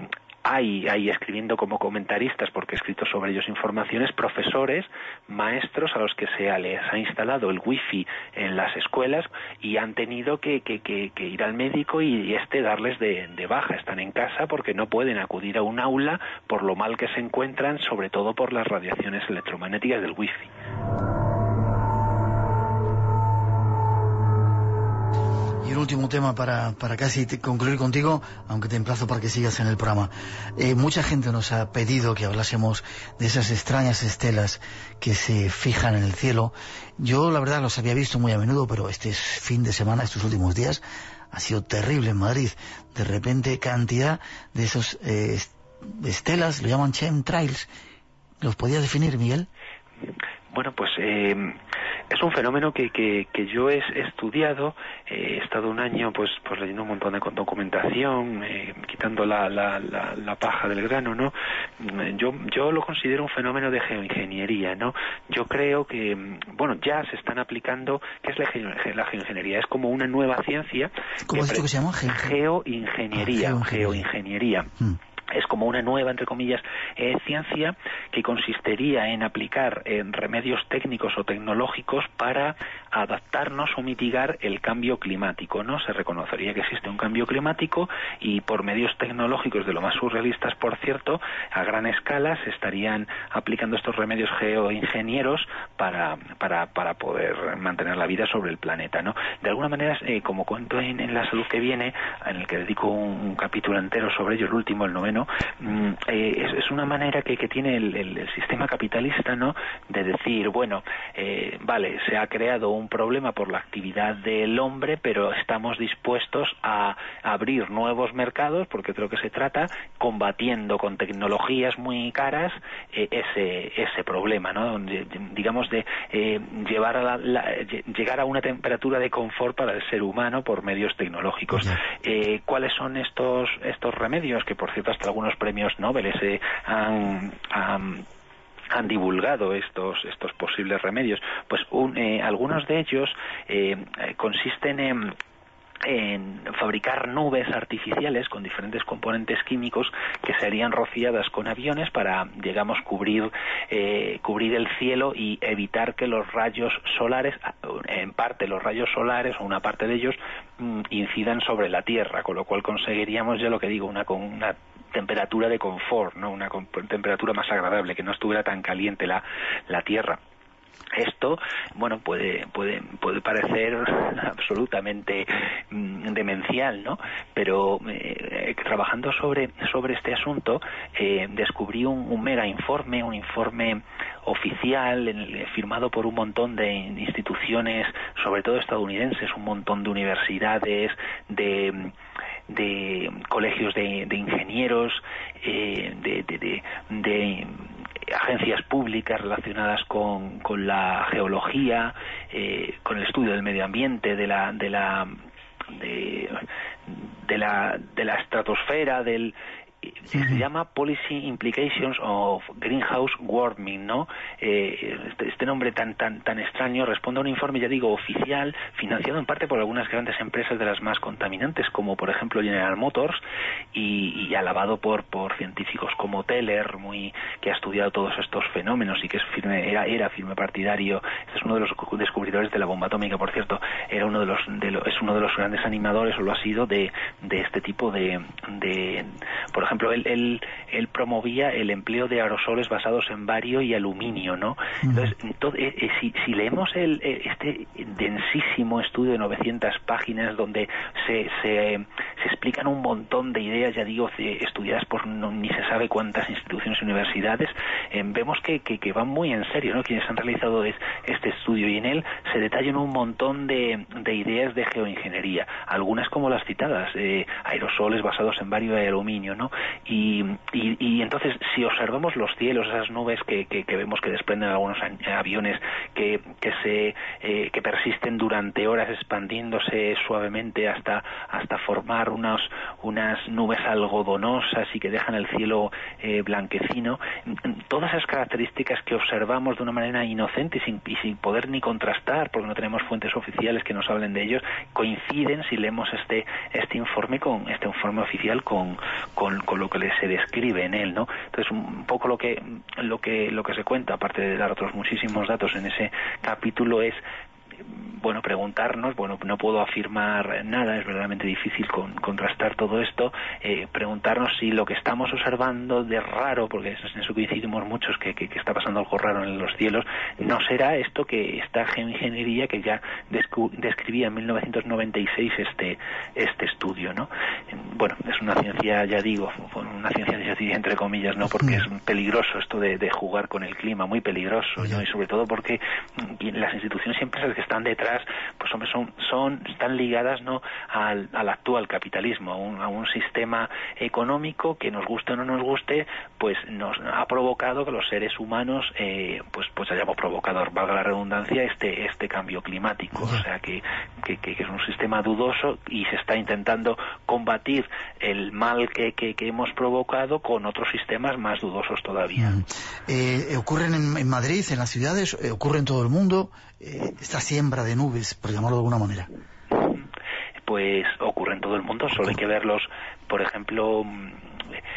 hay, hay escribiendo como comentaristas, porque he escrito sobre ellos informaciones, profesores, maestros a los que se les ha instalado el wifi en las escuelas y han tenido que, ir al médico y este darles de, de, baja. Están en casa porque no pueden acudir a un aula por lo mal que se encuentran, sobre todo por las radiaciones electromagnéticas del wifi. El último tema para, para casi concluir contigo, aunque te emplazo para que sigas en el programa. Eh, mucha gente nos ha pedido que hablásemos de esas extrañas estelas que se fijan en el cielo. Yo la verdad los había visto muy a menudo, pero este fin de semana, estos últimos días, ha sido terrible en Madrid. De repente cantidad de esos eh, estelas, lo llaman chemtrails. ¿Los podías definir, Miguel? Bueno, pues eh, es un fenómeno que, que, que yo he estudiado, he estado un año pues, pues leyendo un montón de documentación, eh, quitando la, la, la, paja del grano, ¿no? Yo, yo lo considero un fenómeno de geoingeniería, ¿no? Yo creo que, bueno, ya se están aplicando, ¿qué es la, geoingeniería? Es como una nueva ciencia. ¿Cómo es esto que se llama? Geoingeniería. Ah, geoingeniería. Mm es como una nueva, entre comillas, eh, ciencia que consistiría en aplicar eh, remedios técnicos o tecnológicos para adaptarnos o mitigar el cambio climático. ¿no? Se reconocería que existe un cambio climático y por medios tecnológicos de lo más surrealistas, por cierto, a gran escala se estarían aplicando estos remedios geoingenieros para, para, para poder mantener la vida sobre el planeta. ¿no? De alguna manera, eh, como cuento en, La Salud que viene, en el que dedico un capítulo entero sobre ello, el último, el noveno, Mm, eh, es, una manera que, tiene el, sistema capitalista, ¿no? De decir, bueno, eh, vale, se ha creado un problema por la actividad del hombre, pero estamos dispuestos a abrir nuevos mercados, porque creo que se trata, combatiendo con tecnologías muy caras eh, ese, ese problema, ¿no? digamos de llevar a llegar a una temperatura de confort para el ser humano por medios tecnológicos. ¿Cuáles son estos estos remedios que, por cierto, algunos premios Nobel se han, han divulgado estos estos posibles remedios. Pues eh, algunos de ellos eh, consisten en en fabricar nubes artificiales con diferentes componentes químicos que serían rociadas con aviones para, digamos, cubrir, eh, cubrir el cielo y evitar que los rayos solares, en parte los rayos solares o una parte de ellos, mm, incidan sobre la Tierra, con lo cual conseguiríamos ya lo que digo, una, una temperatura de confort, ¿no? una temperatura más agradable, que no estuviera tan caliente la, la Tierra. esto, bueno, puede, puede, puede parecer absolutamente mm, demencial, ¿no? Pero eh, trabajando sobre, sobre este asunto, eh, descubrí un, mega informe, un informe oficial firmado por un montón de instituciones, sobre todo estadounidenses, un montón de universidades, de de colegios de, ingenieros, eh, de, de, agencias públicas relacionadas con, con la geología, eh, con el estudio del medio ambiente, de la, de la de, de la de la estratosfera, del se llama Policy Implications of Greenhouse Warming, ¿no? Eh, este, este, nombre tan tan tan extraño responde a un informe, ya digo, oficial, financiado en parte por algunas grandes empresas de las más contaminantes, como por ejemplo General Motors, y, alabado por por científicos como Teller, muy que ha estudiado todos estos fenómenos y que es firme, era, era firme partidario. Este es uno de los descubridores de la bomba atómica, por cierto, era uno de los, de es uno de los grandes animadores o lo ha sido de, de este tipo de, de por ejemplo ejemplo, él, él, promovía el empleo de aerosoles basados en bario y aluminio, ¿no? Entonces, eh, eh, si, si, leemos el, eh, este densísimo estudio de 900 páginas donde se, se, se explican un montón de ideas, ya digo, estudiadas por ni se sabe cuántas instituciones y universidades, vemos que, que, van muy en serio, ¿no? Quienes han realizado este estudio y en él se detallan un montón de, de ideas de geoingeniería, algunas como las citadas, aerosoles basados en bario y aluminio, ¿no? Y, y, entonces, si observamos los cielos, esas nubes que, que, vemos que desprenden algunos aviones que, que, se, eh, que persisten durante horas expandiéndose suavemente hasta, hasta formar unas, unas nubes algodonosas y que dejan el cielo eh, blanquecino, todas esas características que observamos de una manera inocente y sin, y sin poder ni contrastar, porque no tenemos fuentes oficiales que nos hablen de ellos, coinciden si leemos este, este informe con este informe oficial con, con con lo que se describe en él, ¿no? Entonces un poco lo que lo que lo que se cuenta, aparte de dar otros muchísimos datos en ese capítulo, es bueno, preguntarnos, bueno, no puedo afirmar nada, es verdaderamente difícil contrastar todo esto, eh, preguntarnos si lo que estamos observando de raro, porque en eso coincidimos muchos que, que, está pasando algo raro en los cielos, no será esto que esta geoingeniería que ya describía en 1996 este, este estudio, ¿no? Bueno, es una ciencia, ya digo, una ciencia entre comillas, ¿no? Porque es peligroso esto de, jugar con el clima, muy peligroso, ¿no? Y sobre todo porque las instituciones y empresas que están detrás, pues hombre, son, son, están ligadas, ¿no? Al, actual capitalismo, a un, a un sistema económico que nos guste o no nos guste, pues nos ha provocado que los seres humanos, eh, pues, pues hayamos provocado, valga la redundancia, este, este cambio climático. O sea que, que, es un sistema dudoso y se está intentando combatir el mal que, que, hemos provocado con otros sistemas más dudosos todavía. Eh, ocurren en, Madrid, en las ciudades, eh, ocurre en todo el mundo. Eh, esta siembra de nubes, por llamarlo de alguna manera? Pues ocurre en todo el mundo, solo hay que verlos, por ejemplo, mm,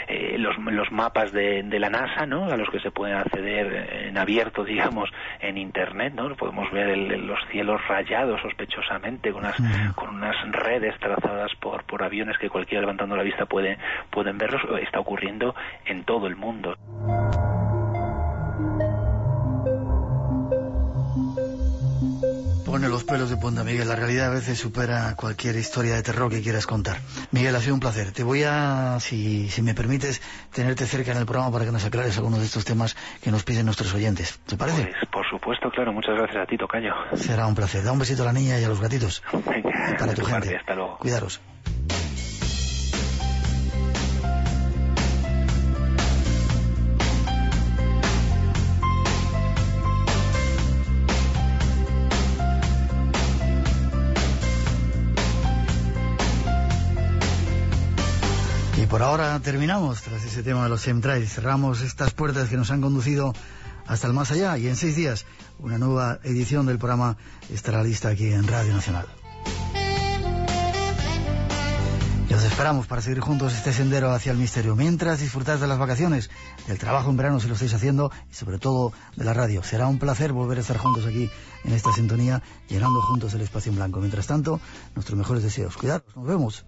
eh, los, los, mapas de, la NASA, ¿no? A los que se pueden acceder en abierto, digamos, en Internet, ¿no? Podemos ver los cielos rayados sospechosamente con unas, con unas redes trazadas por, por aviones que cualquiera levantando la vista puede, pueden verlos. Está ocurriendo en todo el mundo. Pone los pelos de punta, Miguel. La realidad a veces supera cualquier historia de terror que quieras contar. Miguel, ha sido un placer. Te voy a, si, si me permites, tenerte cerca en el programa para que nos aclares algunos de estos temas que nos piden nuestros oyentes. ¿Te parece? Pues, por supuesto, claro. Muchas gracias a ti, Tocayo. Será un placer. Da un besito a la niña y a los gatitos. Venga, para tu gente. hasta luego. Cuidaros. Por ahora terminamos tras ese tema de los chemtrails. Cerramos estas puertas que nos han conducido hasta el más allá y en seis días una nueva edición del programa estará lista aquí en Radio Nacional. Y os esperamos para seguir juntos este sendero hacia el misterio. Mientras disfrutáis de las vacaciones, del trabajo en verano si lo estáis haciendo y sobre todo de la radio. Será un placer volver a estar juntos aquí en esta sintonía, llenando juntos el espacio en blanco. Mientras tanto, nuestros mejores deseos. Cuidados, nos vemos.